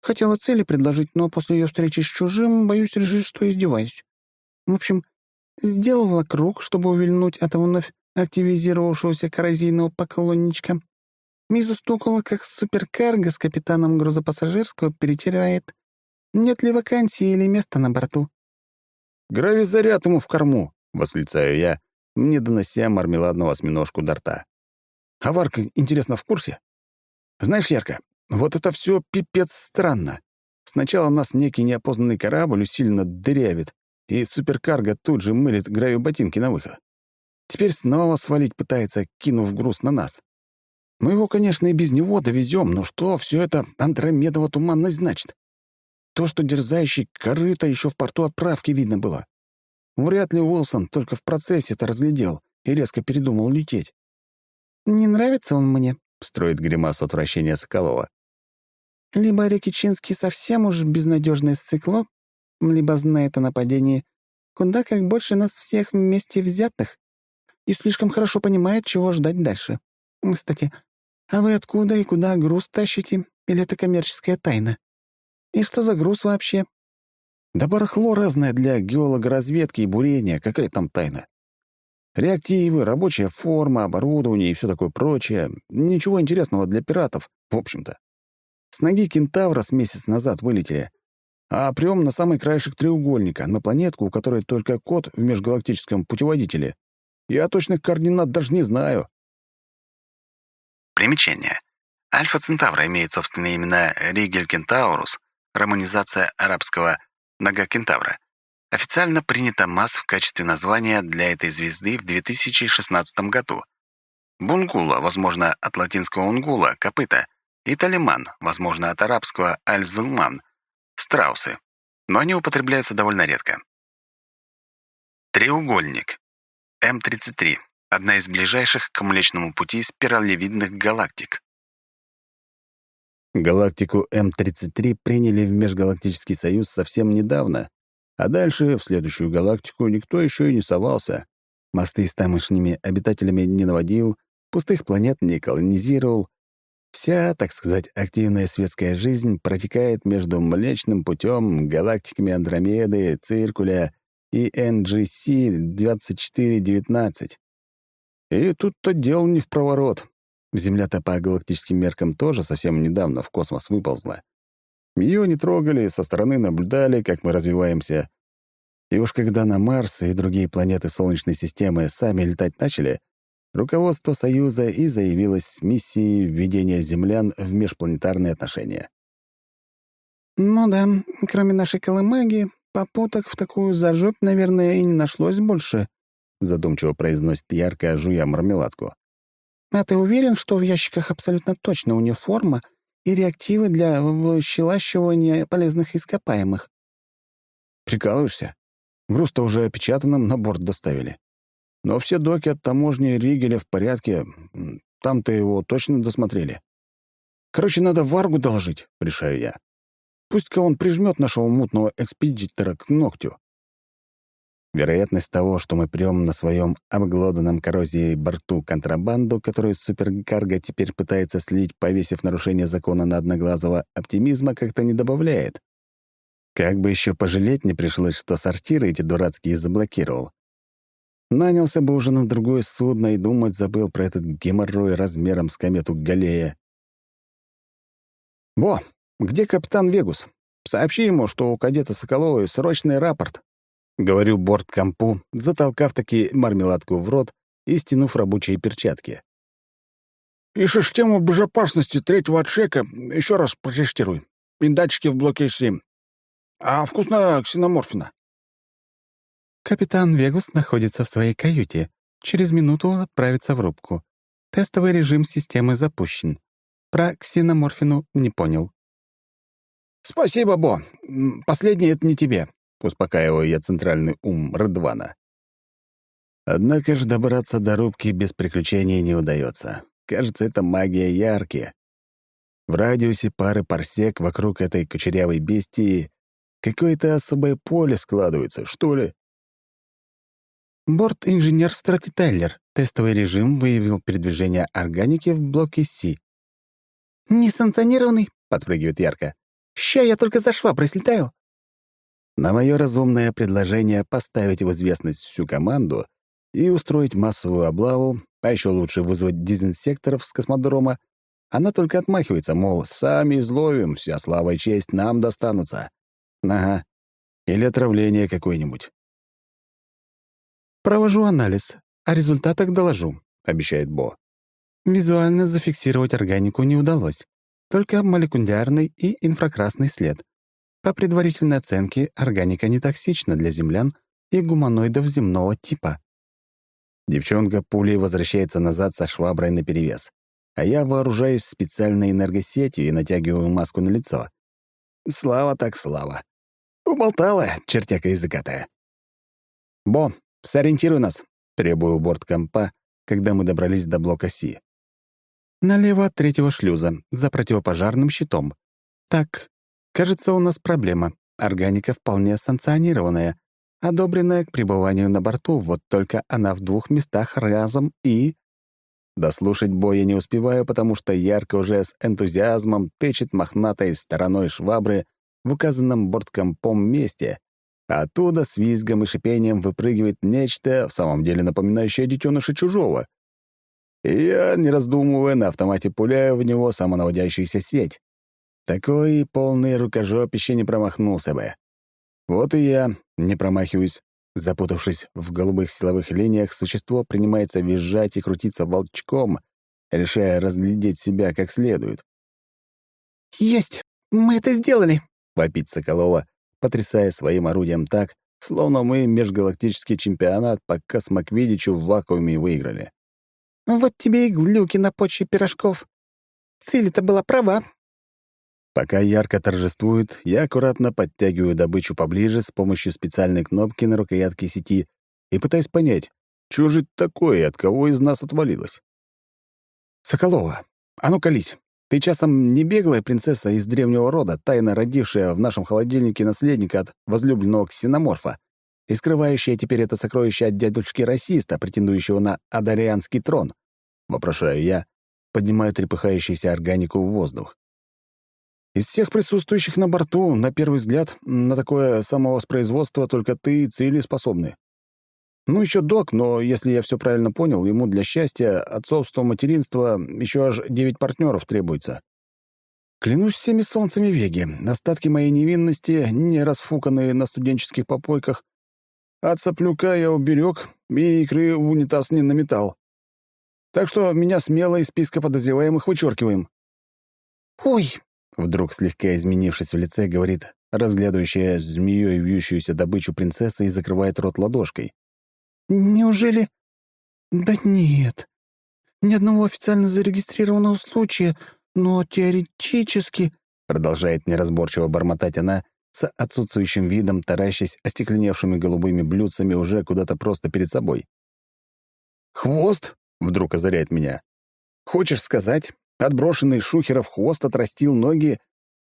Хотела цели предложить, но после ее встречи с чужим боюсь решить, что издеваюсь. В общем, сделала круг, чтобы увильнуть от вновь активизировавшегося коррозийного поклонничка. И застукала, как суперкарго с капитаном грузопассажирского перетирает. Нет ли вакансии или места на борту? «Гравизаряд ему в корму!» — восклицаю я, не донося мармеладного осьминожку до рта. «А Варка, интересно, в курсе? Знаешь, Ярко, вот это все пипец странно. Сначала нас некий неопознанный корабль усиленно дырявит, и суперкарго тут же мылит гравию ботинки на выход. Теперь снова свалить пытается, кинув груз на нас. Мы его, конечно, и без него довезем, но что все это андромедово туманность значит? То, что дерзающий корыто еще в порту отправки видно было. Вряд ли Уилсон только в процессе это разглядел и резко передумал лететь. «Не нравится он мне», — строит гримасу отвращения Соколова. «Либо Рекичинский совсем уж безнадежное сцикло, либо знает о нападении куда как больше нас всех вместе взятых и слишком хорошо понимает, чего ждать дальше. Кстати, а вы откуда и куда груз тащите? Или это коммерческая тайна? И что за груз вообще? Да барахло разное для геологоразведки и бурения, какая там тайна. Реактивы, рабочая форма, оборудование и все такое прочее. Ничего интересного для пиратов, в общем-то. С ноги кентавра с месяц назад вылетели, а прям на самый краешек треугольника, на планетку, у которой только код в межгалактическом путеводителе. Я точных координат даже не знаю. Примечание. Альфа Центавра имеет собственные имена Ригель Кентаурус, романизация арабского Нога Кентавра. Официально принято МАС в качестве названия для этой звезды в 2016 году. Бунгула, возможно, от латинского унгула, копыта, и Талиман, возможно, от арабского аль-зулман, страусы, но они употребляются довольно редко. Треугольник. М-33 — одна из ближайших к Млечному Пути спиралевидных галактик. Галактику М-33 приняли в Межгалактический Союз совсем недавно, а дальше, в следующую галактику, никто еще и не совался. Мосты с тамошними обитателями не наводил, пустых планет не колонизировал. Вся, так сказать, активная светская жизнь протекает между Млечным путем, галактиками Андромеды, Циркуля и NGC-2419. И тут-то дело не в проворот. Земля-то по галактическим меркам тоже совсем недавно в космос выползла. Ее не трогали, со стороны наблюдали, как мы развиваемся. И уж когда на Марс и другие планеты Солнечной системы сами летать начали, руководство Союза и заявилось с миссией введения землян в межпланетарные отношения. «Ну да, кроме нашей колымаги, Попуток в такую зажопь, наверное, и не нашлось больше», — задумчиво произносит яркая, жуя мармеладку. «А ты уверен, что в ящиках абсолютно точно у нее форма и реактивы для выщелащивания полезных ископаемых?» «Прикалываешься? Груз-то уже опечатанным на борт доставили. Но все доки от таможни Ригеля в порядке. Там-то его точно досмотрели. Короче, надо Варгу доложить, решаю я. Пусть-ка он прижмет нашего мутного экспедитора к ногтю. Вероятность того, что мы прем на своем обглоданном коррозией борту контрабанду, которую суперкарго теперь пытается слить, повесив нарушение закона на одноглазого, оптимизма как-то не добавляет. Как бы еще пожалеть не пришлось, что сортиры эти дурацкие заблокировал. Нанялся бы уже на другое судно и думать забыл про этот геморрой размером с комету Галея. «Во, где капитан Вегус? Сообщи ему, что у кадета Соколовой срочный рапорт», Говорю борткомпу, затолкав таки мармеладку в рот и стянув рабочие перчатки. «И систему безопасности третьего отшека еще раз протестируй. И датчики в блоке 7. А вкусно ксеноморфина». «Капитан Вегус находится в своей каюте. Через минуту отправится в рубку. Тестовый режим системы запущен. Про ксеноморфину не понял». «Спасибо, Бо. Последнее — это не тебе», успокаиваю я центральный ум Радвана. Однако ж добраться до рубки без приключений не удается. Кажется, это магия яркие. В радиусе пары парсек вокруг этой кучерявой бестии какое-то особое поле складывается, что ли? Борт-инженер Стратитайлер. Тестовый режим выявил передвижение органики в блоке Си. «Несанкционированный?» — подпрыгивает ярко. «Ща я только за шваброй слетаю». На мое разумное предложение поставить в известность всю команду и устроить массовую облаву, а еще лучше вызвать дезинсекторов с космодрома, она только отмахивается, мол, сами изловим, вся слава и честь нам достанутся. Ага. Или отравление какое-нибудь. «Провожу анализ. О результатах доложу», — обещает Бо. Визуально зафиксировать органику не удалось. Только молекулярный и инфракрасный след. По предварительной оценке, органика не токсична для землян и гуманоидов земного типа. Девчонка пулей возвращается назад со шваброй наперевес, а я вооружаюсь специальной энергосетью и натягиваю маску на лицо. Слава так слава. Уболтала, чертяка языкатая. «Бо, сориентируй нас», — требую борт компа, когда мы добрались до блока Си. «Налево от третьего шлюза, за противопожарным щитом. Так, Кажется, у нас проблема. Органика вполне санкционированная, одобренная к пребыванию на борту, вот только она в двух местах разом и... Дослушать боя не успеваю, потому что ярко уже с энтузиазмом тычет мохнатой стороной швабры в указанном борткомпом месте, а оттуда с визгом и шипением выпрыгивает нечто, в самом деле напоминающее детеныша чужого. И я, не раздумывая, на автомате пуляю в него самонаводящуюся сеть. Такой полный рукожопище не промахнулся бы. Вот и я не промахиваюсь. Запутавшись в голубых силовых линиях, существо принимается визжать и крутиться волчком, решая разглядеть себя как следует. «Есть! Мы это сделали!» — вопит Соколова, потрясая своим орудием так, словно мы межгалактический чемпионат по космоквидичу в вакууме выиграли. «Вот тебе и глюки на почве пирожков. Цель-то была права, Пока ярко торжествует, я аккуратно подтягиваю добычу поближе с помощью специальной кнопки на рукоятке сети и пытаюсь понять, что же это такое, от кого из нас отвалилось. «Соколова, а ну колись, ты часом не беглая принцесса из древнего рода, тайно родившая в нашем холодильнике наследника от возлюбленного ксеноморфа и скрывающая теперь это сокровище от дядюшки-расиста, претендующего на адарианский трон?» — вопрошаю я, поднимая трепыхающуюся органику в воздух. Из всех присутствующих на борту, на первый взгляд, на такое самовоспроизводство только ты и Цили способны. Ну, еще док, но если я все правильно понял, ему для счастья, отцовства, материнства еще аж девять партнеров требуется. Клянусь всеми солнцами Веги, остатки моей невинности, не расфуканные на студенческих попойках, от соплюка я уберег и икры в унитаз не наметал. Так что меня смело из списка подозреваемых вычеркиваем. «Ой, Вдруг, слегка изменившись в лице, говорит разглядывающая змеей вьющуюся добычу принцесса и закрывает рот ладошкой. «Неужели...» «Да нет. Ни одного официально зарегистрированного случая, но теоретически...» Продолжает неразборчиво бормотать она с отсутствующим видом, таращась остекленевшими голубыми блюдцами уже куда-то просто перед собой. «Хвост?» — вдруг озаряет меня. «Хочешь сказать, отброшенный Шухеров хвост отрастил ноги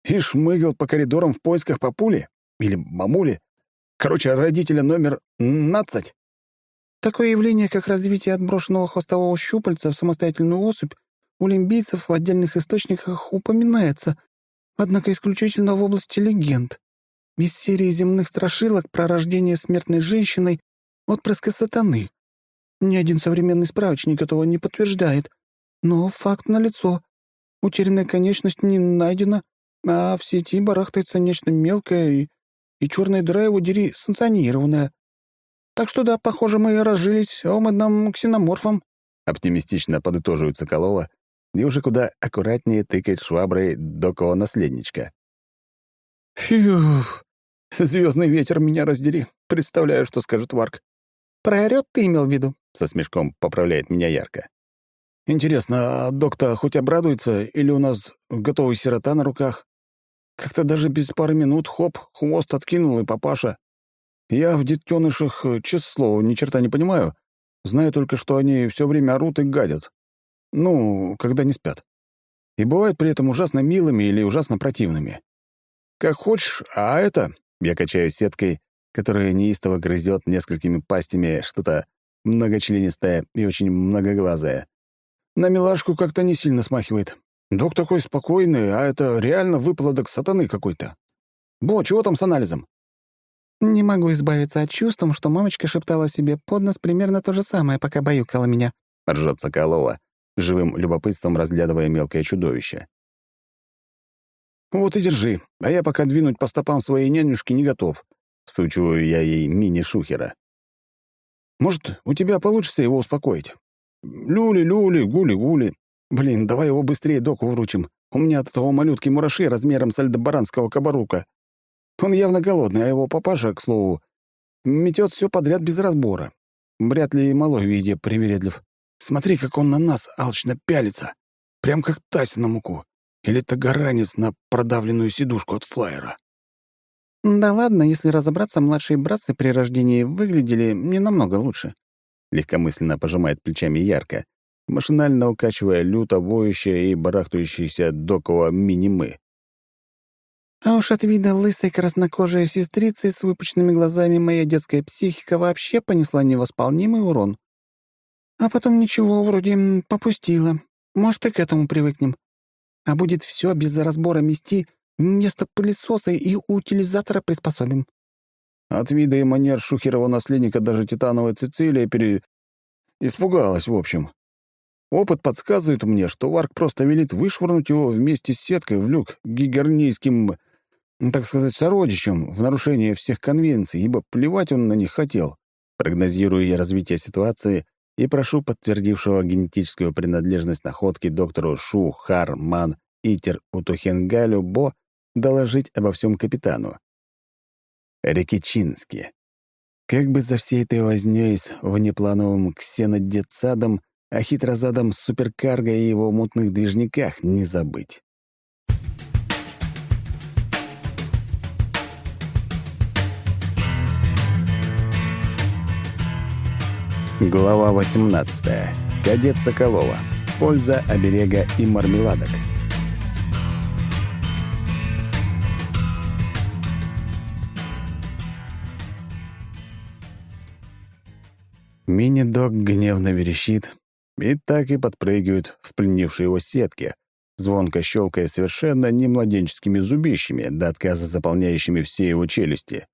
и шмыгал по коридорам в поисках папули? Или мамули? Короче, родителя номер нацать?» Такое явление, как развитие отброшенного хвостового щупальца в самостоятельную особь, у лимбийцев в отдельных источниках упоминается, однако исключительно в области легенд. Из серии земных страшилок про рождение смертной женщиной отпрыска сатаны. Ни один современный справочник этого не подтверждает. Но факт налицо. Утерянная конечность не найдена, а в сети барахтается нечто мелкое и, и черная дыра его дери санкционированная. Так что да, похоже, мы разжились омадным ксеноморфом. Оптимистично подытоживает Соколова и уже куда аккуратнее тыкает шваброй докого наследничка. Фух, звездный ветер меня раздери. Представляю, что скажет Варк. Проорёт ты имел в виду? Со смешком поправляет меня ярко. Интересно, а док-то хоть обрадуется, или у нас готовый сирота на руках? Как-то даже без пары минут хоп, хвост откинул и папаша. Я в детенышах, э, слово, ни черта не понимаю. Знаю только, что они все время орут и гадят. Ну, когда не спят. И бывают при этом ужасно милыми или ужасно противными. Как хочешь, а это... Я качаю сеткой, которая неистово грызет несколькими пастями что-то многочленистое и очень многоглазое. На милашку как-то не сильно смахивает. Док такой спокойный, а это реально выплодок сатаны какой-то. Бо, чего там с анализом? Не могу избавиться от чувства, что мамочка шептала себе под нос примерно то же самое, пока баюкала меня. Ржет Соколова, живым любопытством разглядывая мелкое чудовище. «Вот и держи, а я пока двинуть по стопам своей нянюшки не готов», — всучиваю я ей мини-шухера. «Может, у тебя получится его успокоить? Люли-люли, гули-гули. Блин, давай его быстрее доку вручим. У меня от этого малютки мураши размером с альдебаранского кабарука. Он явно голодный, а его папаша, к слову, метет все подряд без разбора. Вряд ли и малой виде привередлив. Смотри, как он на нас алчно пялится. Прям как Тася на муку. Или тагаранец на продавленную сидушку от флайера. Да ладно, если разобраться, младшие братцы при рождении выглядели не намного лучше. Легкомысленно пожимает плечами ярко, машинально укачивая люто воющее и барахтающееся доково мини-мы. А уж от вида лысой краснокожей сестрицы с выпученными глазами моя детская психика вообще понесла невосполнимый урон. А потом ничего, вроде попустила. Может, и к этому привыкнем. А будет все без разбора мести, вместо пылесоса и утилизатора приспособим. От вида и манер Шухерова наследника даже титановая Цицилия пере... Испугалась, в общем. Опыт подсказывает мне, что Варк просто велит вышвырнуть его вместе с сеткой в люк гигернийским так сказать, сородичем в нарушение всех конвенций, ибо плевать он на них хотел. Прогнозирую я развитие ситуации и прошу подтвердившего генетическую принадлежность находки доктору Шу Хар Ман Итер Утухенгалю Бо доложить обо всем капитану. Рекичински. Как бы за всей этой вознёй с внеплановым ксенодетсадом, а хитрозадом суперкарго и его мутных движниках не забыть. Глава 18. Кадет Соколова. Польза оберега и мармеладок. Мини-дог гневно верещит и так и подпрыгивает в пленившей его сетке, звонко щелкая совершенно не младенческими зубищами, до отказа заполняющими все его челюсти.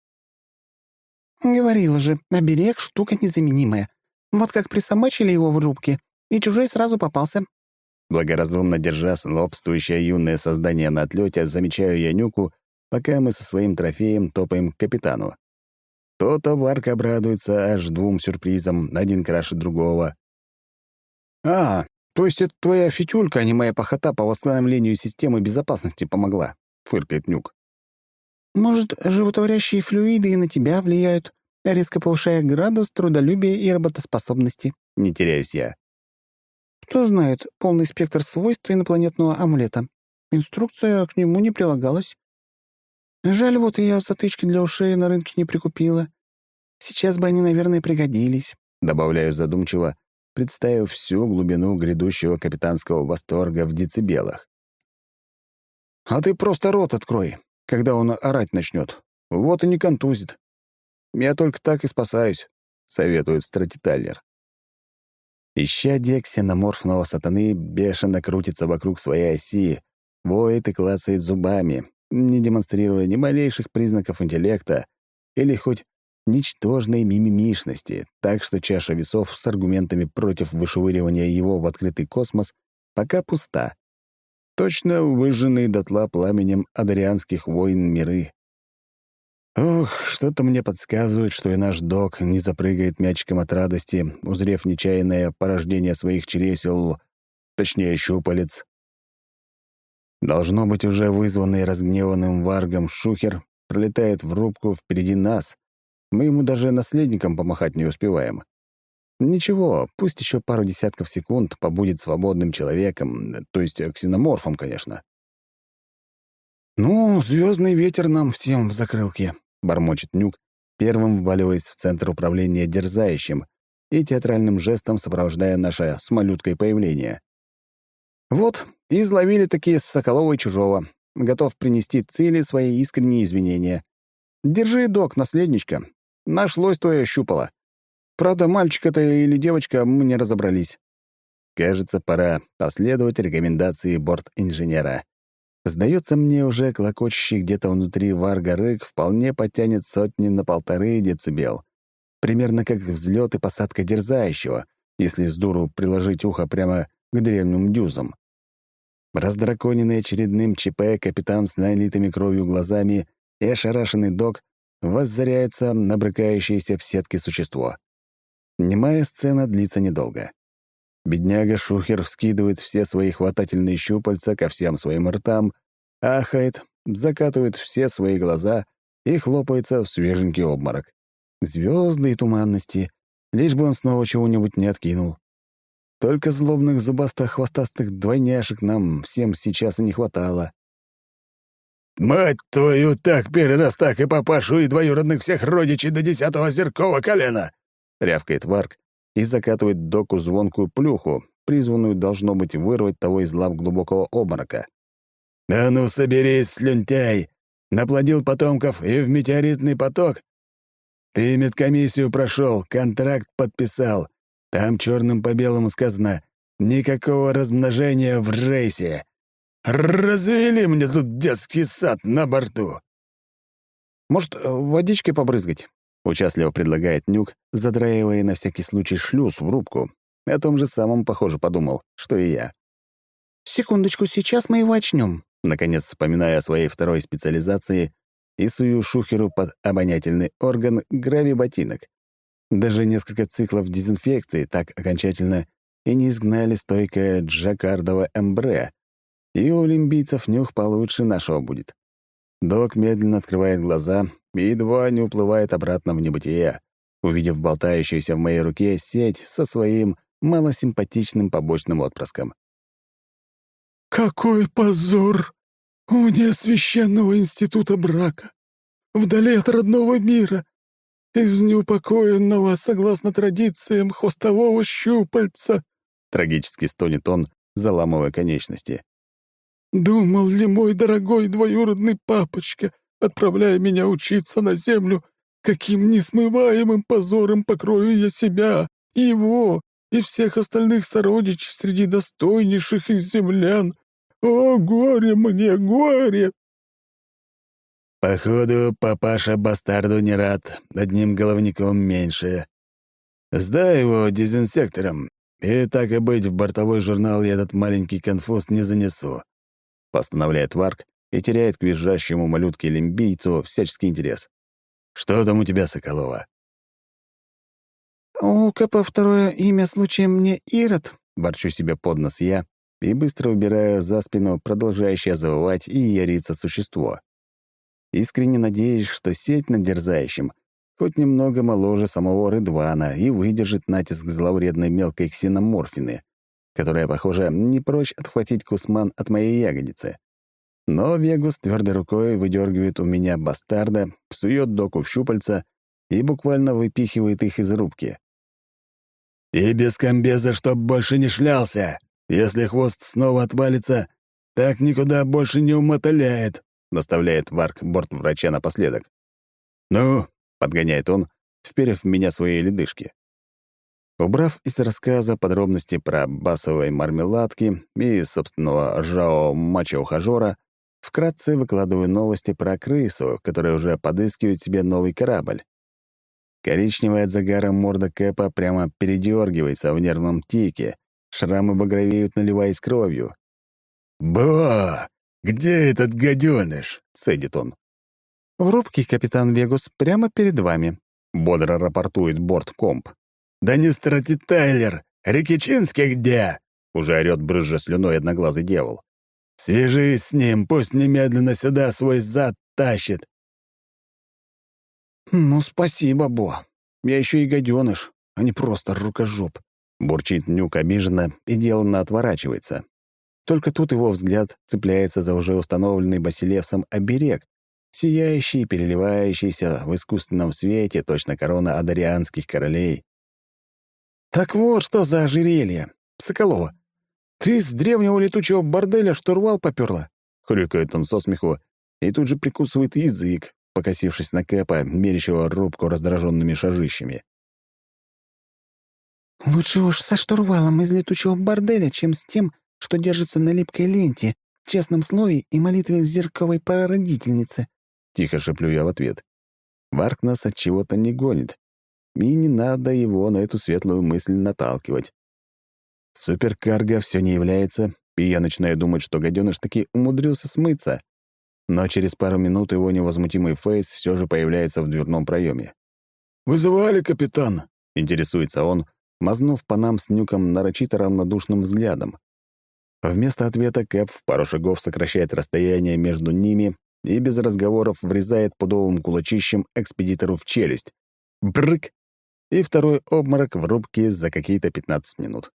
«Говорила же, оберег — штука незаменимая. Вот как присобачили его в рубке, и чужой сразу попался. Благоразумно держа слобствующее юное создание на отлете, замечаю я Нюку, пока мы со своим трофеем топаем к капитану. То-то Варк обрадуется аж двум сюрпризам, один краше другого. «А, то есть это твоя фитюлька, а не моя похота по восстановлению системы безопасности помогла», — фыркает Нюк. «Может, животворящие флюиды и на тебя влияют?» Резко повышая градус трудолюбия и работоспособности. Не теряюсь я. Кто знает полный спектр свойств инопланетного амулета. Инструкция к нему не прилагалась. Жаль, вот я затычки для ушей на рынке не прикупила. Сейчас бы они, наверное, пригодились», — добавляю задумчиво, представив всю глубину грядущего капитанского восторга в децибелах. «А ты просто рот открой, когда он орать начнет. Вот и не контузит. Я только так и спасаюсь», — советует стратитайлер. Ищадие ксеноморфного сатаны бешено крутится вокруг своей оси, воет и клацает зубами, не демонстрируя ни малейших признаков интеллекта или хоть ничтожной мимимишности, так что чаша весов с аргументами против вышвыривания его в открытый космос пока пуста. Точно выжженные дотла пламенем адарианских войн миры. Ох, что-то мне подсказывает, что и наш док не запрыгает мячиком от радости, узрев нечаянное порождение своих чересел, точнее, щупалец. Должно быть, уже вызванный разгневанным варгом шухер пролетает в рубку впереди нас. Мы ему даже наследником помахать не успеваем. Ничего, пусть еще пару десятков секунд побудет свободным человеком, то есть ксеноморфом, конечно. «Ну, звездный ветер нам всем в закрылке», бормочет Нюк, первым вваливаясь в центр управления дерзающим и театральным жестом сопровождая наше с малюткой появление. Вот, и изловили такие Соколова и Чужого. Готов принести цели свои искренние извинения. Держи, док, наследничка. Нашлось твое щупало. Правда, мальчик это или девочка, мы не разобрались. Кажется, пора последовать рекомендации борт-инженера. Сдается мне, уже клокочущий где-то внутри варга рык вполне потянет сотни на полторы децибел. Примерно как взлет и посадка дерзающего, если с дуру приложить ухо прямо к древним дюзам. Раздраконенный очередным ЧП капитан с налитыми кровью глазами и ошарашенный док воззаряются на брыкающееся в сетке существо. Немая сцена длится недолго. Бедняга Шухер вскидывает все свои хватательные щупальца ко всем своим ртам, ахает, закатывает все свои глаза и хлопается в свеженький обморок. Звезды и туманности, лишь бы он снова чего-нибудь не откинул. Только злобных зубастых-хвостастых двойняшек нам всем сейчас и не хватало. «Мать твою, так первый раз так и папашу, и двоюродных всех родичей до десятого зеркова колена!» — рявкает Варк, и закатывает доку звонкую плюху, призванную, должно быть, вырвать того из лап глубокого обморока. «А ну, соберись, слюнтяй! Наплодил потомков и в метеоритный поток? Ты медкомиссию прошел, контракт подписал. Там черным по белому сказано «Никакого размножения в рейсе». Развели мне тут детский сад на борту. Может, водичкой побрызгать? Участливо предлагает Нюк, задраивая на всякий случай шлюз в рубку. О том же самом, похоже, подумал, что и я. «Секундочку, сейчас мы его очнем. Наконец, вспоминая о своей второй специализации и сую шухеру под обонятельный орган грави-ботинок. Даже несколько циклов дезинфекции так окончательно и не изгнали стойкое джаккардово эмбре, и у олимпийцев нюх получше нашего будет. Док медленно открывает глаза и едва не уплывает обратно в небытие, увидев болтающуюся в моей руке сеть со своим малосимпатичным побочным отпрыском. «Какой позор! Вне священного института брака, вдали от родного мира, из неупокоенного, согласно традициям, хвостового щупальца!» Трагически стонет он, заламывая конечности. Думал ли мой дорогой двоюродный папочка, отправляя меня учиться на землю, каким несмываемым позором покрою я себя, его и всех остальных сородичей среди достойнейших из землян? О, горе мне, горе!» «Походу, папаша бастарду не рад, одним головником меньше. Сдай его дезинсектором, и так и быть, в бортовой журнал я этот маленький конфуз не занесу постановляет Варк и теряет к визжащему малютке-лимбийцу всяческий интерес. «Что там у тебя, Соколова?» «У КП второе имя случаем не Ирод?» — борчу себе под нос я и быстро убираю за спину продолжающее завывать и яриться существо. Искренне надеюсь, что сеть над дерзающим хоть немного моложе самого Рыдвана и выдержит натиск зловредной мелкой ксеноморфины, которая, похоже, не прочь отхватить кусман от моей ягодицы. Но Вегус твердой рукой выдергивает у меня бастарда, псует доку в щупальца и буквально выпихивает их из рубки. «И без комбеза, чтоб больше не шлялся! Если хвост снова отвалится, так никуда больше не умотоляет», — наставляет Варк бортврача напоследок. «Ну?» — подгоняет он, вперев в меня свои ледышки. Убрав из рассказа подробности про басовые мармеладки и собственного ржавого мачо-ухажёра, вкратце выкладываю новости про крысу, которая уже подыскивает себе новый корабль. Коричневая от загара морда Кэпа прямо передергивается в нервном тике, шрамы багровеют, наливаясь кровью. «Ба! Где этот гаденыш?» — цедит он. «В рубке, капитан Вегус, прямо перед вами», — бодро рапортует борт-комп. «Да не страти Тайлер! Рикичинский где?» — уже орёт брызжа слюной одноглазый дьявол. «Свяжись с ним, пусть немедленно сюда свой зад тащит». «Ну, спасибо, Бо. Я еще и гаденыш, а не просто рукожоп», — бурчит Нюк обиженно и деланно отворачивается. Только тут его взгляд цепляется за уже установленный Басилевсом оберег, сияющий переливающийся в искусственном свете точно корона адарианских королей. «Так вот, что за ожерелье! Соколова, ты с древнего летучего борделя штурвал попёрла?» Хрюкает он со смеху и тут же прикусывает язык, покосившись на Кэпа, мерящего рубку раздраженными шажищами. «Лучше уж со штурвалом из летучего борделя, чем с тем, что держится на липкой ленте, честном слове и молитве зерковой прародительницы», — тихо шеплю я в ответ. Варк нас от чего-то не гонит, и не надо его на эту светлую мысль наталкивать. Суперкарго все не является, и я начинаю думать, что гаденыш таки умудрился смыться. Но через пару минут его невозмутимый фейс все же появляется в дверном проеме. «Вызывали, капитан?» — интересуется он, мазнув по нам с нюком нарочито равнодушным взглядом. Вместо ответа Кэп в пару шагов сокращает расстояние между ними и без разговоров врезает пудовым кулачищем экспедитору в челюсть. Брык! И второй обморок в рубке за какие-то 15 минут.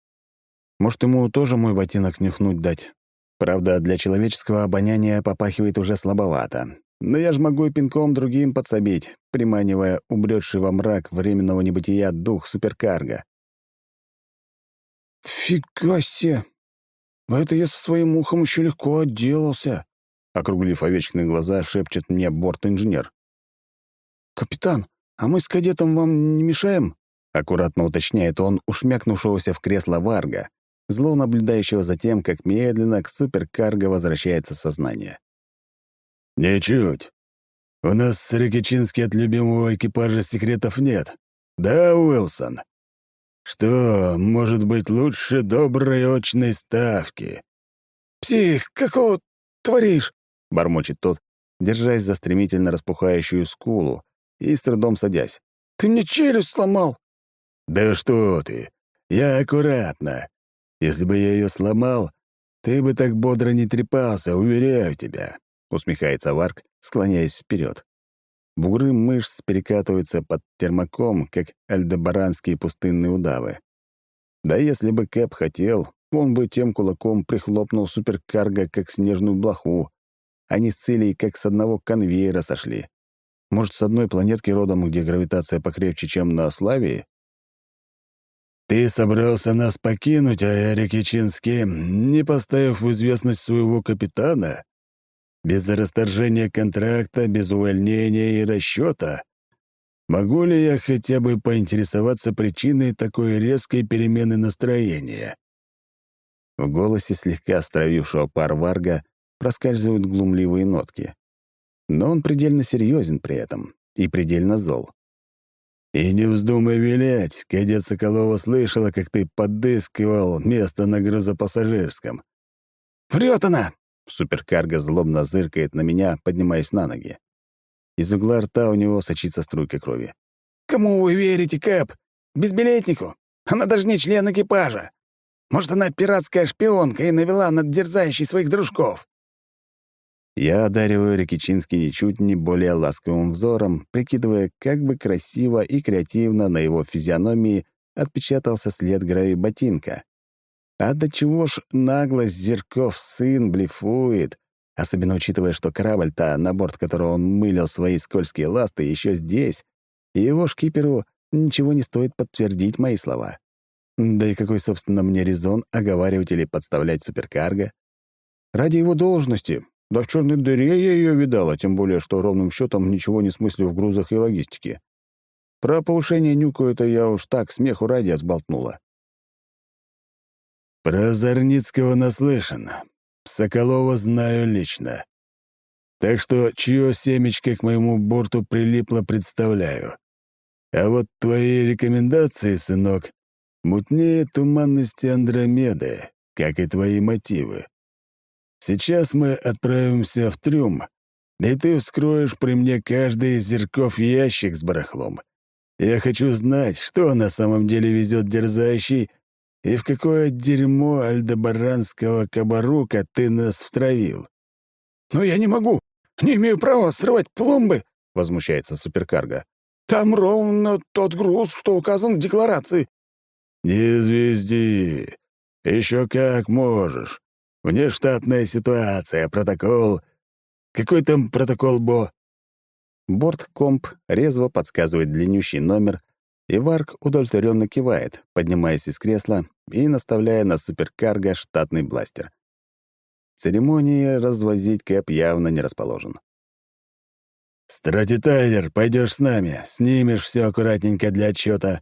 Может, ему тоже мой ботинок нюхнуть дать? Правда, для человеческого обоняния попахивает уже слабовато. Но я ж могу и пинком другим подсобить, приманивая убредший во мрак временного небытия дух суперкарга. «Фига себе! Это я со своим ухом еще легко отделался!» Округлив овечные глаза, шепчет мне борт-инженер. «Капитан, «А мы с кадетом вам не мешаем?» — аккуратно уточняет он ушмякнувшегося в кресло Варга, зло наблюдающего за тем, как медленно к суперкарго возвращается сознание. «Ничуть. У нас с Рикичински от любимого экипажа секретов нет. Да, Уилсон? Что может быть лучше доброй очной ставки?» «Псих, какого творишь?» — бормочет тот, держась за стремительно распухающую скулу, и с трудом садясь. «Ты мне челюсть сломал!» «Да что ты! Я аккуратно. Если бы я ее сломал, ты бы так бодро не трепался, уверяю тебя», — усмехается Варк, склоняясь вперед. Бугры мышц перекатываются под термоком, как альдебаранские пустынные удавы. Да если бы Кэп хотел, он бы тем кулаком прихлопнул суперкарго, как снежную блоху. Они с целей, как с одного конвейера сошли. Может, с одной планетки родом, где гравитация покрепче, чем на Славии? «Ты собрался нас покинуть, а Эрик Ячинский, не поставив в известность своего капитана? Без расторжения контракта, без увольнения и расчета? Могу ли я хотя бы поинтересоваться причиной такой резкой перемены настроения?» В голосе слегка островившего пар Варга проскальзывают глумливые нотки но он предельно серьезен при этом и предельно зол. «И не вздумай вилять, кадет Соколова слышала, как ты подыскивал место на грузопассажирском». «Врет она!» — суперкарго злобно зыркает на меня, поднимаясь на ноги. Из угла рта у него сочится струйка крови. «Кому вы верите, Кэп? Безбилетнику? Она даже не член экипажа. Может, она пиратская шпионка и навела над дерзающей своих дружков?» Я одариваю Рикичинский ничуть не более ласковым взором, прикидывая, как бы красиво и креативно на его физиономии отпечатался след гравий ботинка. А до чего ж наглость Зерков сын блефует, особенно учитывая, что корабль-то, на борт которого он мылил свои скользкие ласты, еще здесь, и его шкиперу ничего не стоит подтвердить мои слова. Да и какой, собственно, мне резон оговаривать или подставлять суперкарго? Ради его должности. Да в черной дыре я ее видала, тем более, что ровным счетом ничего не смыслю в грузах и логистике. Про повышение нюку это я уж так смеху ради сболтнула. Про Зарницкого наслышан. Соколова знаю лично. Так что чье семечко к моему борту прилипло, представляю. А вот твои рекомендации, сынок, мутнее туманности Андромеды, как и твои мотивы. Сейчас мы отправимся в трюм, и ты вскроешь при мне каждый из зерков ящик с барахлом. Я хочу знать, что на самом деле везет дерзающий и в какое дерьмо альдебаранского кабарука ты нас втравил. «Но я не могу, не имею права срывать пломбы», — возмущается суперкарго. «Там ровно тот груз, что указан в декларации». «Не звезди. Еще как можешь. Внештатная ситуация, протокол. Какой там протокол, Бо?» Борткомп резво подсказывает длиннющий номер, и Варк удовлетворенно кивает, поднимаясь из кресла и наставляя на суперкарго штатный бластер. Церемонии развозить Кэп явно не расположен. «Стратитайзер, пойдешь с нами, снимешь все аккуратненько для отчета.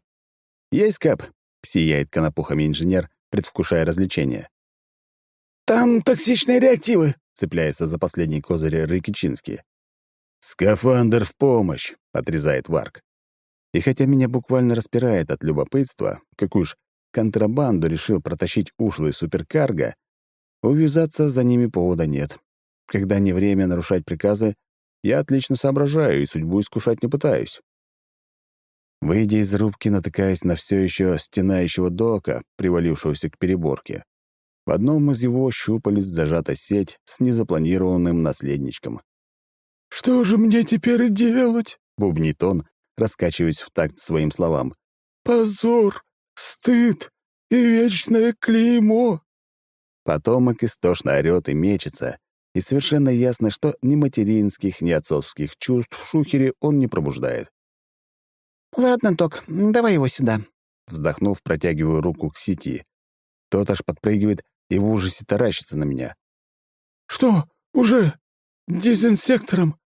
«Есть, Кэп», — сияет конопухами инженер, предвкушая развлечения. «Там токсичные реактивы», — цепляется за последний козырь Рыкичинский. «Скафандр в помощь», — отрезает Варк. И хотя меня буквально распирает от любопытства, какую ж контрабанду решил протащить ушлый суперкарго, увязаться за ними повода нет. Когда не время нарушать приказы, я отлично соображаю и судьбу искушать не пытаюсь. Выйдя из рубки, натыкаясь на все еще стенающего дока, привалившегося к переборке. В одном из его щупалец зажата сеть с незапланированным наследничком. «Что же мне теперь делать?» — бубнит он, раскачиваясь в такт своим словам. «Позор, стыд и вечное клеймо!» Потомок истошно орёт и мечется, и совершенно ясно, что ни материнских, ни отцовских чувств в шухере он не пробуждает. «Ладно, Ток, давай его сюда». Вздохнув, протягиваю руку к сети. Тот аж подпрыгивает и в ужасе таращится на меня. «Что, уже? Дезинсектором?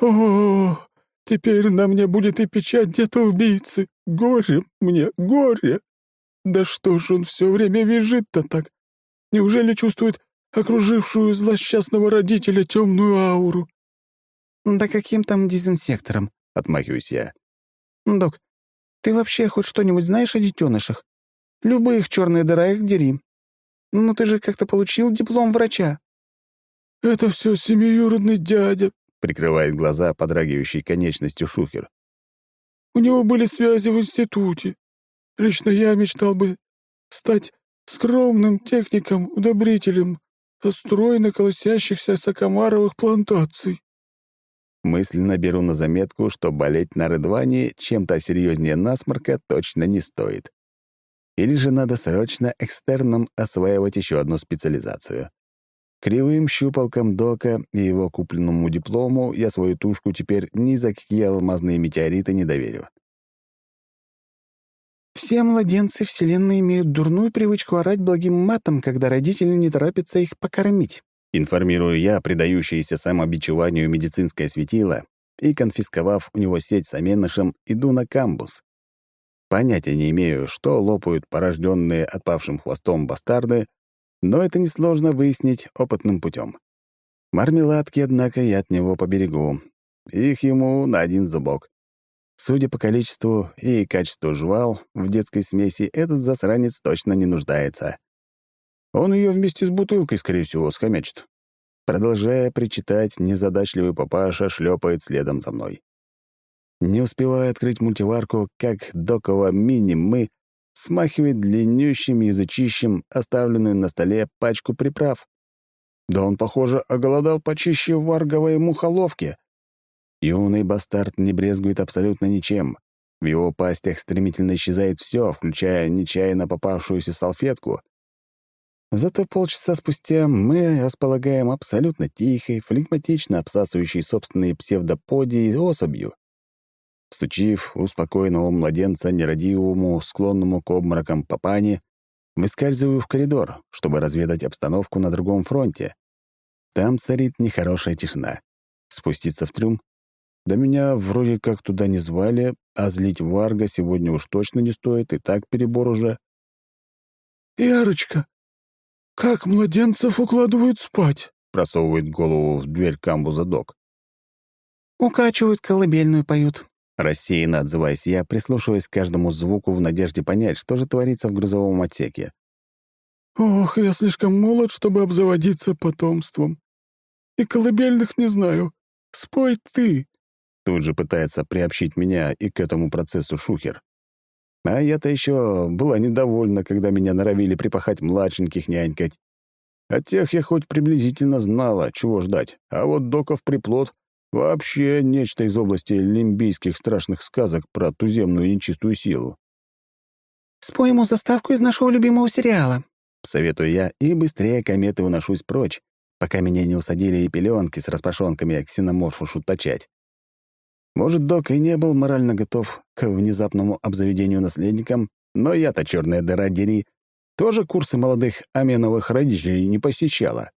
О, теперь на мне будет и печать где-то убийцы. Горе мне, горе! Да что ж он все время визжит-то так? Неужели чувствует окружившую злосчастного родителя темную ауру?» «Да каким там дезинсектором?» — отмахиваюсь я. «Док, ты вообще хоть что-нибудь знаешь о детенышах? Любых черные дыра их дери. Но ты же как-то получил диплом врача». «Это все семиюродный дядя», — прикрывает глаза подрагивающей конечностью Шухер. «У него были связи в институте. Лично я мечтал бы стать скромным техником-удобрителем стройно колосящихся сакамаровых плантаций». Мысленно беру на заметку, что болеть на Редване чем-то серьезнее насморка точно не стоит. Или же надо срочно экстерном осваивать еще одну специализацию. Кривым щупалкам Дока и его купленному диплому я свою тушку теперь ни за какие алмазные метеориты не доверю. Все младенцы Вселенной имеют дурную привычку орать благим матом, когда родители не торопятся их покормить. Информирую я, предающийся самобичеванию медицинское светило, и, конфисковав у него сеть с аменышем, иду на камбус. Понятия не имею, что лопают порожденные отпавшим хвостом бастарды, но это несложно выяснить опытным путем. Мармеладки, однако, я от него поберегу. Их ему на один зубок. Судя по количеству и качеству жвал в детской смеси, этот засранец точно не нуждается. Он ее вместе с бутылкой, скорее всего, схомячит. Продолжая причитать, незадачливый папаша шлепает следом за мной. Не успевая открыть мультиварку, как доково мини-мы смахивает длиннющим язычищем оставленную на столе пачку приправ. Да он, похоже, оголодал почище варговой мухоловки. Юный бастард не брезгует абсолютно ничем. В его пастях стремительно исчезает все, включая нечаянно попавшуюся салфетку. Зато полчаса спустя мы располагаем абсолютно тихой, флегматично обсасывающей собственные псевдоподии особью. Стучив успокоенного младенца нерадивому, склонному к обморокам папане, выскальзываю в коридор, чтобы разведать обстановку на другом фронте. Там царит нехорошая тишина. Спуститься в трюм? Да меня вроде как туда не звали, а злить Варга сегодня уж точно не стоит, и так перебор уже. «Ярочка, как младенцев укладывают спать?» просовывает голову в дверь камбуза док. «Укачивают, колыбельную поют», Рассеянно отзываясь я, прислушиваясь к каждому звуку в надежде понять, что же творится в грузовом отсеке. «Ох, я слишком молод, чтобы обзаводиться потомством. И колыбельных не знаю. Спой ты!» Тут же пытается приобщить меня и к этому процессу шухер. А я-то еще была недовольна, когда меня норовили припахать младшеньких нянькать. От тех я хоть приблизительно знала, чего ждать, а вот доков приплод Вообще нечто из области лимбийских страшных сказок про туземную нечистую силу. «Спой ему заставку из нашего любимого сериала», — советую я, и быстрее кометы уношусь прочь, пока меня не усадили и пеленки с распашонками ксеноморфушу точать. Может, док и не был морально готов к внезапному обзаведению наследником, но я-то, черная дыра дери, тоже курсы молодых аменовых родителей не посещала.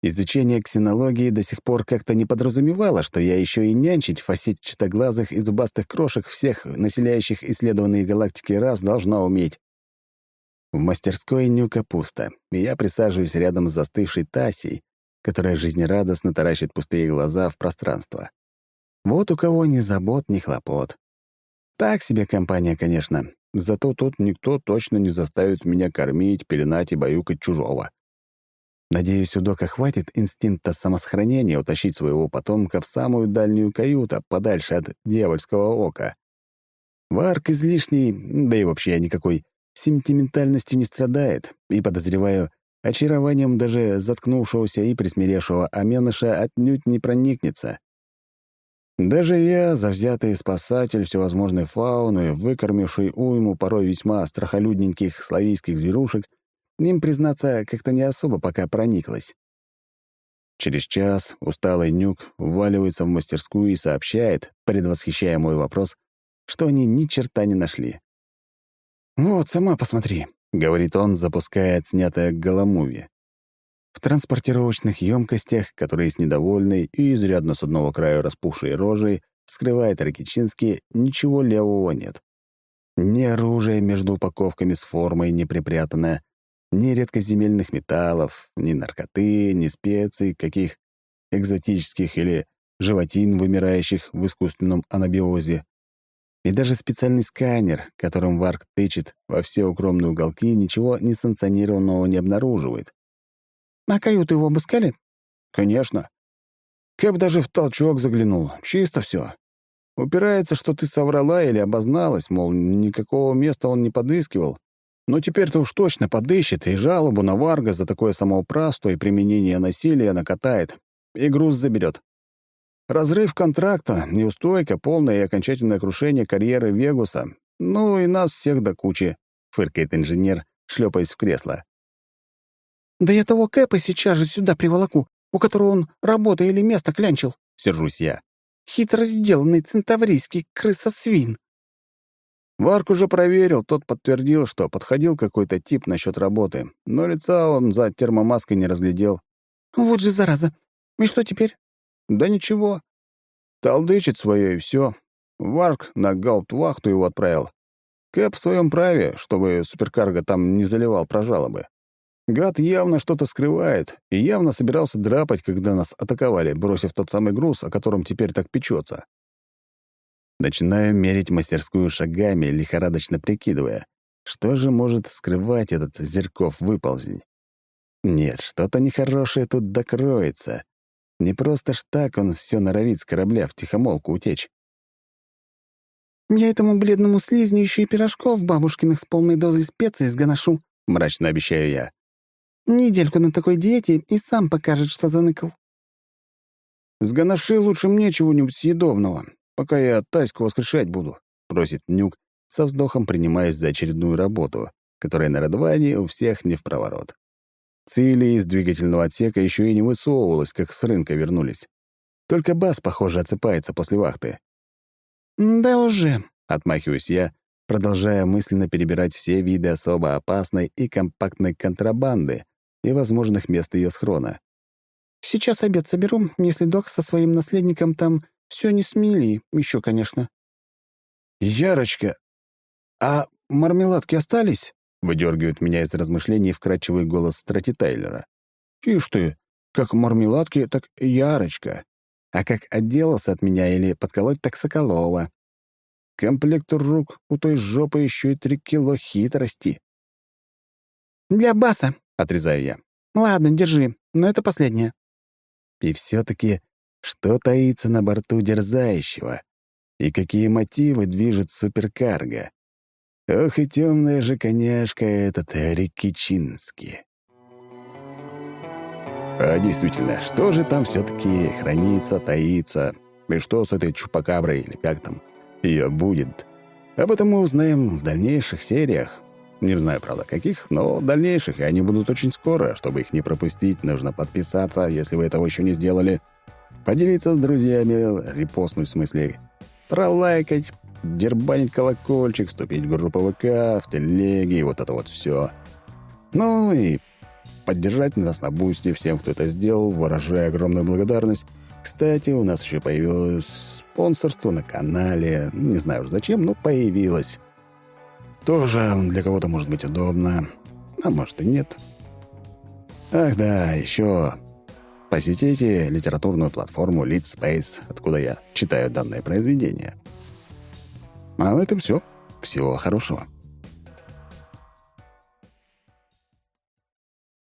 Изучение ксенологии до сих пор как-то не подразумевало, что я еще и нянчить фасетчатоглазых и зубастых крошек всех населяющих исследованные галактики раз должна уметь. В мастерской нюка пусто, и я присаживаюсь рядом с застывшей Тасей, которая жизнерадостно таращит пустые глаза в пространство. Вот у кого ни забот, ни хлопот. Так себе компания, конечно, зато тут никто точно не заставит меня кормить, пеленать и баюкать чужого. Надеюсь, у Дока хватит инстинкта самосохранения утащить своего потомка в самую дальнюю каюту, подальше от дьявольского ока. Варк излишний, да и вообще никакой сентиментальностью не страдает, и, подозреваю, очарованием даже заткнувшегося и присмиревшего Аменыша отнюдь не проникнется. Даже я, завзятый спасатель всевозможной фауны, выкормивший уйму порой весьма страхолюдненьких славийских зверушек, им, признаться, как-то не особо пока прониклась. Через час усталый нюк вваливается в мастерскую и сообщает, предвосхищая мой вопрос, что они ни черта не нашли. «Вот, сама посмотри», — говорит он, запуская отснятое голомуви. В транспортировочных емкостях, которые с недовольной и изрядно с одного края распухшей рожей скрывает Ракичинский, ничего левого нет. Ни оружия между упаковками с формой не припрятано, ни редкоземельных металлов, ни наркоты, ни специй, каких экзотических или животин, вымирающих в искусственном анабиозе. И даже специальный сканер, которым Варк тычет во все укромные уголки, ничего несанкционированного не обнаруживает. «А каюту его обыскали?» «Конечно. Кэп даже в толчок заглянул. Чисто все. Упирается, что ты соврала или обозналась, мол, никакого места он не подыскивал, но теперь-то уж точно подыщет и жалобу на Варга за такое самоуправство и применение насилия накатает, и груз заберет. Разрыв контракта, неустойка, полное и окончательное крушение карьеры Вегуса. Ну и нас всех до кучи, — фыркает инженер, шлепаясь в кресло. «Да я того Кэпа сейчас же сюда приволоку, у которого он работа или место клянчил», — сержусь я. «Хитро сделанный центаврийский крысосвин». Варк уже проверил, тот подтвердил, что подходил какой-то тип насчет работы, но лица он за термомаской не разглядел. «Вот же зараза! И что теперь?» «Да ничего. Талдычит свое и все. Варк на гауптвахту его отправил. Кэп в своем праве, чтобы суперкарго там не заливал про жалобы. Гад явно что-то скрывает и явно собирался драпать, когда нас атаковали, бросив тот самый груз, о котором теперь так печется. Начинаю мерить мастерскую шагами, лихорадочно прикидывая, что же может скрывать этот зерков-выползень. Нет, что-то нехорошее тут докроется. Не просто ж так он все норовит с корабля в тихомолку утечь. «Я этому бледному слизню еще и пирожков бабушкиных с полной дозой специй сгоношу», — мрачно обещаю я. «Недельку на такой диете и сам покажет, что заныкал». «Сгоноши лучше мне чего-нибудь съедобного пока я Таську воскрешать буду», — просит Нюк, со вздохом принимаясь за очередную работу, которая на Радване у всех не в проворот. Цили из двигательного отсека еще и не высовывалась, как с рынка вернулись. Только бас, похоже, отсыпается после вахты. «Да уже», — отмахиваюсь я, продолжая мысленно перебирать все виды особо опасной и компактной контрабанды и возможных мест ее схрона. «Сейчас обед соберу, если док со своим наследником там все не смели, еще, конечно». «Ярочка, а мармеладки остались?» — выдергивает меня из размышлений вкрадчивый голос Страти Тайлера. «Ишь ты, как мармеладки, так Ярочка. А как отделался от меня или подколоть, так Соколова. Комплект рук у той жопы еще и три кило хитрости». «Для баса», — отрезаю я. «Ладно, держи, но это последнее». И все таки что таится на борту дерзающего? И какие мотивы движет суперкарго? Ох и темная же коняшка этот Рикичинский. А действительно, что же там все таки хранится, таится? И что с этой чупакаброй, или как там, ее будет? Об этом мы узнаем в дальнейших сериях. Не знаю, правда, каких, но дальнейших, и они будут очень скоро. Чтобы их не пропустить, нужно подписаться, если вы этого еще не сделали. Поделиться с друзьями, репостнуть в смысле, пролайкать, дербанить колокольчик, вступить в группу ВК, в телеге и вот это вот все. Ну и поддержать нас на бусте всем, кто это сделал, выражая огромную благодарность. Кстати, у нас еще появилось спонсорство на канале. Не знаю уж зачем, но появилось. Тоже для кого-то может быть удобно, а может и нет. Ах да, еще посетите литературную платформу LeadSpace, откуда я читаю данное произведение. А на этом все. Всего хорошего.